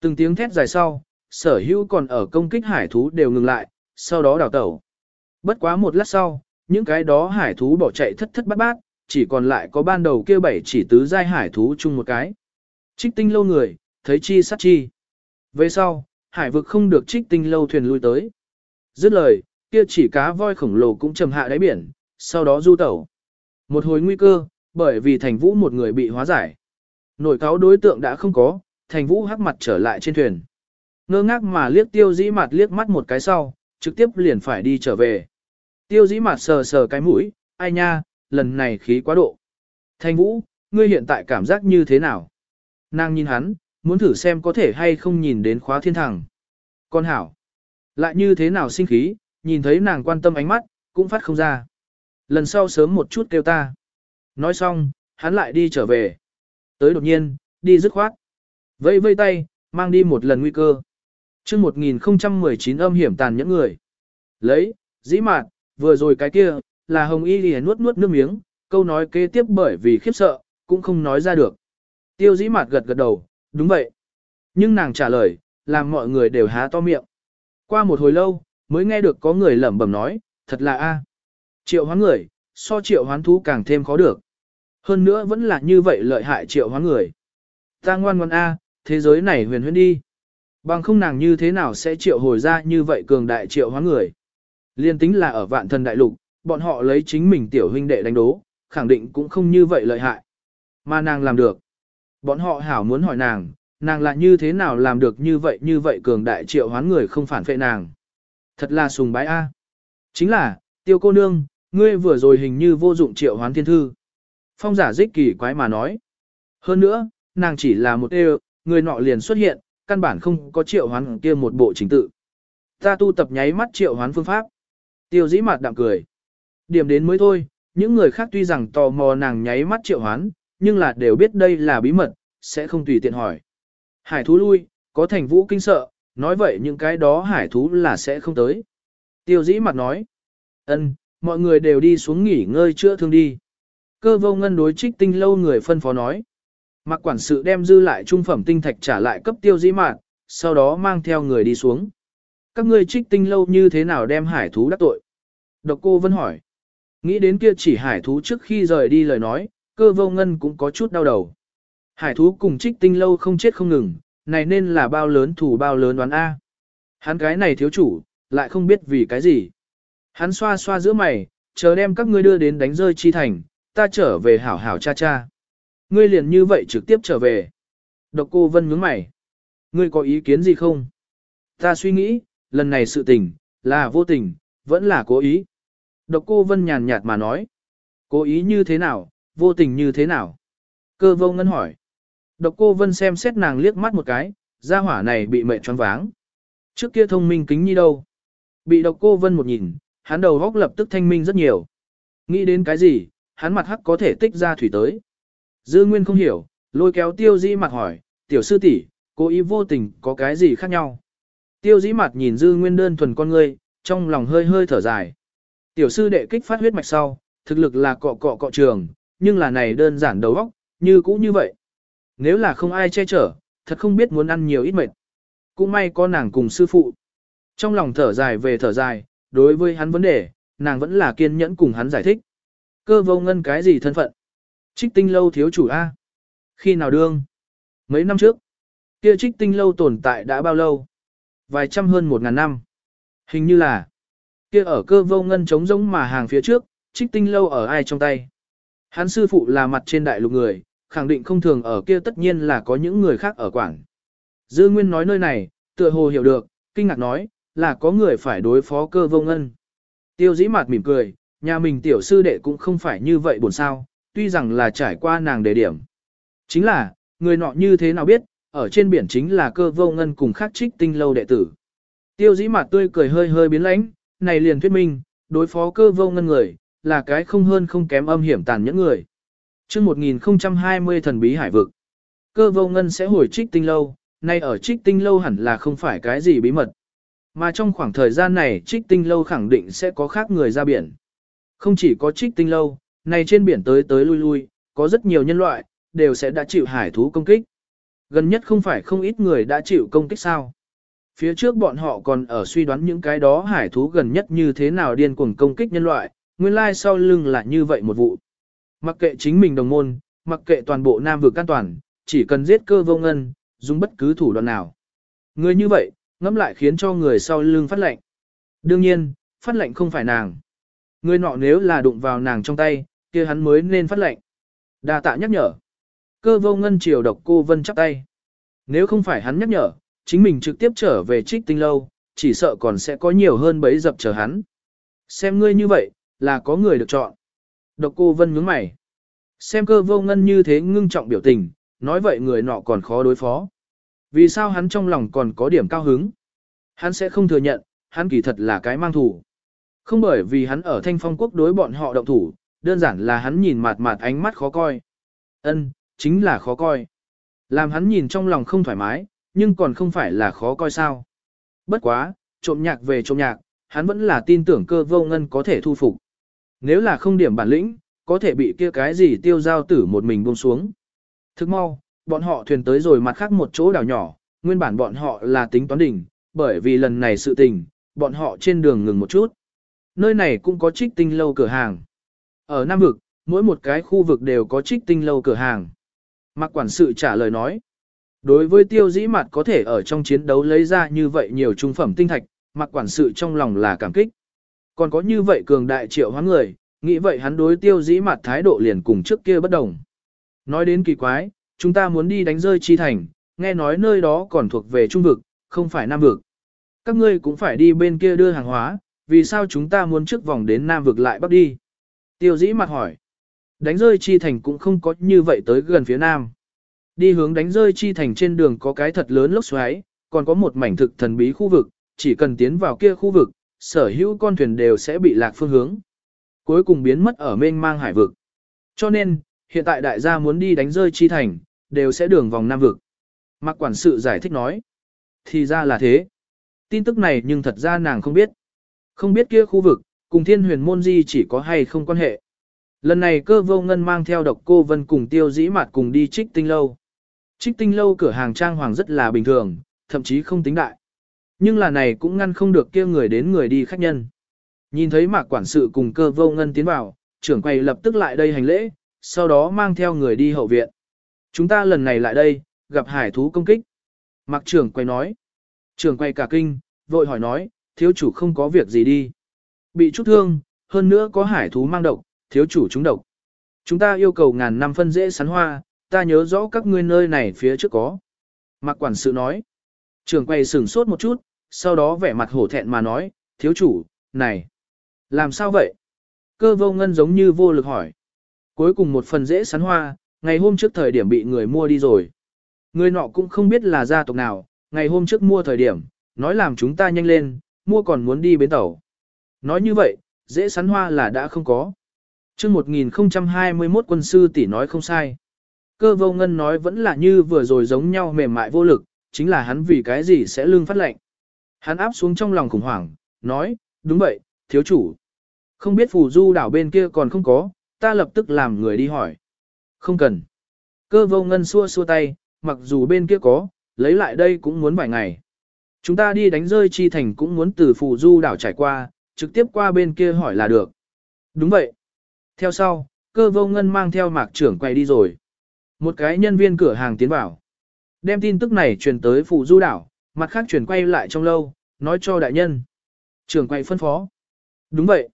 [SPEAKER 1] Từng tiếng thét dài sau, sở hữu còn ở công kích hải thú đều ngừng lại, sau đó đào tẩu. Bất quá một lát sau, những cái đó hải thú bỏ chạy thất thất bát bát, chỉ còn lại có ban đầu kia bảy chỉ tứ giai hải thú chung một cái. Trích tinh lâu người, thấy chi sát chi. Về sau, hải vực không được trích tinh lâu thuyền lui tới. Dứt lời, kia chỉ cá voi khổng lồ cũng trầm hạ đáy biển, sau đó du tẩu. Một hồi nguy cơ, bởi vì thành vũ một người bị hóa giải. Nổi cáo đối tượng đã không có, thành vũ hắc mặt trở lại trên thuyền. Ngơ ngác mà liếc tiêu dĩ mặt liếc mắt một cái sau, trực tiếp liền phải đi trở về. Tiêu dĩ mặt sờ sờ cái mũi, ai nha, lần này khí quá độ. Thanh vũ, ngươi hiện tại cảm giác như thế nào? Nàng nhìn hắn, muốn thử xem có thể hay không nhìn đến khóa thiên thẳng. Con hảo, lại như thế nào sinh khí, nhìn thấy nàng quan tâm ánh mắt, cũng phát không ra. Lần sau sớm một chút kêu ta. Nói xong, hắn lại đi trở về. Tới đột nhiên, đi dứt khoát. Vây vây tay, mang đi một lần nguy cơ. chương 1019 âm hiểm tàn những người. Lấy, dĩ mạt, vừa rồi cái kia, là hồng y lìa nuốt nuốt nước miếng, câu nói kế tiếp bởi vì khiếp sợ, cũng không nói ra được. Tiêu dĩ mạt gật gật đầu, đúng vậy. Nhưng nàng trả lời, làm mọi người đều há to miệng. Qua một hồi lâu, mới nghe được có người lẩm bẩm nói, thật là a Triệu hoán người, so triệu hoán thú càng thêm khó được. Hơn nữa vẫn là như vậy lợi hại triệu hoán người. Ta ngoan ngoan a thế giới này huyền huyền đi. Bằng không nàng như thế nào sẽ triệu hồi ra như vậy cường đại triệu hoán người. Liên tính là ở vạn thần đại lục, bọn họ lấy chính mình tiểu huynh đệ đánh đố, khẳng định cũng không như vậy lợi hại. Mà nàng làm được. Bọn họ hảo muốn hỏi nàng, nàng lại như thế nào làm được như vậy như vậy cường đại triệu hoán người không phản phệ nàng. Thật là sùng bái A. Chính là, tiêu cô nương, ngươi vừa rồi hình như vô dụng triệu hoán thiên thư. Phong giả dích kỳ quái mà nói. Hơn nữa, nàng chỉ là một đều, người nọ liền xuất hiện, căn bản không có triệu hoán kia một bộ chính tự. Ta tu tập nháy mắt triệu hoán phương pháp. Tiêu dĩ mặt đạm cười. Điểm đến mới thôi, những người khác tuy rằng tò mò nàng nháy mắt triệu hoán, nhưng là đều biết đây là bí mật, sẽ không tùy tiện hỏi. Hải thú lui, có thành vũ kinh sợ, nói vậy những cái đó hải thú là sẽ không tới. Tiêu dĩ mặt nói, ân, mọi người đều đi xuống nghỉ ngơi chữa thương đi. Cơ vô ngân đối trích tinh lâu người phân phó nói. Mặc quản sự đem dư lại trung phẩm tinh thạch trả lại cấp tiêu dĩ mạt, sau đó mang theo người đi xuống. Các ngươi trích tinh lâu như thế nào đem hải thú đắc tội? Độc cô vẫn hỏi. Nghĩ đến kia chỉ hải thú trước khi rời đi lời nói, cơ vô ngân cũng có chút đau đầu. Hải thú cùng trích tinh lâu không chết không ngừng, này nên là bao lớn thủ bao lớn đoán A. Hắn cái này thiếu chủ, lại không biết vì cái gì. Hắn xoa xoa giữa mày, chờ đem các ngươi đưa đến đánh rơi chi thành, ta trở về hảo hảo cha cha. Ngươi liền như vậy trực tiếp trở về. Độc cô vân nhướng mày. Ngươi có ý kiến gì không? Ta suy nghĩ, lần này sự tình, là vô tình, vẫn là cố ý. Độc cô vân nhàn nhạt mà nói. Cố ý như thế nào, vô tình như thế nào? Cơ vô ngân hỏi. Độc cô vân xem xét nàng liếc mắt một cái, gia hỏa này bị mệt choáng váng. Trước kia thông minh kính như đâu? Bị độc cô vân một nhìn, hắn đầu góc lập tức thanh minh rất nhiều. Nghĩ đến cái gì, hắn mặt hắc có thể tích ra thủy tới. Dư Nguyên không hiểu, lôi kéo tiêu Di mặt hỏi, tiểu sư tỷ, cố ý vô tình có cái gì khác nhau? Tiêu dĩ mặt nhìn Dư Nguyên đơn thuần con ngươi, trong lòng hơi hơi thở dài. Tiểu sư đệ kích phát huyết mạch sau, thực lực là cọ cọ cọ trường, nhưng là này đơn giản đầu óc, như cũ như vậy. Nếu là không ai che chở, thật không biết muốn ăn nhiều ít mệt. Cũng may có nàng cùng sư phụ. Trong lòng thở dài về thở dài, đối với hắn vấn đề, nàng vẫn là kiên nhẫn cùng hắn giải thích. Cơ vô ngân cái gì thân phận? Trích tinh lâu thiếu chủ A. Khi nào đương? Mấy năm trước? Kia trích tinh lâu tồn tại đã bao lâu? Vài trăm hơn một ngàn năm. Hình như là, kia ở cơ vô ngân trống rỗng mà hàng phía trước, trích tinh lâu ở ai trong tay. Hắn sư phụ là mặt trên đại lục người, khẳng định không thường ở kia tất nhiên là có những người khác ở quảng. Dư Nguyên nói nơi này, tựa hồ hiểu được, kinh ngạc nói, là có người phải đối phó cơ vô ngân. Tiêu dĩ mặt mỉm cười, nhà mình tiểu sư đệ cũng không phải như vậy buồn sao, tuy rằng là trải qua nàng đề điểm. Chính là, người nọ như thế nào biết, ở trên biển chính là cơ vô ngân cùng khắc trích tinh lâu đệ tử. Tiêu dĩ mặt tươi cười hơi hơi biến lãnh, này liền thuyết minh, đối phó cơ vô ngân người, là cái không hơn không kém âm hiểm tàn nhẫn người. Trước 1020 thần bí hải vực, cơ vô ngân sẽ hồi trích tinh lâu, nay ở trích tinh lâu hẳn là không phải cái gì bí mật. Mà trong khoảng thời gian này trích tinh lâu khẳng định sẽ có khác người ra biển. Không chỉ có trích tinh lâu, này trên biển tới tới lui lui, có rất nhiều nhân loại, đều sẽ đã chịu hải thú công kích. Gần nhất không phải không ít người đã chịu công kích sao. Phía trước bọn họ còn ở suy đoán những cái đó hải thú gần nhất như thế nào điên cuồng công kích nhân loại, nguyên lai sau lưng là như vậy một vụ. Mặc kệ chính mình đồng môn, mặc kệ toàn bộ Nam vực an toàn, chỉ cần giết cơ vô ngân, dùng bất cứ thủ đoạn nào. Người như vậy, ngẫm lại khiến cho người sau lưng phát lệnh. Đương nhiên, phát lệnh không phải nàng. Người nọ nếu là đụng vào nàng trong tay, kia hắn mới nên phát lệnh. Đa tạ nhắc nhở. Cơ vô ngân chiều độc cô vân chắp tay. Nếu không phải hắn nhắc nhở, chính mình trực tiếp trở về trích tinh lâu, chỉ sợ còn sẽ có nhiều hơn bấy dập chờ hắn. Xem ngươi như vậy, là có người được chọn. Độc cô vân nhướng mày. Xem cơ vô ngân như thế ngưng trọng biểu tình, nói vậy người nọ còn khó đối phó. Vì sao hắn trong lòng còn có điểm cao hứng? Hắn sẽ không thừa nhận, hắn kỳ thật là cái mang thủ. Không bởi vì hắn ở thanh phong quốc đối bọn họ động thủ, đơn giản là hắn nhìn mặt mặt ánh mắt khó coi. Ân, chính là khó coi. Làm hắn nhìn trong lòng không thoải mái, nhưng còn không phải là khó coi sao. Bất quá, trộm nhạc về trộm nhạc, hắn vẫn là tin tưởng cơ vô ngân có thể thu phục. Nếu là không điểm bản lĩnh, có thể bị kia cái gì tiêu giao tử một mình buông xuống. Thức mau, bọn họ thuyền tới rồi mặt khác một chỗ đảo nhỏ, nguyên bản bọn họ là tính toán đỉnh, bởi vì lần này sự tình, bọn họ trên đường ngừng một chút. Nơi này cũng có trích tinh lâu cửa hàng. Ở Nam Vực, mỗi một cái khu vực đều có trích tinh lâu cửa hàng. Mạc quản sự trả lời nói. Đối với tiêu dĩ mặt có thể ở trong chiến đấu lấy ra như vậy nhiều trung phẩm tinh thạch, Mạc quản sự trong lòng là cảm kích. Còn có như vậy cường đại triệu hoán người, nghĩ vậy hắn đối tiêu dĩ mặt thái độ liền cùng trước kia bất đồng. Nói đến kỳ quái, chúng ta muốn đi đánh rơi chi thành, nghe nói nơi đó còn thuộc về trung vực, không phải nam vực. Các ngươi cũng phải đi bên kia đưa hàng hóa, vì sao chúng ta muốn trước vòng đến nam vực lại bắt đi? Tiêu dĩ mặt hỏi. Đánh rơi chi thành cũng không có như vậy tới gần phía nam. Đi hướng đánh rơi chi thành trên đường có cái thật lớn lốc xoáy, còn có một mảnh thực thần bí khu vực, chỉ cần tiến vào kia khu vực, sở hữu con thuyền đều sẽ bị lạc phương hướng. Cuối cùng biến mất ở mênh mang hải vực. Cho nên, hiện tại đại gia muốn đi đánh rơi chi thành, đều sẽ đường vòng nam vực. Mạc quản sự giải thích nói. Thì ra là thế. Tin tức này nhưng thật ra nàng không biết. Không biết kia khu vực, cùng thiên huyền môn di chỉ có hay không quan hệ. Lần này cơ vô ngân mang theo độc cô vân cùng tiêu dĩ mạt cùng đi trích tinh lâu. Trích tinh lâu cửa hàng trang hoàng rất là bình thường, thậm chí không tính đại. Nhưng là này cũng ngăn không được kia người đến người đi khách nhân. Nhìn thấy mạc quản sự cùng cơ vô ngân tiến vào, trưởng quầy lập tức lại đây hành lễ, sau đó mang theo người đi hậu viện. Chúng ta lần này lại đây, gặp hải thú công kích. Mạc trưởng quầy nói. Trưởng quầy cả kinh, vội hỏi nói, thiếu chủ không có việc gì đi. Bị chút thương, hơn nữa có hải thú mang độc, thiếu chủ chúng độc. Chúng ta yêu cầu ngàn năm phân dễ sắn hoa, ta nhớ rõ các ngươi nơi này phía trước có. Mạc quản sự nói. Trường quay sửng sốt một chút, sau đó vẻ mặt hổ thẹn mà nói, thiếu chủ, này. Làm sao vậy? Cơ vô ngân giống như vô lực hỏi. Cuối cùng một phần dễ sắn hoa, ngày hôm trước thời điểm bị người mua đi rồi. Người nọ cũng không biết là gia tộc nào, ngày hôm trước mua thời điểm, nói làm chúng ta nhanh lên, mua còn muốn đi bến tàu. Nói như vậy, dễ sắn hoa là đã không có. Trước 1021 quân sư tỷ nói không sai. Cơ vô ngân nói vẫn là như vừa rồi giống nhau mềm mại vô lực, chính là hắn vì cái gì sẽ lương phát lệnh. Hắn áp xuống trong lòng khủng hoảng, nói, đúng vậy, thiếu chủ. Không biết phù du đảo bên kia còn không có, ta lập tức làm người đi hỏi. Không cần. Cơ vô ngân xua xua tay, mặc dù bên kia có, lấy lại đây cũng muốn vài ngày. Chúng ta đi đánh rơi chi thành cũng muốn từ phù du đảo trải qua, trực tiếp qua bên kia hỏi là được. Đúng vậy. Theo sau, cơ vô ngân mang theo mạc trưởng quay đi rồi. Một cái nhân viên cửa hàng tiến vào. Đem tin tức này truyền tới Phụ du đảo, mặt khác truyền quay lại trong lâu, nói cho đại nhân. Trưởng quay phân phó. Đúng vậy.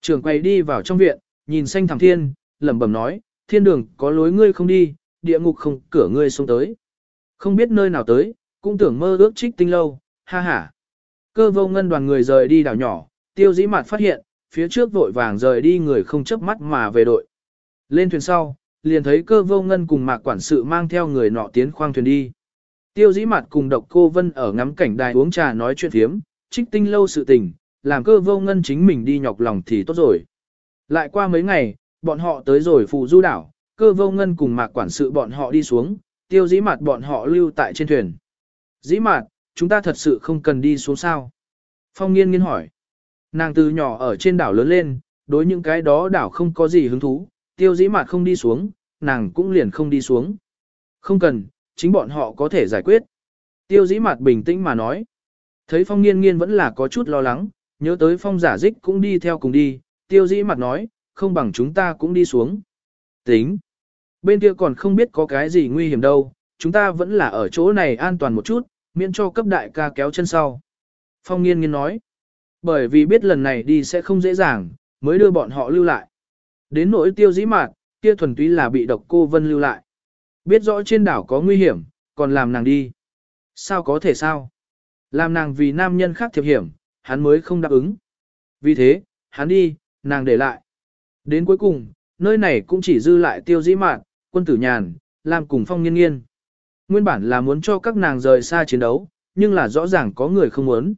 [SPEAKER 1] Trưởng quay đi vào trong viện, nhìn xanh thẳm thiên, lẩm bẩm nói, thiên đường có lối ngươi không đi, địa ngục không cửa ngươi xuống tới. Không biết nơi nào tới, cũng tưởng mơ ước trích tinh lâu, ha ha. Cơ vô ngân đoàn người rời đi đảo nhỏ, tiêu dĩ mạt phát hiện, phía trước vội vàng rời đi người không chớp mắt mà về đội. Lên thuyền sau, liền thấy cơ vô ngân cùng mạc quản sự mang theo người nọ tiến khoang thuyền đi. Tiêu dĩ mặt cùng độc cô vân ở ngắm cảnh đài uống trà nói chuyện thiếm, trích tinh lâu sự tình, làm cơ vô ngân chính mình đi nhọc lòng thì tốt rồi. Lại qua mấy ngày, bọn họ tới rồi phụ du đảo, cơ vô ngân cùng mạc quản sự bọn họ đi xuống, tiêu dĩ mặt bọn họ lưu tại trên thuyền. Dĩ mặt, chúng ta thật sự không cần đi xuống sao? Phong nghiên nghiên hỏi. Nàng từ nhỏ ở trên đảo lớn lên, đối những cái đó đảo không có gì hứng thú, tiêu dĩ mặt không đi xuống, nàng cũng liền không đi xuống. Không cần, chính bọn họ có thể giải quyết. Tiêu dĩ mặt bình tĩnh mà nói. Thấy phong nghiên nghiên vẫn là có chút lo lắng, nhớ tới phong giả dích cũng đi theo cùng đi, tiêu dĩ mặt nói, không bằng chúng ta cũng đi xuống. Tính. Bên kia còn không biết có cái gì nguy hiểm đâu, chúng ta vẫn là ở chỗ này an toàn một chút, miễn cho cấp đại ca kéo chân sau. Phong nghiên nghiên nói. Bởi vì biết lần này đi sẽ không dễ dàng, mới đưa bọn họ lưu lại. Đến nỗi tiêu dĩ mạt, kia thuần túy là bị độc cô vân lưu lại. Biết rõ trên đảo có nguy hiểm, còn làm nàng đi. Sao có thể sao? Làm nàng vì nam nhân khác thiệp hiểm, hắn mới không đáp ứng. Vì thế, hắn đi, nàng để lại. Đến cuối cùng, nơi này cũng chỉ dư lại tiêu dĩ mạn, quân tử nhàn, làm cùng phong nghiên nghiên. Nguyên bản là muốn cho các nàng rời xa chiến đấu, nhưng là rõ ràng có người không muốn.